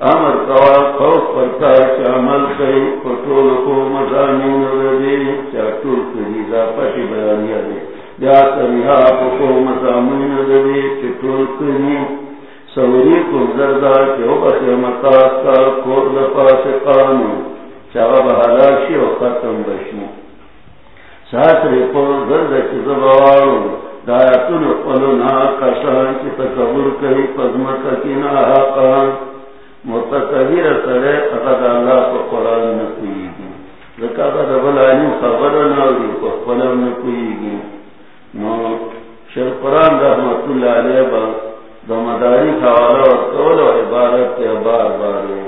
امر کوا خوف پرتا چا کئی پٹول کو مزامین ردی چا کری دا پٹی بیانیا دے یا سریحا پکو مزامین ردی چا کری سوری کو زردہ چا بس مقاس کا کور لپاس قانو چا بحلاشی و ختم بشنو ساتھ ریپو زرد چا زبوارو دایتون قلو نا کسان چا تکبر کئی پزمکا کی نا حقان متکبیر سرے اقد اللہ کو قرآن نکوئی گی لکا قد بلانی خبر ناوری کو قلم نکوئی گی نو شر قرآن رحمت اللہ علیہ با دمداری حوالہ و قول و عبارت کے بار بارے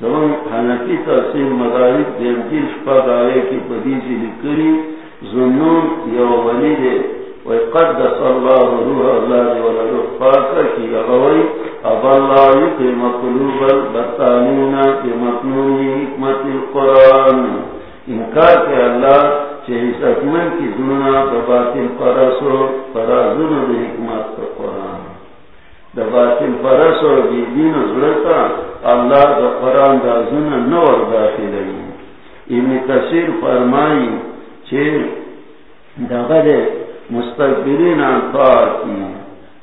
زمان حنفی تحصیل مداری دیمتی شپا دارے کی پدیزی لکری زنون یو ولی دے وقدس الله روح الله ولروح فاكر كي يغوي أبا الله يقيم قلوب البطانين في مطنون حكمة القرآن. انکار کے اللہ چیز اکمن کی دنیا دباطل فرسو فرازن دی حکمت کا قرآن دباطل فرسو دی دین ضرورتا اللہ دا قرآن دا زن نور داخل ابن کثیر فرمائی چیر دا غدے مستقبرین انفاقی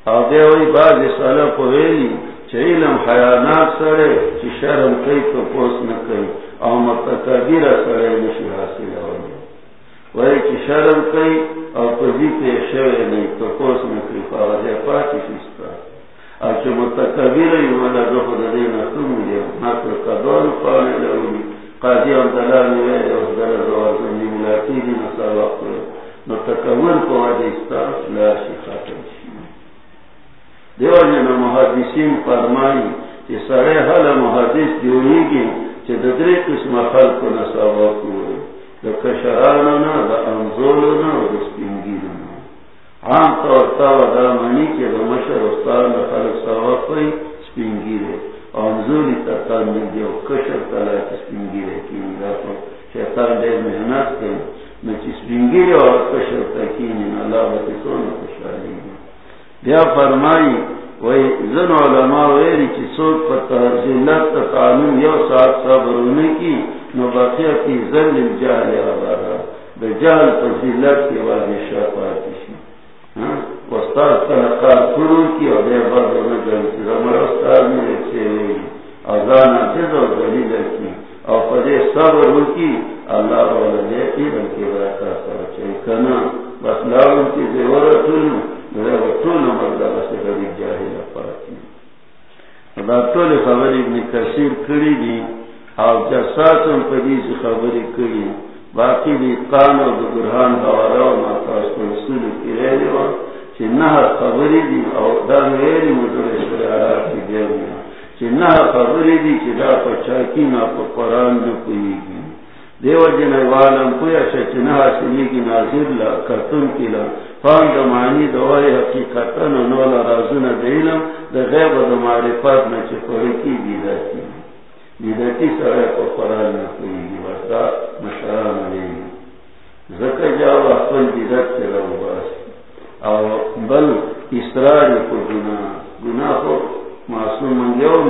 او دیوئی بعض سلف ویلی چه علم حیانات سره چه شرم کئی تو پوس نکئی او متکبیر سره نشی حاصل ہوئی وی چه شرم کئی او پزی پیشوی نی تو پوس نکئی فاوزی پاکی فیستا او چه اچھا متکبیر یومد دو خود دین اختم دیم نکر قدوان فاوی لولی قاضی ام دلالی ویلی او در روازن نیملاتی دی نصر وقت ویلی نو تکور کو حدیثتا لاشی خاتم شی دیو جن محدثین فرمائی کہ سرے حل محدث دیوئی گی چھ ددری قسم خلق کو نصابا کوئے دا کشرانونا دا انزولونا دا سپینگیرونا عام طور تاو دا منی کے دا مشر استان دا خلق سوا کوئی سپینگیرے. انزولی تا تکان دیو، کشر تلا سپینگیرے کی دا شیطان دے محنت کے سپنگیری اور اللہ خوشحالی بیا فرمائی وی زن علماء ویری چی سوک پر قانون یو ساتھ صبرونے کی نو کی زن الجہل آبارا دا جہل پر زیلت کی واضح شاپاتی شی. ہاں؟ وستار تلقار کرو کی اور بیا بعد رجل کی رمر استار میں ایک سے وی ازانا اور دلیل کی اور پدے صبر کی اللہ والا دے ایرن کی برکا سر چاہی کنا۔ بس لاؤن کی زیورتون زیورتون مردہ بس غریب جاہی لپاتی دا طول خبر ابن کثیر کری دی او جساسم پدیس خبری کری۔ باقی دی قان و دگرحان حوالا و ماتاس کنسول کی رہی و چی نہ خبری دی او دا میری مدر شریعہ کی دیویا چی نہ خبری دی، چی دا پچاکی نا پا قرآن دو کوئی گی دیو جن والم کویا شچنا حاصلی کی نازل لا کرتن کی لا. فان دمانی دوائی حقیقتن و نولا رازون دیلم دا غیب و دا معرفات نا چه کوئی کی بیداتی. بیداتی سرائی کو قرآن نکوئی گی وستا مشران علیه زکر جاو اخفل بیدات سے رو باس. او بل اسرار کو گناہ. گناہ کو معصوم من منگیو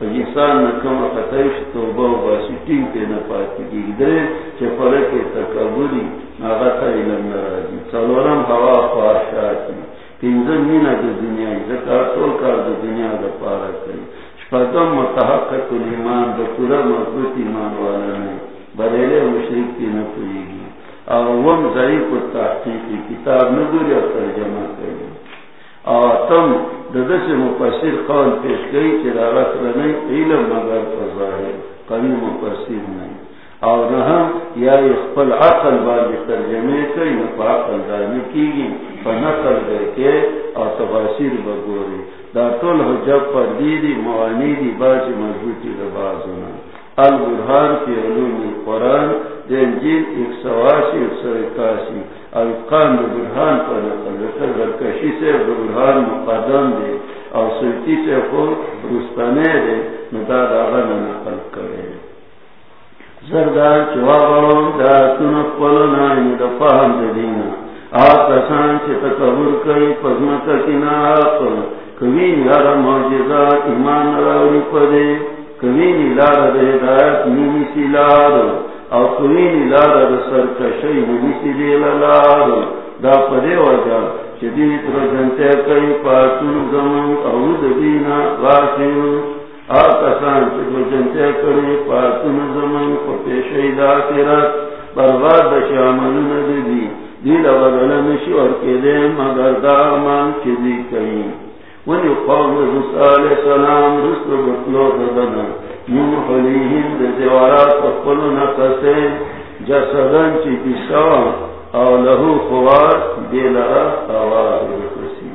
نیو جسان نکم خطرش توبہ و باسی ٹیم پہ نہ نپاتی کی درے چے پرک تکبری آغا آغتا علم نرازی سالورم ہوا خواہشاتی تینزن مینا دو دنیا زکار طول کار دو دنیا دا پارا کری شپاکم متحقق ایمان دا پورا مضبوط ایمان والا نہیں بریلے مشرک تی نپوئی گی اور وم ضعیف و تحقیقی کتاب نگوری اور ترجمہ اور تم ددس مفسر قول پیش گئی کہ رارت نہیں علم مگر فضاہر قوی مفسر نہیں اور رحم یا اخبل عقل والی ترجمے کئی نفا عقل دانی کی گی فنقل گئے کے اور تفاصیر بگوری دا طول حجب پر دیدی موانی دی باز مضبوطی ربازنا البرحان کی علوم قرآن دین جیل ایک سواسی ایک سو اکاسی. القان برحان پر نقل رکھر برکشی سے برحان مقدم دے اور سلطی سے خود رستانے دے نداد آغا نقل کرے زردار سردار دا تن پلنا دا فهم دینا آسان چی تکبر کئی پزمتا کنا آقل کبین یارا موجزا ایمان راوری پدے کبین لارا دا ہدایت نیمی سی لارو او کبین لارا دا سرکشی نیمی سی دیل لارو دا پدے وجا چدید رجنتے کئی پاتون زمان او دینا غاسیون آکسان چکو جنتے کری پاتن زمن کو پیشی دا تیرات برغاد دشی عملو ندی دی. دیل بدل نشی ورکی دے مگر دا مان چی دی کئی. ونی قوم رسول علیہ السلام رسل بطلو ددنا من حلیہم دے زوارات اقبلو نقصے جسدن چی پیسا او لہو خوار دیل آواز رکسی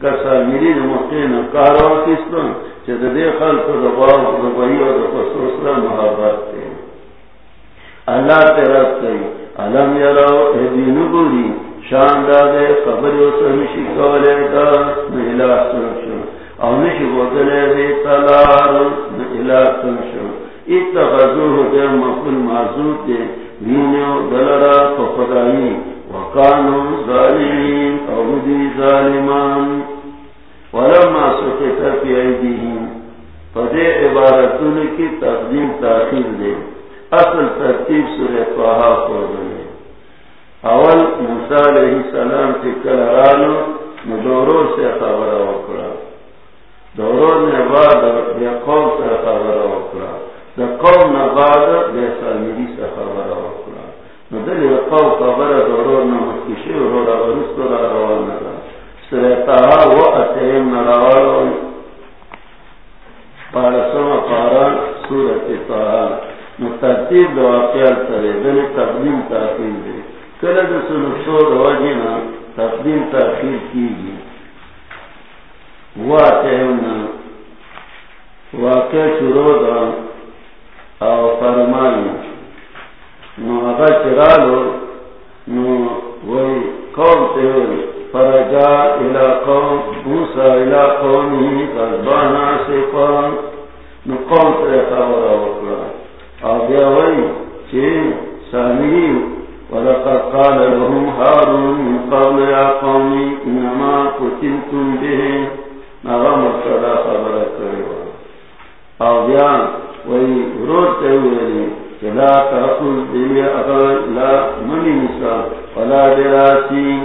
کسا میری نمقین کارو کسلن دے خلق محبت تے اللہ تیرت علم یراؤ گوری شان دادے خبر سنشی کولے دا نہلا سنشو او نشی بودلے دے تلار سنشو اتخذوه دے مقل دے دلرا وکانو ظالمین او دی ظالمان. ولما سکت فی ایدیہم فدے عبارتون کی تقدیم تاخیر دے اصل ترتیب سورہ توہا کو دے اول موسیٰ علیہ السلام کی کلرانو مدورو سے خبر وکڑا دورو نے بعد بے قوم سے خبر وکڑا دا قوم نے بعد بے سامیری سے خبر وکڑا ندل قوم خبر دورو نمکشی رو را ورستو را روان نگا وہ اتیم نراوال پارسم پاران سورت ترتیب دو واقعال کرے دن تقدیم تاخیر دے کل دسن سو تقدیم تاخیر کی گی وہ اتیم واقع شروع دا او فرمائی۔ نو اگر چرالو نو وہی قوم تے فرجا الى قوم موسى الى قومه قلبانا سفان نو قوم نقوم ترخورا وقرا آبیا وی چه سامری ولقد قال لهم هارون من قبل يا قومي انما قتلتم به. نغم الصدا خبر کروا آبیا وی ورود تیوری لا تأخذ بي أغل لا مني نسا ولا دراسي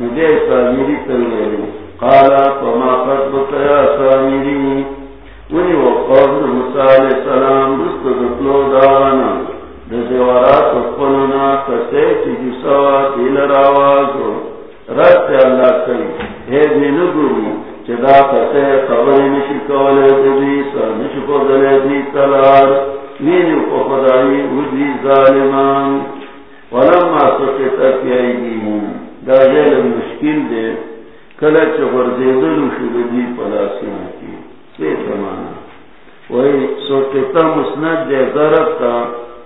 مجھے سامیری تلویلی قالا فما خطبك یا سامیری ونی وقوض موسیٰ علیہ السلام دست دکلو داوانا دزی ورات اقبلنا چی جسوا دیل راوازو. رد اللہ کئی. ہے دینو گوری چدا کسی خبری نشی کولے دی سر نشی خودلے دی تلار. وینی خدای ودی ظالمان. ولما سکتا کی ایدیهم دا جیل مشکل دے. کلچ غرزیدل شددی پلاسینا کی سی زمانا وہی سوکتا مسند دے ضرب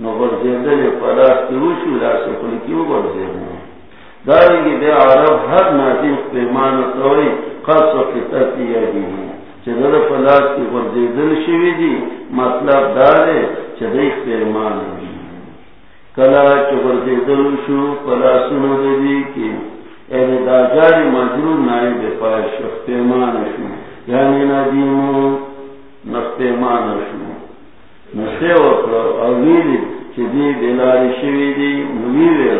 نو برزیدل پلاس کی دے عرب ہر چدر پلاس کی برزیدل شوی مطلب دی مطلب دارے دی کلا چبر دیدل شو پلاسنو دی یعنی کی جاری مجرور نائی دے پائے شخ پیمان شو. یعنی ندیمو نفتیمان شو. نسے وقت اویلی چی دی دلاری شوی دی نویوی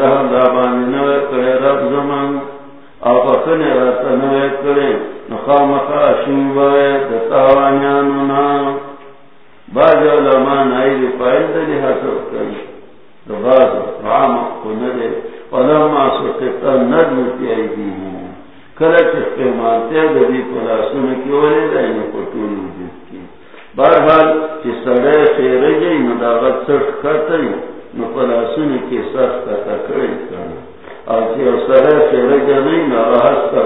رحم دابانی کرے رب زمان. او بخنی راتا نوے کرے نخام خاشن علماء نائی پائل دلی کری دباز رام ولما سکتا کلچ مانتے دبی پلاسون کی ولی بہرحال کہ سڑے خیر نو کا تکڑی کرنا اور کہ سڑے خیر جئی کا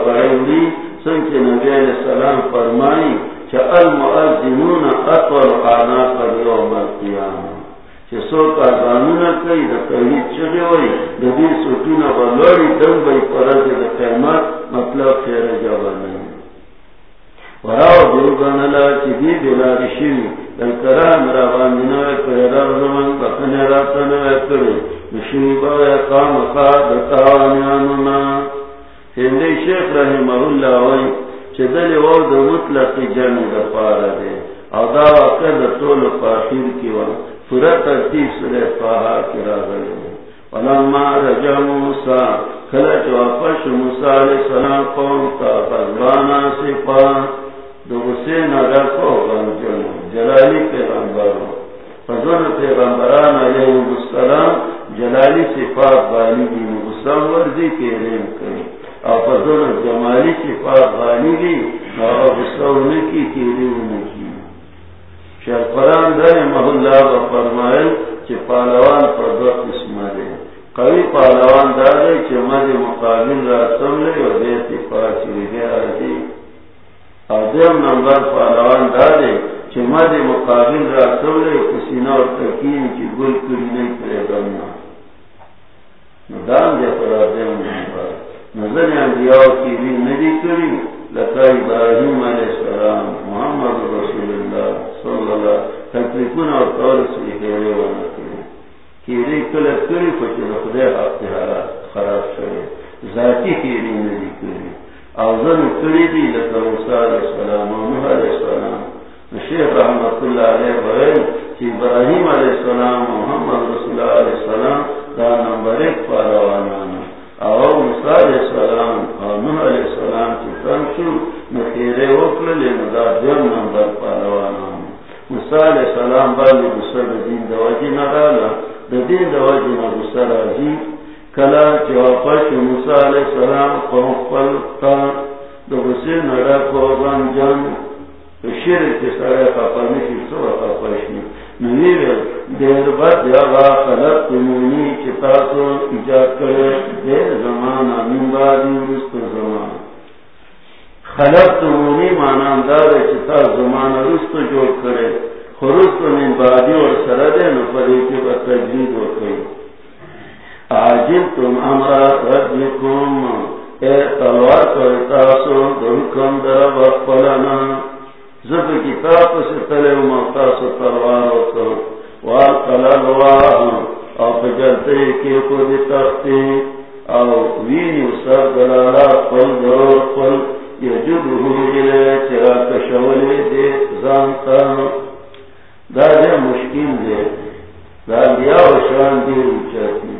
سنچ نبی علیہ السلام فرمائی کہ المؤذنون اطول القیامہ سو کا قانون کئی دا توحید چگے ہوئی سوٹونا پرد دا قیمت مطلب خیر وراو دیو گانلا چی دی بلاری شیوی دل را باندینا وی رب زمان بکنی راتنا وی کری نشوی باوی قام خواد تاوانیانونا ہندی شیخ رحمہ اللہ وی چی دلی وو دا مطلق جنگ دا پارا دے او دا وقت دا طول پاخیر کی وان سورہ ترتیب سورہ فاہا کی راغلے ولما رجع موسیٰ خلچ واپش موسیٰ علیہ السلام قوم تا فضوانا سپا دو حسین اگر کو جلالی پیغمبرو فضون پیغمبران علیہ السلام جلالی صفات بانی ورزی کے ریم جمالی صفات بانی غصہ کی کی کی شیخ قرآن محلہ و فرمائل پالوان پر دو دے. قوی پالوان دا دے چی مد مقابل را سملے و دیتی پاچی گے آجی آدم نمبر پالوان دا دے مقابل را سملے کسینا و تکین چی گل کری نہیں کرے گمنا ندام دے پر آدم نمبر. نظر انبیاء کی بھی ندی کری لکا ابراہیم علیہ السلام، محمد رسول اللہ صلی اللہ تکلیفون اور طور سے خیرے وانا کرے کیری کلت کری خوچی رخدے حق خراب شوئے ذاتی کیری ندی کری اوزن کری دی لکا موسیٰ علیہ السلام و نوح علیہ السلام شیخ رحمت اللہ علیہ وغیر کہ ابراہیم علیہ السلام محمد رسول اللہ علیہ السلام دا نمبر ایک پاروانانا اور موسیٰ علیہ السلام اور نوح علیہ السلام کی تنشو نخیرے وکلے ندا دیم نمبر پالوانا موسیٰ علیہ السلام بالی بسر دین دواجی نرالا دین دواجی نبسر آجی کلا جوابش موسیٰ علیہ السلام قوم پلتا دو بسر نرا قوبان جان شیر کے سارے پاپنشی سو پاپشنی نویر دیر بعد یا خلق تمونی چتا تو ایجاد کرے۔ دیر زمان من بعدی رست زمان خلق تمونی مانا دار چتا زمان رست جو کرے۔ خرست من بعدی اور سردے نفری کے بعد تجرید ہو گئی آجل تم امرا ربکم، اے تلوار کرتا سو دھکم در وقلنا زب کتاب سے تلے موتا سو تلوار ہوتا۔ وار کلل واہ جلتے کے کو تختی۔ او وینی سر دلالا، پل ضرور پل یجب ہوئی لے چرا کشولی دے زانتا۔ دا دے مشکل دے، دا دیا و شان دیر اچاتی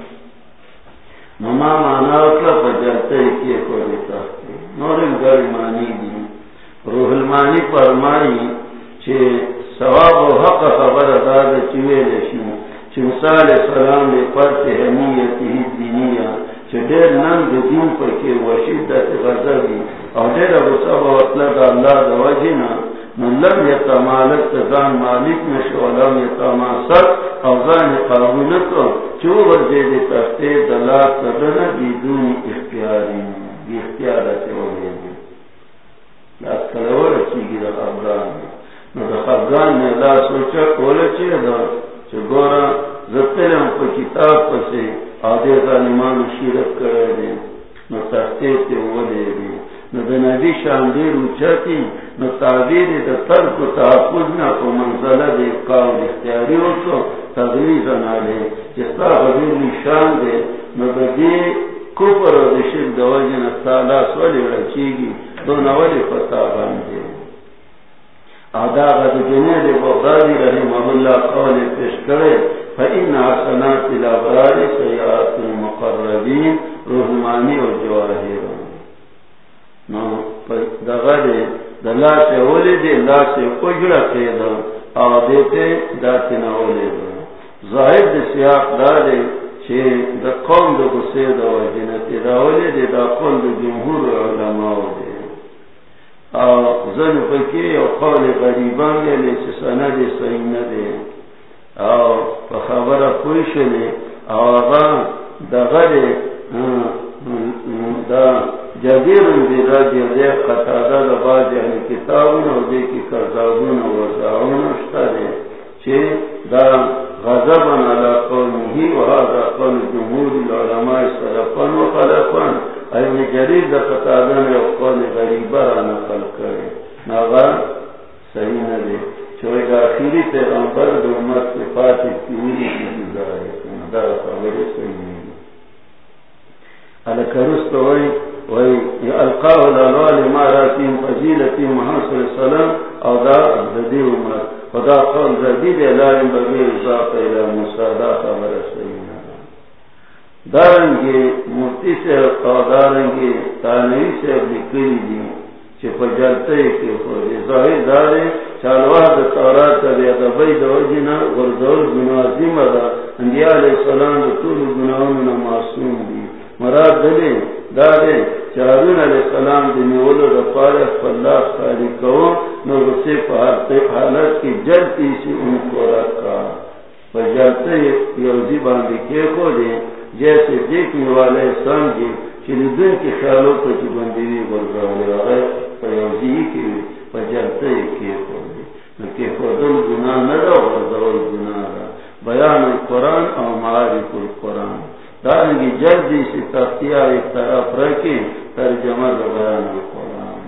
مما مانا کا بجاتے کہ کوئی تختی نورم مانی دی روح المانی فرمائی ثواب و حق خبر داد چوے لشی چمسال سلام نے فرق حمیت ہی دینیا۔ چڈیر نند دین پر کے وشدت غضبی۔ اور دیر ابو سب اطلق اللہ دواجنا من لم تزان مالک نشو لم یتماسر او زان قابلتو چو دے تختے تدن بیدون اختیاری، بی ہوئے دے۔ کلور دا خبران دے۔ نو دا نے دا سوچا کولا چی دا گورا پا کتاب پسے آدھے ظالمان شیرت کرے دے، نو تختے تے ولے دے۔ نبی شان دیر اچھاتی نو تعبیر دا ترک و تحفظ نا پا منزلہ دے قاول اختیاری ہو تو تغریز ہوتو تغلیظ نالے جستا غزیر نشان دے نو دا دے کفر و دشل دواجن استعلا سولی رچیگی دو نوالی فتا باندے آدھا غد جنے دے بغدادی رحمہ اللہ قول پیش کرے فإن حسنات الابرار الأبرار سيئات المقربين رحماني والجواهر نو دغه دلا سے اولی دے لا سے اجڑا قیدا او دیتے داتی نا اولی دا ظاہر دے سیاق دا دے چھے دا قوم دا غصے دا وجنتی دا اولی دے دا قوم دا جمہور علماء دے او زن فکی او قول غریبان دے لیسی سند سیم ندے او په خبره پوه شلې او هغه دغه دا جدیر دی را دی دی قطاده د باز یعنی کتابونه او دی کی کتابونه او زاونه شته دي چې دا غضبا علی قومه و هذا قول جمهور العلماء سلفا و خلفا ایو جدیر د قطاده یو قول غریبه را نقل کړي ناغه صحیح نه دی چوئے گا آخری پیغمبر دو امت کے فاتح کی ہوئی کی گزارے دا خبر صحیح الکرست وی وی القاہ الالوال ماراتیم فضیلتیم محاصر السلام او دا عبددی امت خدا قول زدید علائم بغیر اضافہ الى موسیٰ، دا خبر صحیح دارنگی مفتی سے دارنگی تانوی سے لکلی دی چپ جلتے کے ظاہر دارے چالوا د تورات د د بيد وجنا ورزول گناہی مرا انبیاء علیہ السلام د ټول گناہوں نه معصوم دي. مراد دې دارے چارون علیہ السلام د نیولو د پاره الله خالي کو نو رسې په حالت کې جلتی شي ان کو راکا بجلتے یو دی باندې کې کو دي جیسے دیکھنے والے سمجھے کہ دن کے خیالوں کو کی بندی ورزول هغه په یو دی کې بجلتے کې کو کہ خودل گناہ نہ رہو گناہ رہا بیان قرآن اور معارف القرآن. دارنگی جلدی سے تختیا ایک طرف رکھے ترجمہ دا بیان القرآن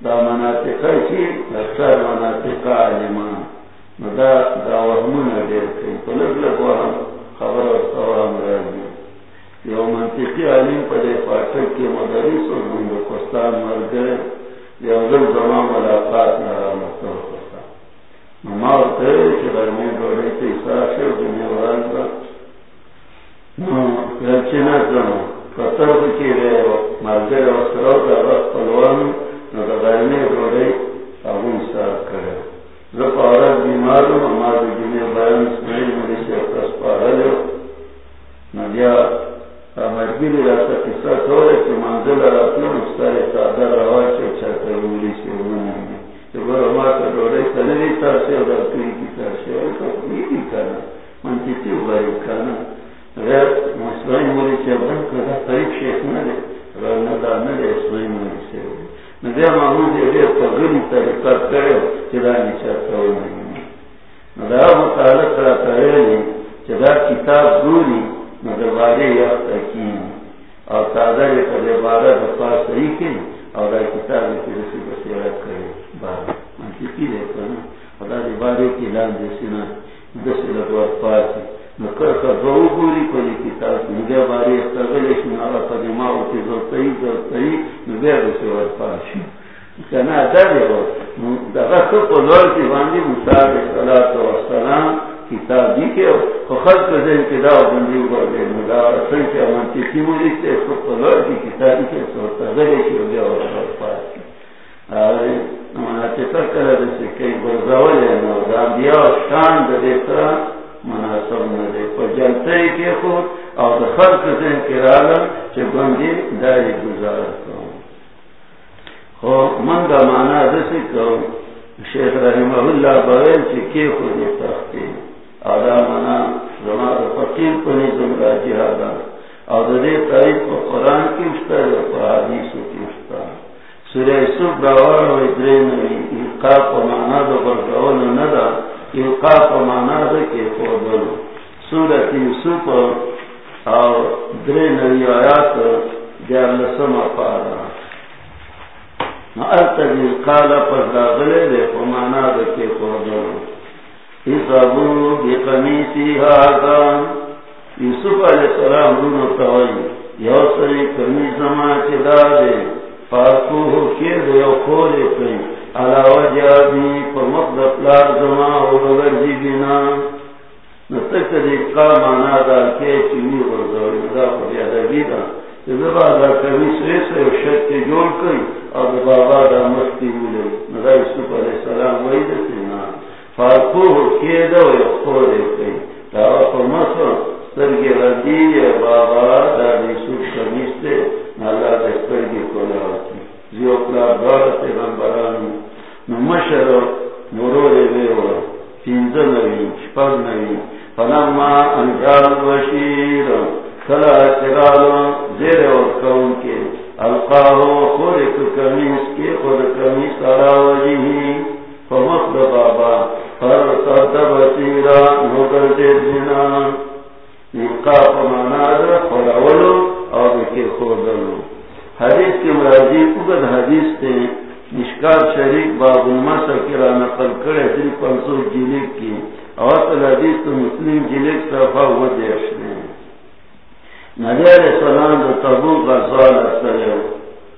دا مناطقہ چی؟ اکثر مناطقہ علمان دا دا وحمون دیر کئی تو لگ لگ خبر و سوام رہی یو منطقی علم پدے پاٹک کے مدرس اور گندو کستان مر یو ذل زمان ملاقات نرا مستوفر مار کرے کہ گرمی ڈوڑے سے سے دنیا والا چنا کی رہے کا سے سے اور کرنا من کسی بھائی کھانا مسلم مولی سے شیخ نہ دے دے اسلائی مولی سے دے طریقہ کرے کرے کتاب دوری تکین اور تازہ یہ کرے بارہ دفعہ صحیح کی اور کتاب کی رسی بسیرت کرے بارہ خدا دی بارے کی لان جیسی دس لگوار گوری پلی کتاب نگے بارے استغلیش نارا پا دماغو کی زرطئی زرطئی نگے رسی وار کنا در یو دغه څو په لور کې باندې موسی علیه السلام کتاب دی کې خو خلق دې دا باندې وګورئ نو دا څنګه چې مونږ چې موږ یې څه په لور کې کتاب کې څه ورته غوښتل چې بیا ورته مناسب کرے جیسے کئی گرزول ہے نو دیا شان دے طرح مناسب نہ دے پر جلتے ہی کے خود اور خلق سے کرالم کہ بندی داری گزار کروں۔ ہو من کا مانا جیسے کہ شیخ رحمہ اللہ بغیر سے کے خود تختی آدھا منا زمان فقیر کو نہیں زمرا جہادا اور دے تاریخ کو قرآن کی اشتا ہے حدیث کی اشتا ہے سورہ سب داوار و ادرین القا پا مانا دا بردول ندا۔ القا پا مانا دا کے فوضل سورت یوسف اور درے نوی آیات دیار لسم پارا پر داغلے دے حسابو یوسف علیہ السلام رونو توائی یو سری چدا دے ہو دے یو کئی۔ علاوہ جابی پر مقدر لار زمان جی بینا نتک دی مانا دا کے چیوی غرزوی دا خودی ادبی دا زبا دا کمی سوی سوی شک کے جوڑ کئی اور بابا دا مستی بولے ندا یسوف علیہ السلام وی دا سینا فارکو ہو کیے دا وی خورے کئی دا پر سرگی ردی بابا دا یسوف کمیس تے نالا دا سرگی کولا ہوتی زیو پلا بارت غنبرانی نمشر مرور بیو تینزل نوی شپر نوی فلما انجال بشیر کلا چرال زیر اور کون کے القاہو خورک کمیس کے خود کمیس آرا وجہی فمخد بابا فر سرد بسیرا نوگر دیر جنا نقا فمانا در خورولو اور بکی خوردلو حدیث کے مرازی اگد حدیث تے نشکار شریک باب المسا کرا نقل کرے دل پنسو جلیک کی اور حدیث تو مسلم جلیک صفحہ ہوا دیشنے نبی علیہ السلام دو تبو کا سوال اثر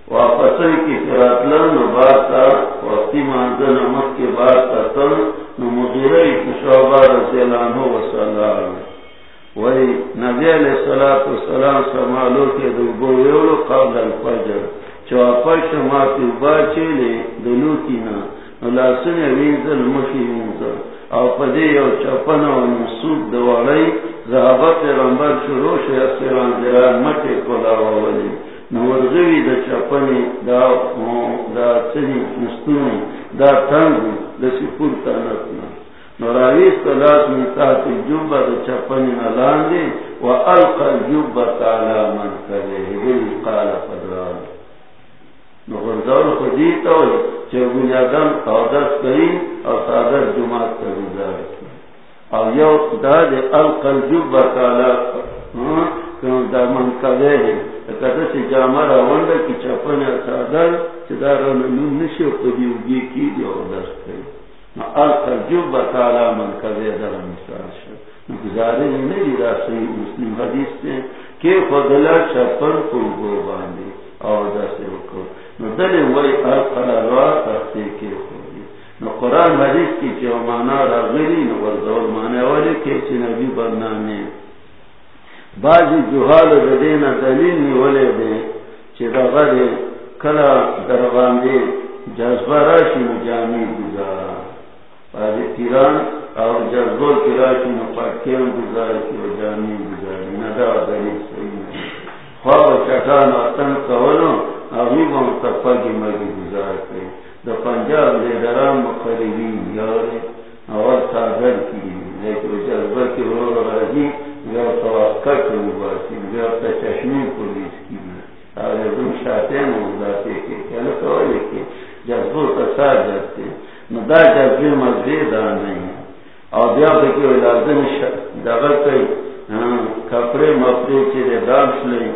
واپس کی فراتلن بارتا وقتی مانزن نمک کے بعد کا تل نو مغیرہی کشوبہ رضی اللہ عنہ وسلم وہی نبی علیہ السلام سمالو کے دو گویولو قبل الفجر چواپر شما کی باچے لے دلو کی نا لاسن وینزل مخی وینزل او پدی یو چپن او نسوب دوڑی زہابا پیغمبر شروع شو اسیران دیران مٹی کولا وولی نورغوی دا چپنی دا دا چنی نستونی دا تنگو دا سپور دا چپنی نلان دی و القا تالا من کرے وی قال فدران. خودیتا ہوئی بنیادم کری او تادر جماعت کا گزار کی یو دا دے دا من کبه ہے جامع کی چپن تادر چه دا رنمون کی دی او کری من در مثال گزارے نہیں دا صحیح مسلم حدیث کہ کو گو اور دا سے نو دلی وی کے خوری۔ نو قرآن حدیث کی چو مانا را غلی نو ورزول مانا والی کے چی نبی برنامے۔ بعضی جوحال ردینا دلیل نیولے دے چی دا کلا درغان دے جذبہ راشی مجامی گزارا بعضی تیران اور جذبول کی راشی مپاکیم گزارا کی وجامی گزاری ندا دلیل صحیح خواب چکان آتن کولو اغیبا متفا کی مگی گزار کے دا پنجاب دے درام مقربی یاری، اول سادر کی لیکن جذبہ کی رو راجی یا توقع کی مباسی یا تا چشمی پولیس کی۔ آگے دن شاتے مولاتے کے کہنے کولے کے جذبو تا سادر تے نو دا جذبی نہیں بیا لازم ہاں، کپڑے مپڑے چیرے دانش لئی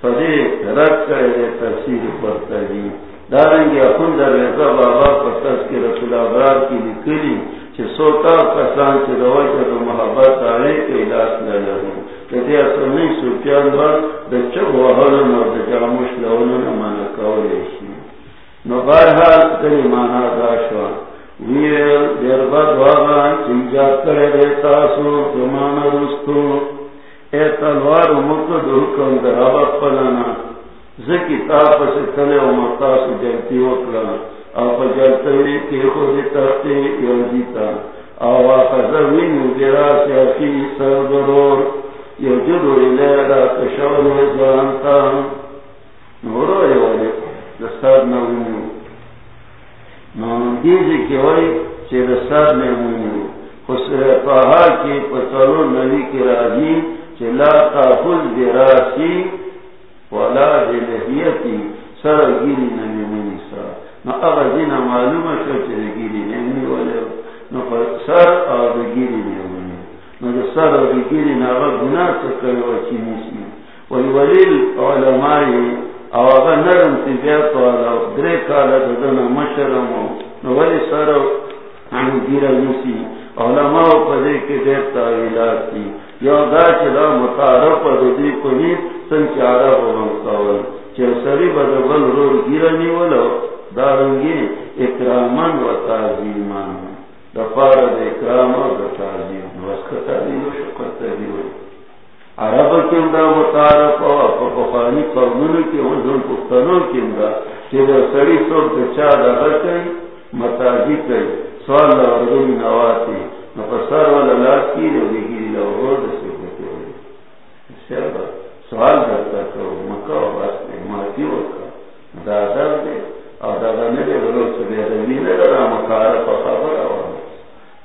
فدی رد کرے تفسیر پڑتا جی دارنگی اخون در رضا بابا پر تذکرت الابرار کی لکلی چھ سوتا کسان چھ روش دو محبت آنے کے علاس للہو کدی اصل نہیں سوچیان با وحلن اور دا لونن نو بارحال کلی مانا داشوان ویل دیر بد واغا چیجات کرے دیتا کی خود تختی سر ضرور یجدو الیرا تشعر کی ہوئی چی کی راجی چی لا براسی ولا بلحیتی سر گیری نمی منی سا۔ نو اگر دینا معلوم شو چی گیری نمی ولی نو سر اور گیری نمی نو سر گیری ناغا گناہ چکر وچی نیسی۔ وی ولیل علمائی او اگا نرم تیبیت والا، درے کالا ددن مشرم نو ولی سر گیر نیسی علماء پدے کے دیر تاویلات تی یا دا چلا متعرف ددی کنی سنچ عرب و منقاول چل سری بدبل رول گیرنی ولو دارنگی اکرامن و تعظیمان. دفار اکرام و تعظیم. وسکتا دیو شکر دیو عرب کیم دا متعرف و پخانی قرمون کی انزون پختنوں کیم دا چل سری سوک دچا دا کئی متعجی کئی سوال دا ورگوی نواتی نفسر والا لاس کی رو دیگی لو رو دسی کتے ہوئی سوال کرتا کرو مکہ و بس دے ماتی وکا دا دے اور دا دا میرے بلو سبی روی نے دا مکارا پا خبر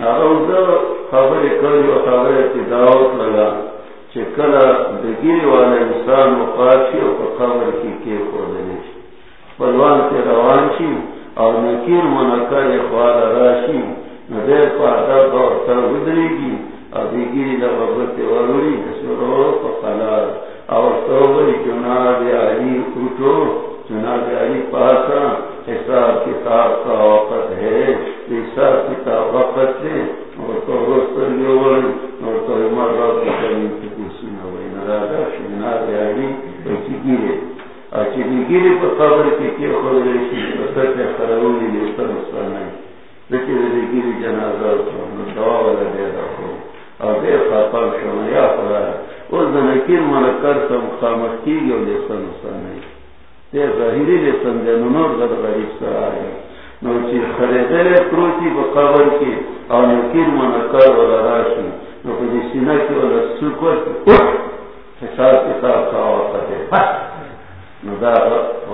خبر کری و خبر کی دعوت لگا چکلا دگیری والے انسان مقاشی و خبر کی کے کو دنے پلوان کے روان چی اور نکیر منکر اخوال راشی ندیر پاتا اور تر گدری گی اور دگیری لغبت وروری نسورو فقلال اور توبری جناب علی اٹھو جناب علی پاسا حساب کتاب کا وقت ہے حساب کتاب وقت ہے۔ اور تو روستر گیوڑ اور تو مرد رب کی کریم کی کرسی نہ ہوئی شنا جناب علی یعنی بچی گیرے اچھی بھی گیرے پر خبر کی کی خود ریشی بسر کے خرابولی لیتا مسئلہ نہیں لیکن بھی گیری جنازہ دعا والا دے رکھو اور بے خاطر شما یا خدا اس دنکیر منکر سا مخامت کی گئی اور لیسن اسا نہیں تے ظاہری لیسن دے ننور غد غریب سا آئے نو چی خریدر پروتی بقبر کی اور نکیر منکر والا راشی نو کجی سینہ کی والا سکر کی حساب کتاب کا آوتا دے نو دا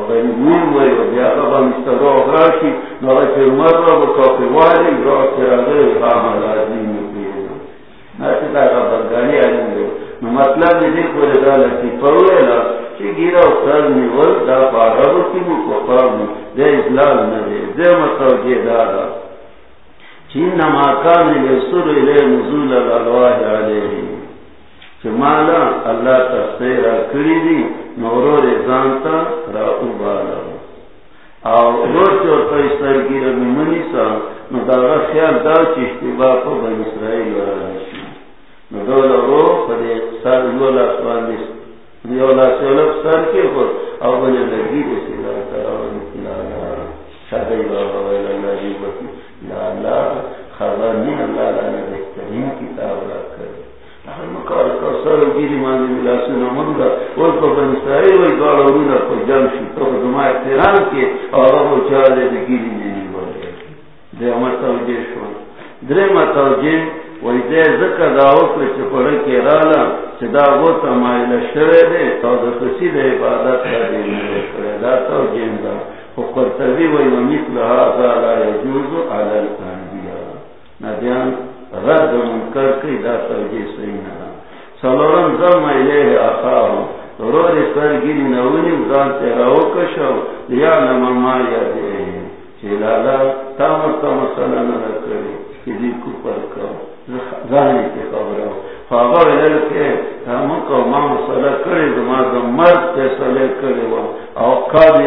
غنی مون وی و بیا غبا مستر رو راشی نو غیر مر رو بکافی والی رو تیرا غیر خواهم لازیم پیدا ناسی دا غبا گانی علم دے مطلب دې کو رضا لتی پرولا چې ګیرا او سر نیول دا پاغو کی مو کو پام دې اسلام نه دې دې متوجه دا چې نما کان یسر الی نزول الالواح علیه چې مالا الله تفسیر کړی دي نورو رضان تا را وباله او نور چې په سترګې منی سا نو دا خیال دا چې اشتباه په بنی اسرائیل ورانشي نو دول رو پدے سر یولا سواندی یولا سولب سر کے خود او بنے لگی دے سی لا تراؤن لا لا شادی بابا ویلا لگی بکی لا لا خبر نہیں اللہ لانا بہترین کتاب را کرے مکار کا سر گیری مانی ملا سنا منگا اور کو بن اسرائیل وی گاڑا رونا کو جمشی تو دماء احترام کے اور وہ چالے دے گیری نہیں بولے دے امر توجہ شو درے ما توجہ وی دے ذکر داوت لے چپڑے کے رالا چدا وہ تمائل شرے دے تو دا کسی عبادت کا دے میرے دا تو جین دا فقر تبی وی ومیت لہا لا یجوز علی الانبیاء ندیان رد منکر کی دا توجی سینا سلورم زم ایلیہ آخاہم رو رسال گیری نونی زان تیراو کشو لیا نمما یادے چلالا تامتا مسئلہ نرکری کدی کپر کرو ظاہر کی خبر ہو فاغر کے ہم کو ماں مسئلہ کرے تو ماں تو مرد فیصلے کرے وہ اوقات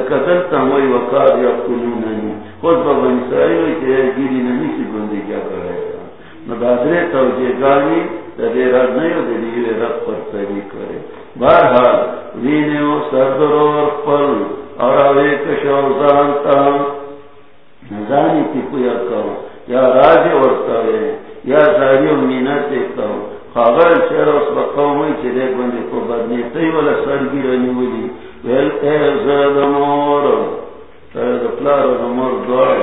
یقتلون و قریب نہیں. خود بابا کہ گیری نہیں سی بندی کیا کرے گا. مدادرے توجہ گانی تدے رد نہیں ہو دے رب پر تری کرے بہرحال دینے و سردرور پل اور اوے کشو زانتا نزانی کی پویا کرو یا راج ورکوے یا زاری امینت کرو خبر شر اس بقومی چرے بندے کو بدنی تی والا سرگی رنی ولی ویل اے زرد مور ترد پلار و مور دوار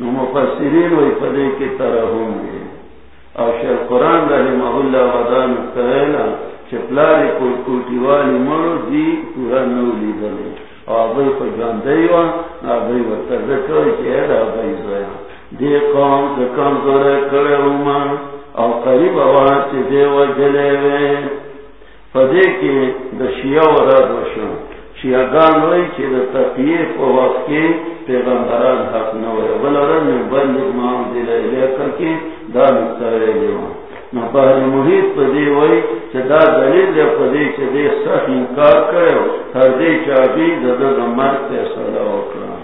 نو مفسرین وی پدے کی طرح ہوں گے شیخ قرآن رحمہ اللہ ودان کہنا چپلاری کوئی کوٹی والی مرو دی پورا نو لی دلے آبائی کو جان دیوا آبائی وقتا ذکر دی قوم کرے او قریب آوان چی دیوا جلے وے کی دا شیعہ چی دا پا وقت کی پیغمبران حق نوے دلے کی دا نکترے لیوان محیط انکار کرے ہر دے چابی دد مر فیصلہ وکڑا۔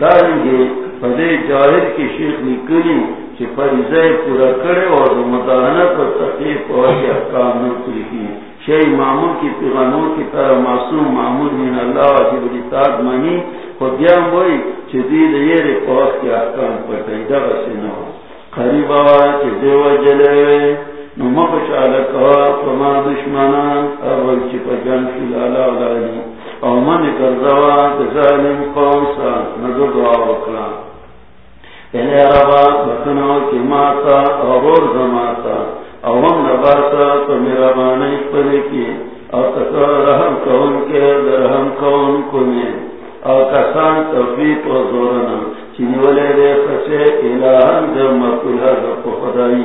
دارنگے پدے جاہر کی شیخ نکلی چی فریضہ پورا کرے اور مدانہ پر تقیف اور احکام نکلی کی۔ شیع معمول کی پیغانوں کی طرح معصوم معمول من اللہ عجب الاتاد منی، خود بیان وئی چی دید یہ رفاق کی احکام پر تیدہ بسی نو قریب آوائی چی دیو جلے۔ نمو پشالکا فما دشمنان اول چی پا جن فی لالا لالی او من کردوا تظالم قوسا نزو دعا وکلا اے یعنی ربا بکنو کی ماتا اور زماتا او من نباتا تو میرا بانی پلکی او تکا رحم کون کے درہم کون کنے او کسان توفیق و زورنا چینی والے دے خسے الہن در مکلہ در خدائی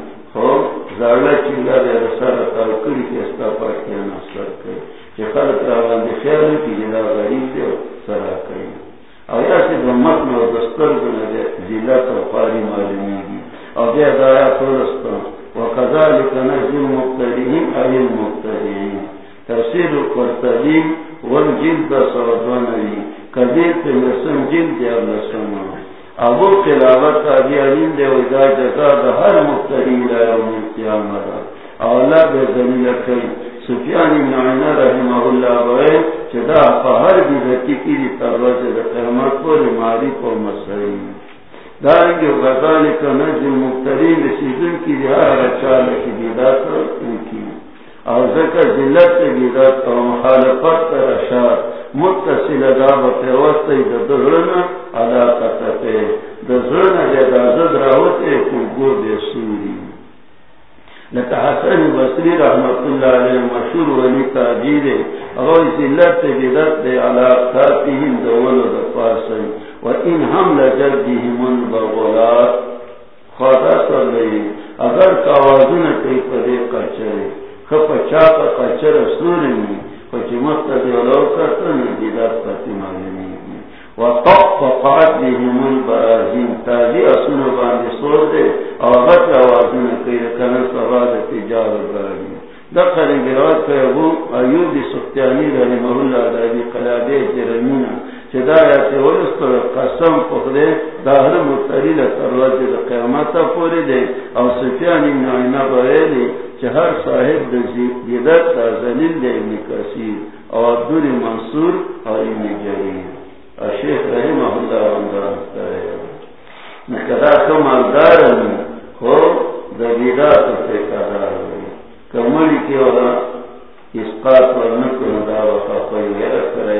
ماددارنی خوب زاولا چیلا دے رسال اتاو کری کی استا پاکیانا سر کری چی خلق راوان دے خیال کی جدا غریب دے سرا کری او یا سی دو مطن و دستر دنے دے زیلت و پاری معلومی او دے دایا پرستا و کذالک نجل مقتدین ایل مقتدین تفسیر قرطبین ون جلد کبیر پی جلد یا نسم ابو خلافت کا بھی علیم دے وجا جزا دا ہر مفتری لا یوم القیامت اولا بے زمین کئی. سفیان ابن عینا رحمہ اللہ بوئے چدا پا ہر بیزتی کی دی تروج دا قیامت کو لماری کو مسئلی دارنگی غزانی کا نجل مفتری رسیدن کی دی ہر رچال کی بیدات ان کی. اور ذکر ذلت سے بیدات کا مخالفت کا رشاد متصل دا بتوسطی دا دغرنا علا قطفه دا زرنا جا دا زد راوته کلگو دے سوری. لکہ حسن بصری رحمت اللہ علیہ مشہور ولی تاجیر اگر ذلت سے بیدت دے علا قطفهم دولو دا پاسن و ان ہم لجردهم البغلات خواتا صلی اللہ اگر کاوازن کئی پدے قچرے خپ چاپا قچر سوری میں پچی مقتدی ولو کرتن دیدات پتی ماننی وقفقات بهم البرازین تازی اصول باندی سور دے او غط آوازن کئی کنن سواد تجار برازین دقل انگراد که ابو ایوب سختیانی رحمه اللہ دادی قلابه جرمینا چه دا یاتی ورستر قسم پخده، دا هر مطریل ترواز دا قیامتا پوری ده. او صاحب دا دیدت دا زلیل ده ابن کسیر او عبدال منصور او ابن جریر شیخ رحمه اللہ وندان نکدا کم الدارنی خو دا کمڑی کی والا اسقاط ورنکو ندا وقا کوئی غیرت کرے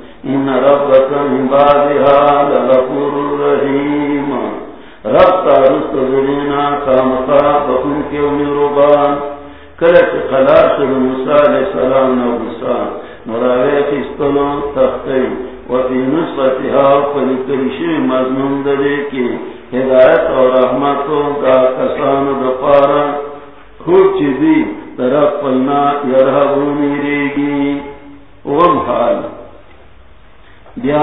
ان ربك من بعدها لغفور رحيم. رب تارست کے امی ربان کلت ہدایت اور رحمتوں کا کسان دپارا خوب چیزی طرف پلنا یرہبونی ریگی غم بیا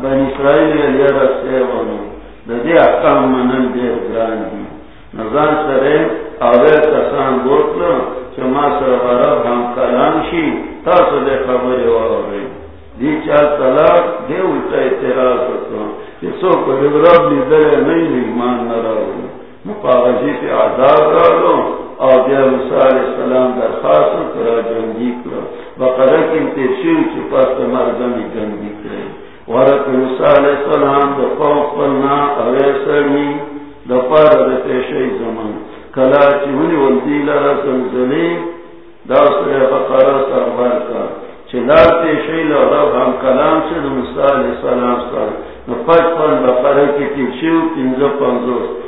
بنی اسرائیل لیا رسے ونو دا دی منن دے گران دی نظان سرے آوے کسان گوٹلا چما سر غرب ہم کلام شی تاس دے خبر وارے دی چال طلاق؟ دے الٹا اعتراض کرتا کہ سو پر رب لی دلے نہیں ایمان نہ رہو مپاغجی پہ عذاب رہو السلام درخواست جنگی کرا وقدر کم تیشیو پاس مرزمی جنگی کرے ورک موسیٰ علیہ السلام دا قوم پلنا علیسرمی دا پار دا زمان کلا چی ونی وندی زمزلی دا سر بقرہ سربار کا چی لار پیشی ہم کلام چی موسیٰ علیہ السلام سر نپچ پن بقرہ کی تیشیو تینزو پنزوست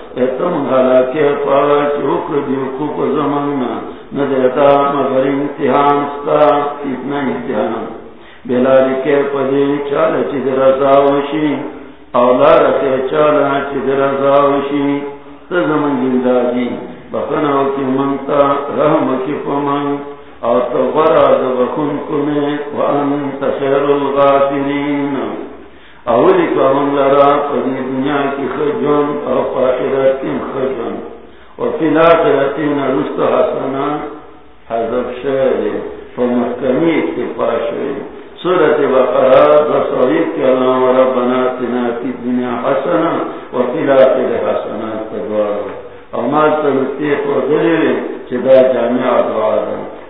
تم بھلا کے پاس رک دیو خوب زمانہ نہ دیتا مگر امتحان کا اتنا امتحان. بلال کے پدی چال چدرا زاوشی اولاد کے چال چدرا زاوشی تزم زندہ جی بکنو کی منتا، رحم کی پمن اور تو برا دبخن کنے، وانت خیر الغافرین. اولی کام ہم پری دنیا کی خجن اور پاخرات خجن اور فلا خیراتی نرست حسنا حضب شعر فمحکمی اتفاع شعر صورت بقرہ بصوریت کے علام ربنا تنا کی دنیا حسنا اور فلا خیر حسنا تدوار اور مال تلتیق و غیر چدا جامعہ دوارا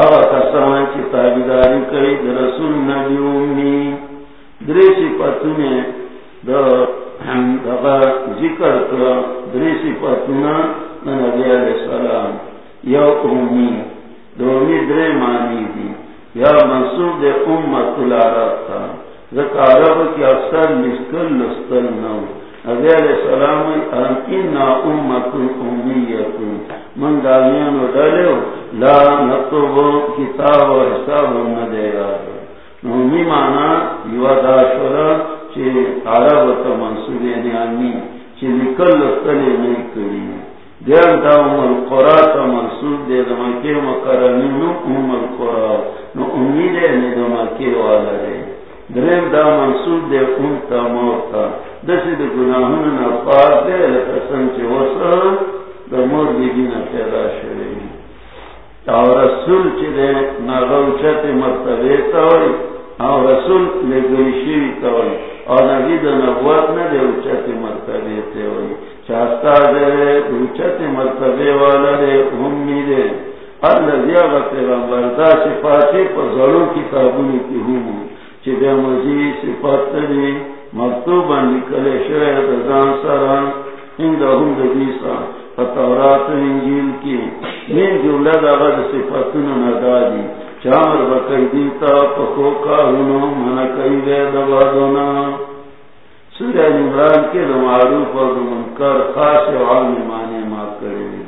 اغا کسان چی تابداری کئی در رسول نبی امی دریسی پتنے در ذکر کر پتنا نبی علیہ السلام، یا امی، دومی درے دی، یا منصوب دے امت کی نسکل نسکل نو۔ حضرت علیہ السلام علم اینا امتن من دالیان و ڈالیو، لا نطب کتاب و حساب و ندیرا نومی مانا یو داشورا چی عرب تا منصوب یعنی آمی چی لکل لفتلی نی کری. دیار دا ام القرآ تا منصوب دی دمکی مکرمی نو ام القرآ نو امید نی دمکی والا دی درم دا منصوب دی ام تا دسی دی گناہوں نا پاک دے قسم چی وصل دا مردگی نا پیدا شوئی او رسول چی دے نا روچت مرتبه تاوی، او رسول لگوی شیوی تاوی. او نبی دا نبوت نا دے روچت مرتبه تاوی. چاستا دے روچت مرتبه والا دے امی دے. اللہ زیادہ پیغمبر دا صفاتی پر ضرور کتابونی کی ہوں چی دے مزید صفات دے مکتوبا نکلے شوئے دزان سران اندہم دبیسا فتورات انجیل کی۔ من جملہ دا غد صفتن ندا ندادی چامر بکی دیتا پکو کارونو من کئی دے دبادونا۔ سورہ نمران کے دو معروف اور دو منکر خاص عام مانے ما کرے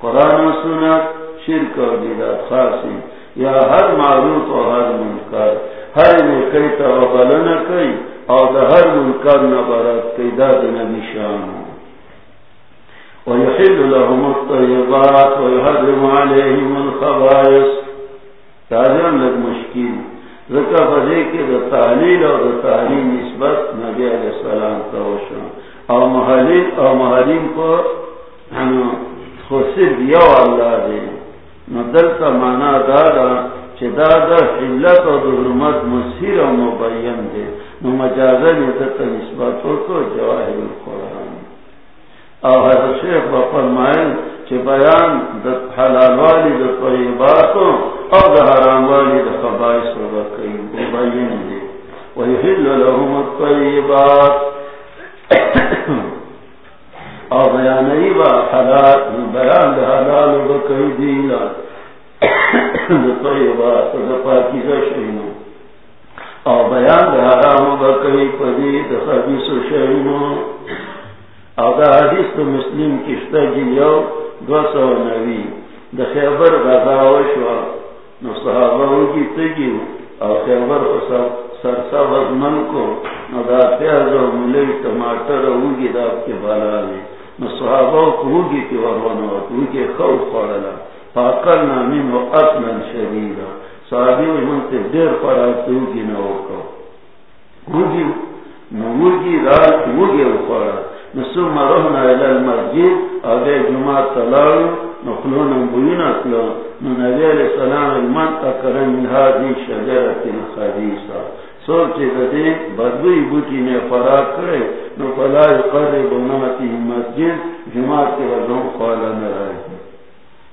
قرآن و سنت شرک اور بیدات خاصی یا ہر معروف اور ہر منکر۔ ہر میں کئی تغبلن کئی اور دا ہر منکر نبرت کئی دا نبی شان ہوں ويحل لهم الطيبات ويحرم عليهم الخبائث۔ تعلم لك مشكل ذكا فذيك ذا تعليل او ذا تعليل نسبت نبي عليه السلام توشا او محلين او محلين کو خسر يو الله دي ندلتا مانا دارا چه دا دا حلت او دا حرمت مسیر او مبین دي نو مجازن يدتا نسبت تو جواهر القرآن. او حضرت شیخ با فرمائن چه بیان دا حلال والی دا طیباتو او دا حرام والی دا خبائس و بکیم مبین دی. ویحل لهم الطیبات. او بیانی با حلال، بیان دا حلال و بکی دیلا دا طیبات دا پاکیزا شئینو او بیان دا بکی پدی دا و شئینو او دا حدیث تو مسلم کشتا جیلیو دو سو نوی۔ دا خیبر غذا وشوا نو صحابہ ہوگی تگیو او خیبر سرسا وزمن کو۔ نو دا پیاز و ملی ٹماٹر ہوگی دا آپ کے بالا لے نو صحابہ ہوگی کی وروانا ہوگی خوف خوڑلا فاقل نامین و اطلن صحابی و دیر ہوگی ہوگی رات ہوگی الى المسجد جمعہ تلاو علیہ السلام اکرم من هذه شجرت دے بدوی بوٹی نے کرے نو فلا یقرب ناتی مسجد جمعہ کے وزن خوالا نرائے نو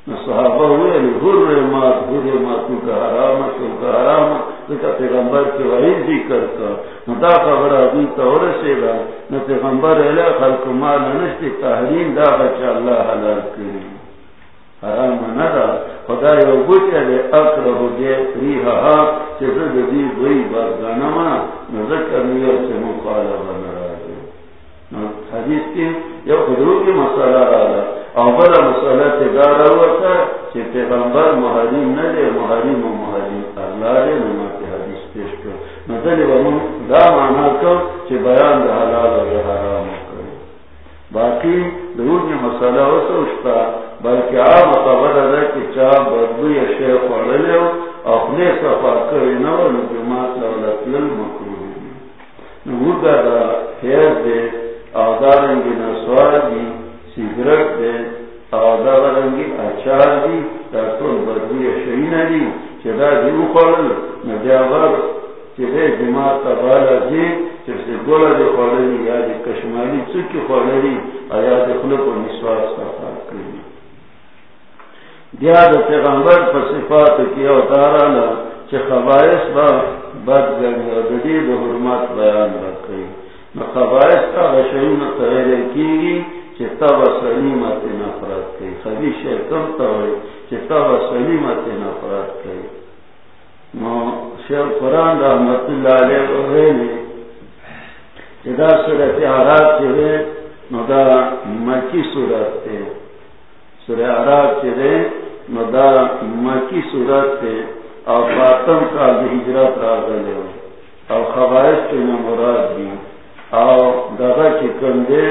صحابہ ہوئے یعنی حر مات حر مات تو کا حرامت تو کا حرامت پیغمبر کے وحید ذکر کا نو دا خبر ابھی تور سے دا نو پیغمبر الی خلق مال نشتی، تحریم دا بچا اللہ حلال کری حرام ندا خدا یو بوچے دے اکرہ دے ریحا ہا چیزا دی بئی بارگانما نو ذکر نیو سے مخالبہ نراجے حدیث کی یو خدرو کی مسئلہ رالا او بلا مسئلہ تدارا ہوا تھا چی پیغمبر محریم ندے محریم و محریم اللہ دے نما پیش کر. مدلی ومن، دا مانا کر چی بیان دا حلال و حرام کر. باقی درود میں مسئلہ ہو سوچتا بلکہ عام خبر ہے کہ چاہ بدو یا شیخ وڑلے ہو، اپنے صفا کری نو نجمات لولتل مکروح نمودہ دا حیث دے آدارنگی نسوار دی سیگرٹ دے، آدارنگی اچار دی دا تون بدو یا شہین دی چدا دیو خوڑل نجابر چدے جماعت تبالا جی چرسے گولا دے خوڑلی یا دے کشمالی چکی خوڑلی آیا دے خلق و نسوار صفا کری دیا دا پیغمبر پر صفات کیا اتارالا چه خبائس با بد گرمی و ددی دا حرمات بیان رکھئی نو خبائس تا غشعین تغیر کیگی چه تب سلیمت نفرت کئی خبیش کم تاوئی چه تب سلیمت نفرت کئی نو شیخ قرآن رحمت اللہ علیہ صورت عراب نو دا مکی صورت تے سورہ عراب نو دا مکی صورت تے او کا ہجرت او خبائش کے مراد دی. او دغا چکم دے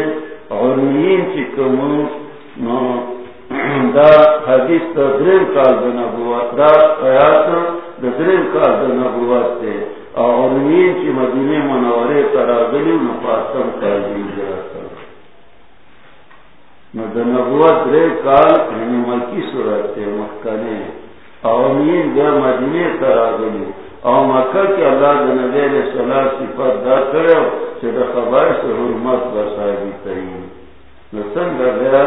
علمین چکم نو دا حدیث تدرین کال دا نبوت، دا قیاس ددرین کال دا نبوت تے او علمین چی مدینه منوره تراغلی نو فاطم کا ہجرت نو نبوت رے کال یعنی مکی صورت تے مکنے اومین گا مدینے کرا گلی او مکہ کی اللہ دنبی علیہ السلام صفت دا کرے چھے دا خبر سے حرمت بسائی تایی نسنگ گیا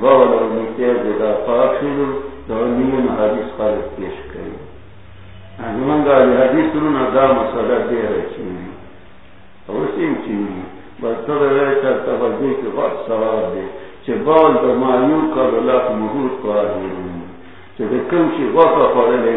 باول و نیتے دا پاک شدو دا نیم حدیث خالق پیش کری یعنی انمانگا دی حدیث رو ندا مسئلہ دے رہے چیوی اوسیم چیوی بس تو رہے چا تبدی کے وقت سواب دے چھے بال دا مایو کر اللہ مہود کو آدھیرون چھے دے کم چی وقت پڑے لے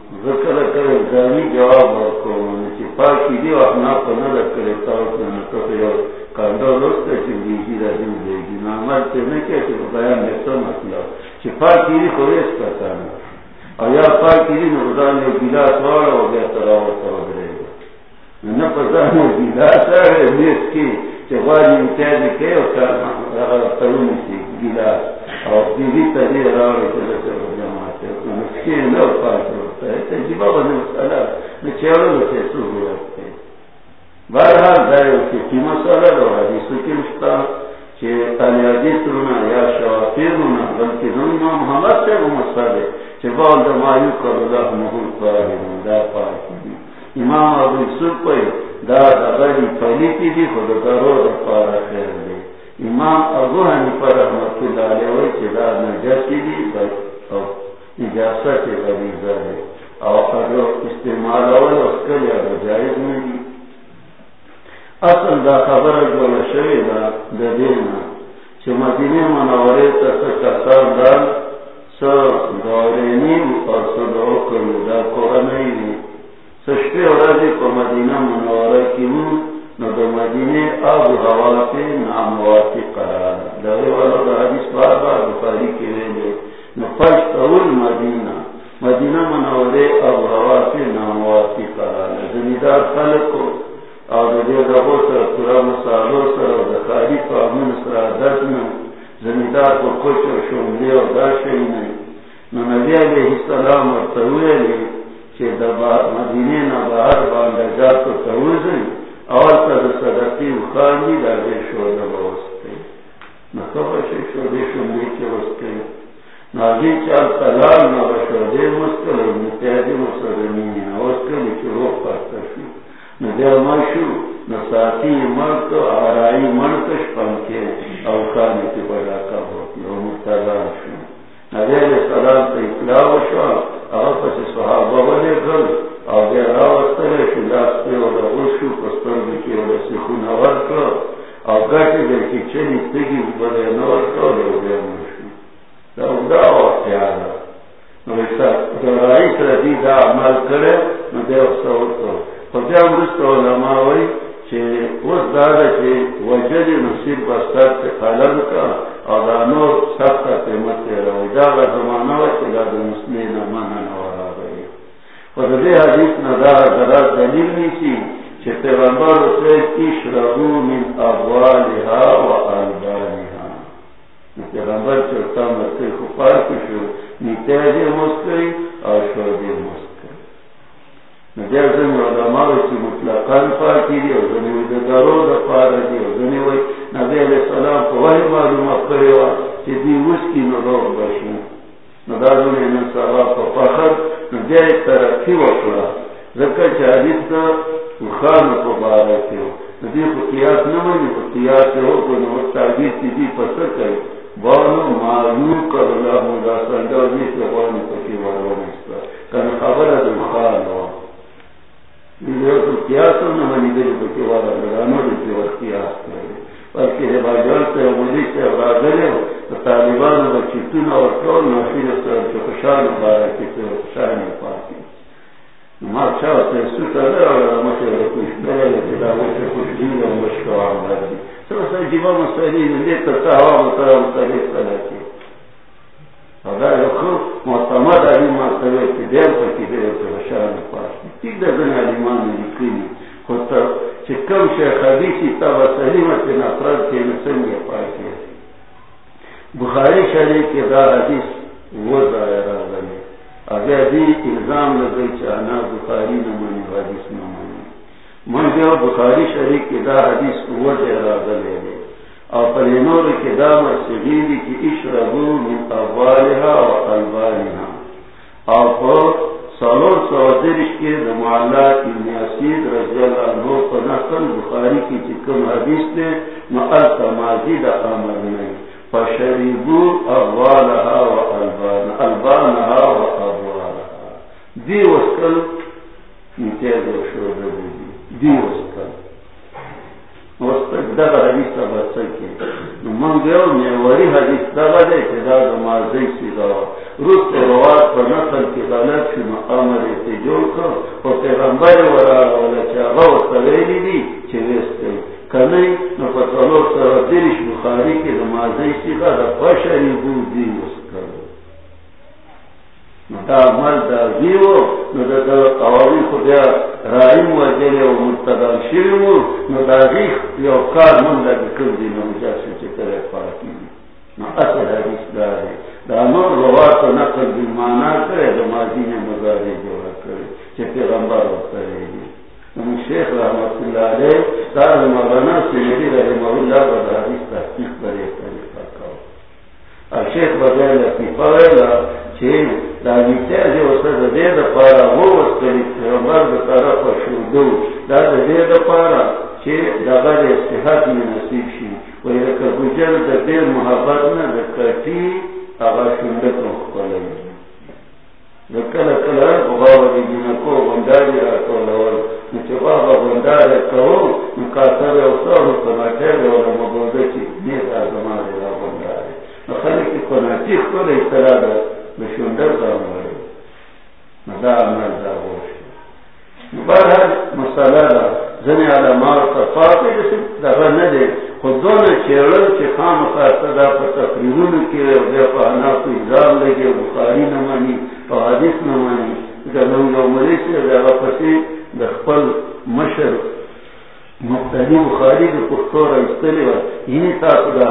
ذکر کرے جانی جواب رکھو یعنی چی پاکی دیو اپنا پا نہ رکھ کرے تاو کنہ کفی کاندو رستے چی دیجی رہی دے گی نامر تے نکے چی بیان نیتا مطلب چی پاکی دی خوریس کتانا او یا پاکی دی نردان نے گلاس وارا ہو گیا تراوت ہو گئے گا نہ پتا ہے گلاس ہے، نیس کی چغاری امتیازی کئی او ترونی سی گلاس او دیوی تدیر راوی چلو چلو جماعت ہے۔ مسکین نو پاس روتا ہے تجیبہ بنا مسئلہ نچیارو لکے سو گرفتے بارحال دائیو کی کی مسئلہ رو حدیثو کی مشتا چه یا شوافیر محمد سے وہ مسئلہ دمایو دا امام ابو یوسف پہ دا غری پلیتی دی خود کرو پارا خیر امام ابو حنیفہ اللہ علیہ دا دی اجازت او اگر استعمال اول اسکل جائز نہیں۔ اصل دا خبر جو شوی دا دا دینا چی مدینه منوری تا دا سا دورینیم اور سا دا ورازی مدینہ منورہ کی نو دو مدینہ آب ہوا نامواتی قرار۔ والا دا حدیث بار بار بخاری کے لیے نو پشت اول مدینہ۔ مدینہ منورہ آب ہوا سے نامواتی قرار زمیدار خلق کو اور دے دبو سر پورا مسالو سر اور دخاری قانون سر عدد میں زمیدار کو کچھ شملے اور داشتے نہیں نو نبی علیہ السلام اور تروے لیے مدینے نہ باہر باندھا جا تو توزن اور تد صدقی اخانی دا دے شودہ بوستے نہ کبش شودے شندے کے وستے ناجی چال تلال نہ بشودے مستل متحدی مسلمین نہ وسکل کی روح پاتا شو نہ دے ماشو نہ ساتھی مرد، آرائی مرکش پنکے اور خانی کی بڑا کا ہوتی اور شو نبی علیہ تا اطلاع وشوا اگر پس صحابہ بنے گل، او بیا راوستلے شو لاستے و دا غشو پستر بکی و دا سخون آور کر او گاٹی در کی چنی تگی بده نور کر و بیا مشو. دا اگدا نو رئیس دا عمل کرے نو دے ورکو علماء وی چه دادا چه وجد بستر چه کا نور سخت قیمت روی دا چه دا نورا دے حدیث ندا ذرا دلیل چه پیغمبر من ابوالها و پیغمبر چرتا مرسی خوبار کشو نیتیجی مسکری اور شودی مسکری نجر زن علماء چی مطلقان پاکی دی او زنی وی دگارو دا پارا دی او زنی وی نبی علیہ السلام کو وحی معلوم اکره وا چی دی وسکی ندور باشن ندازون این صحابا پا فخر نبی ترقی وکلا ذکر چی حدیث دا خان کو بارا کیو نبی کو قیاس نمانی کو قیاس ہو کو نو تعبیر دی پسر کئی بانو معلوم کن خبر ہوا منی بلکہ ہے سے سے تو طالبان اور کون کی نہیں پاتی اور ہے مشکل سب مسئلے نے تے تا ہوا مطلب مختلف طرح کی محتمد علی مرتبه دیر دیر دن علیمان کم شیخ حدیثی تا و سلیمت نفرد که نسنگ پاکی بخاری شریف که دا حدیث وضع اگر الزام لگئی بخاری نمانی حدیث نمانی من جو بخاری شریف که دا حدیث اوہ وضع ارادنی دی اور پرینور کے دام سبیلی کی اشربو من اولها و البانها اور پر سالور سوادرش کے دمعلا ابن اسید رضی اللہ عنہ پر نقل بخاری کی چکم حدیث نے مقل تمازی دا امر نہیں فشریبو اولها و البانها البانها و اولها دی وسکل نیتیز و شروع دی دی وسکل دغه حدیث ته نو مونږ یو حدیث چې دا د مازی روس په کې غلط جوړ کړ او پیغمبر ولا چې هغه دي چې وسته نو په څلور سره بخاری کې د مازی دی وسکړ دا عمل دا نو دا دا رائم و جلی و نو دا غیخ کار من نو نو اصل حدیث دا روات و نقل کرے، دا مزاری کرے پیغمبر نو شیخ رحمت اللہ علیہ مولانا سیدی رحمہ اللہ و دا حدیث تحقیق طریقہ کاؤ. اور شیخ بغیر لطیفہ ویلا دا نیتے جو دا دے دا پارا وہ وستری پیغمبر دا طرف شودو دا دا دے دا پارا چی دا غد استحاد میں نصیب شی وی رکا بجل دا دیر محبت نا دا کٹی آغا شندت مخبالی دا کلا کلا بغاو دی جنکو بنداری را کولول نچه بابا بنداری کهو نکاتر اوساو کماتر ولا مبوده چی نیت آزمان را بنداری نخلی کناتی خود اصطلاح دا بشندر دا مولی مدا عمل دا غوش بارحال مسئلہ دا زنی علماء تفاقی جسی دا غنده خودون چیرل، چی خام دا و بخاری نمانی حدیث نمانی دا ملیسی دا غفتی دا خپل مشر بخاری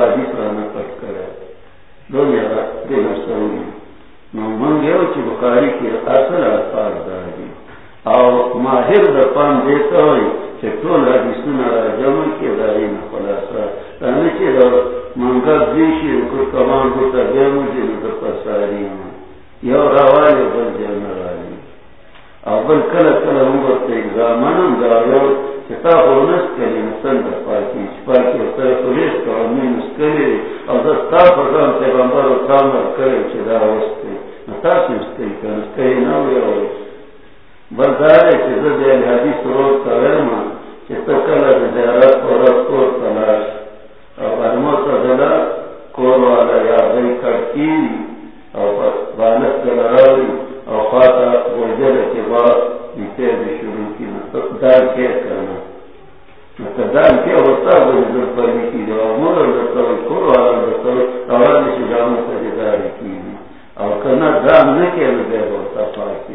حدیث رانا دے من گیو چی بخاری کی اصل الفاظ داری او ماہر دا پان دیتا ہوئی چی طول حدیثونا را جمع کی داری نخلاصا. تانی چی دا منگل دیشی رکر کمان بوتا بیمو جی نکر پساری یو روالی بل جن رالی. او بل کل کل هم بستا اگزامنم دارو چی تا خونس کلی نسن دا پاکی چی پاکی و تا خلیش کارمی نسکلی او دستا پرزان پیغمبر و تامر کلی چی دا وستی نتاسی مستی روز زیارت کور تلاش۔ او کور والا او او شروع کی۔ کور اور جامع سے داری کی اور کرنا دام نہ کیا لگے ہوتا پاکی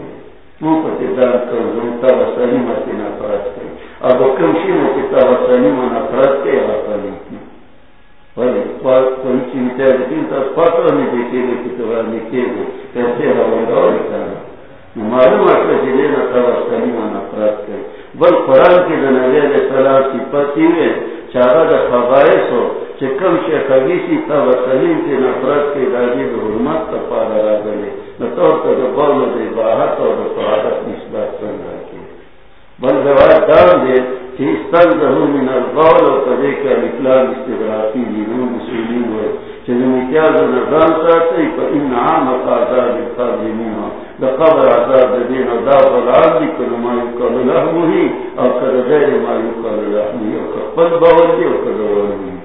وہ پتی دار کر زمتا وسانی متی نفرت کے اب وہ کمشی میں کتا وسانی میں نفرت کے وسانی کی کوئی چیز لیکن تو پتہ نہیں دیکھے گے کہ تو نکے گے کیسے معلوم ہے جلے نہ تھا وسانی میں نفرت کے بل قرآن کی نبی علیہ السلام کی پتی ہے چارہ دا خبائش ہو۔ چکم سے خبیسی تا وسلیم کی نفرت کے دادی حرمت کا پارا را گلے نہ تو بول دے باہر اور طہارت نسبت کر رکھے بل روایت دان دے کہ استغفر من القول وقدے کا الاسلام استغراقی لنو مسلمین ہوئے. چلو امتیاز نظام ساتھی فإن عام قادار القادمین لقبر عذاب دین و داف العرض کل ما یقل لحمه او کل غیر ما یقل لحمه او کل باوردی او کل باوردی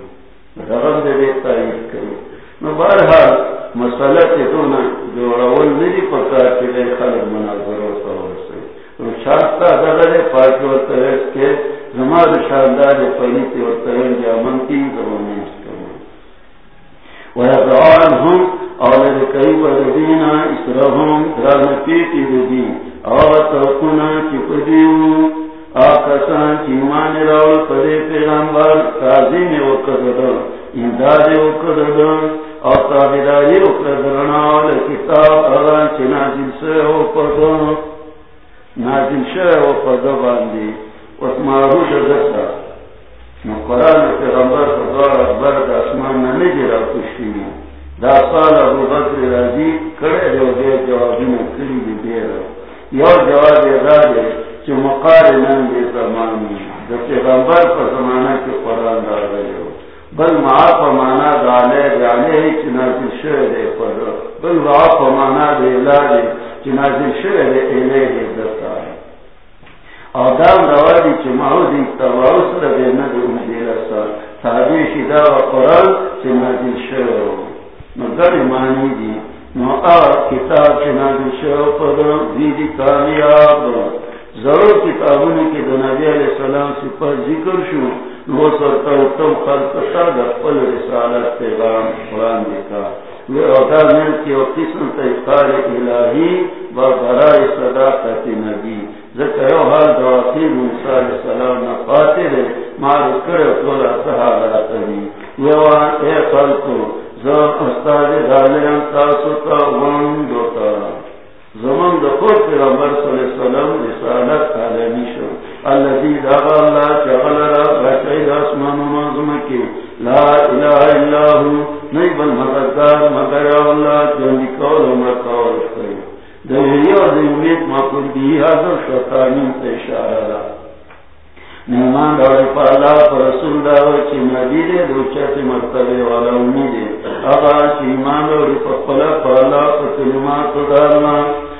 رغم دے دے تاریخ کرو۔ نو بارحال مسئلہ کے دونا جوڑاول ندی پکار کے لیے خلق مناظر و صور سے شانتا دغل پاکی و ترس کے زمان شاندار پلیتی و ترن جامن کی زمان اس کرو ویضعان ہم اور کئی بدینا اسرہم درن پیتی دی اور ترکنا چپدیو آکسان چیمان راول پدے پیغمبر، قاضی میں وہ وقدد امداد وقدد اور تابداری وقدرنا کتاب اغان چی نازل سے ہو پدو نازل سے ہو پدو باندی واسمارو ددسا قرآن پیغمبر فضوار اکبر دا اسمان نمی را کشتی دا سال ابو بکر رضی کڑے جو دے جوابی میں کلی دی دے رہا۔ یو جواب ادا دے۔ چو مقارنن دے زمانی دا پیغمبر پر زمانہ کی قرآن دا رہے ہو۔ بل معا پا مانا دا لے جانے یعنی ہی چنازل شوئے پر بل معا پا مانا دے لا دے چنازل شوئے ایلے ہی دتا ہے۔ اور دام روادی چو ماہو دی تباؤ سر دے ندو مدیر سا تابی شدہ و قرآن چنازل شوئے ہو۔ مگر مانی دی۔ نو آ کتاب چنا دشو پر دیدی کامیاب۔ ضرور کتابوں کی دو علیہ السلام سے پر ذکر شو نو سرتا اتم خلق تا دقل رسالت پیغام قرآن دیکھا۔ وہ اودا مل کی او قسم تیقار الہی با برای صداقت نبی۔ ذکر او حال دواقی موسیٰ علیہ السلام نا قاتل مارو کرے تولا صحابہ تنی ویوان اے خلقو زمان دا دخور پیغمبر صلی اللہ علیہ وسلم رسالت عالمی شو. اللذی داغا اللہ چغل را بچائی داسمان و مازم لا الہ الا ہو. نہیں بل مددگار مگر اللہ جنبی کول و مکاول کئی دوہی و دیمیت مکل دی حضر شتانی تشارہ را. نیمان مہمان دوڑے پالا پر رسول داو چی نبی دے دو چاہتے مرتبے والا امید دے. اگا چی ایمان دوڑے پالا پالا پر کلمات دارنا.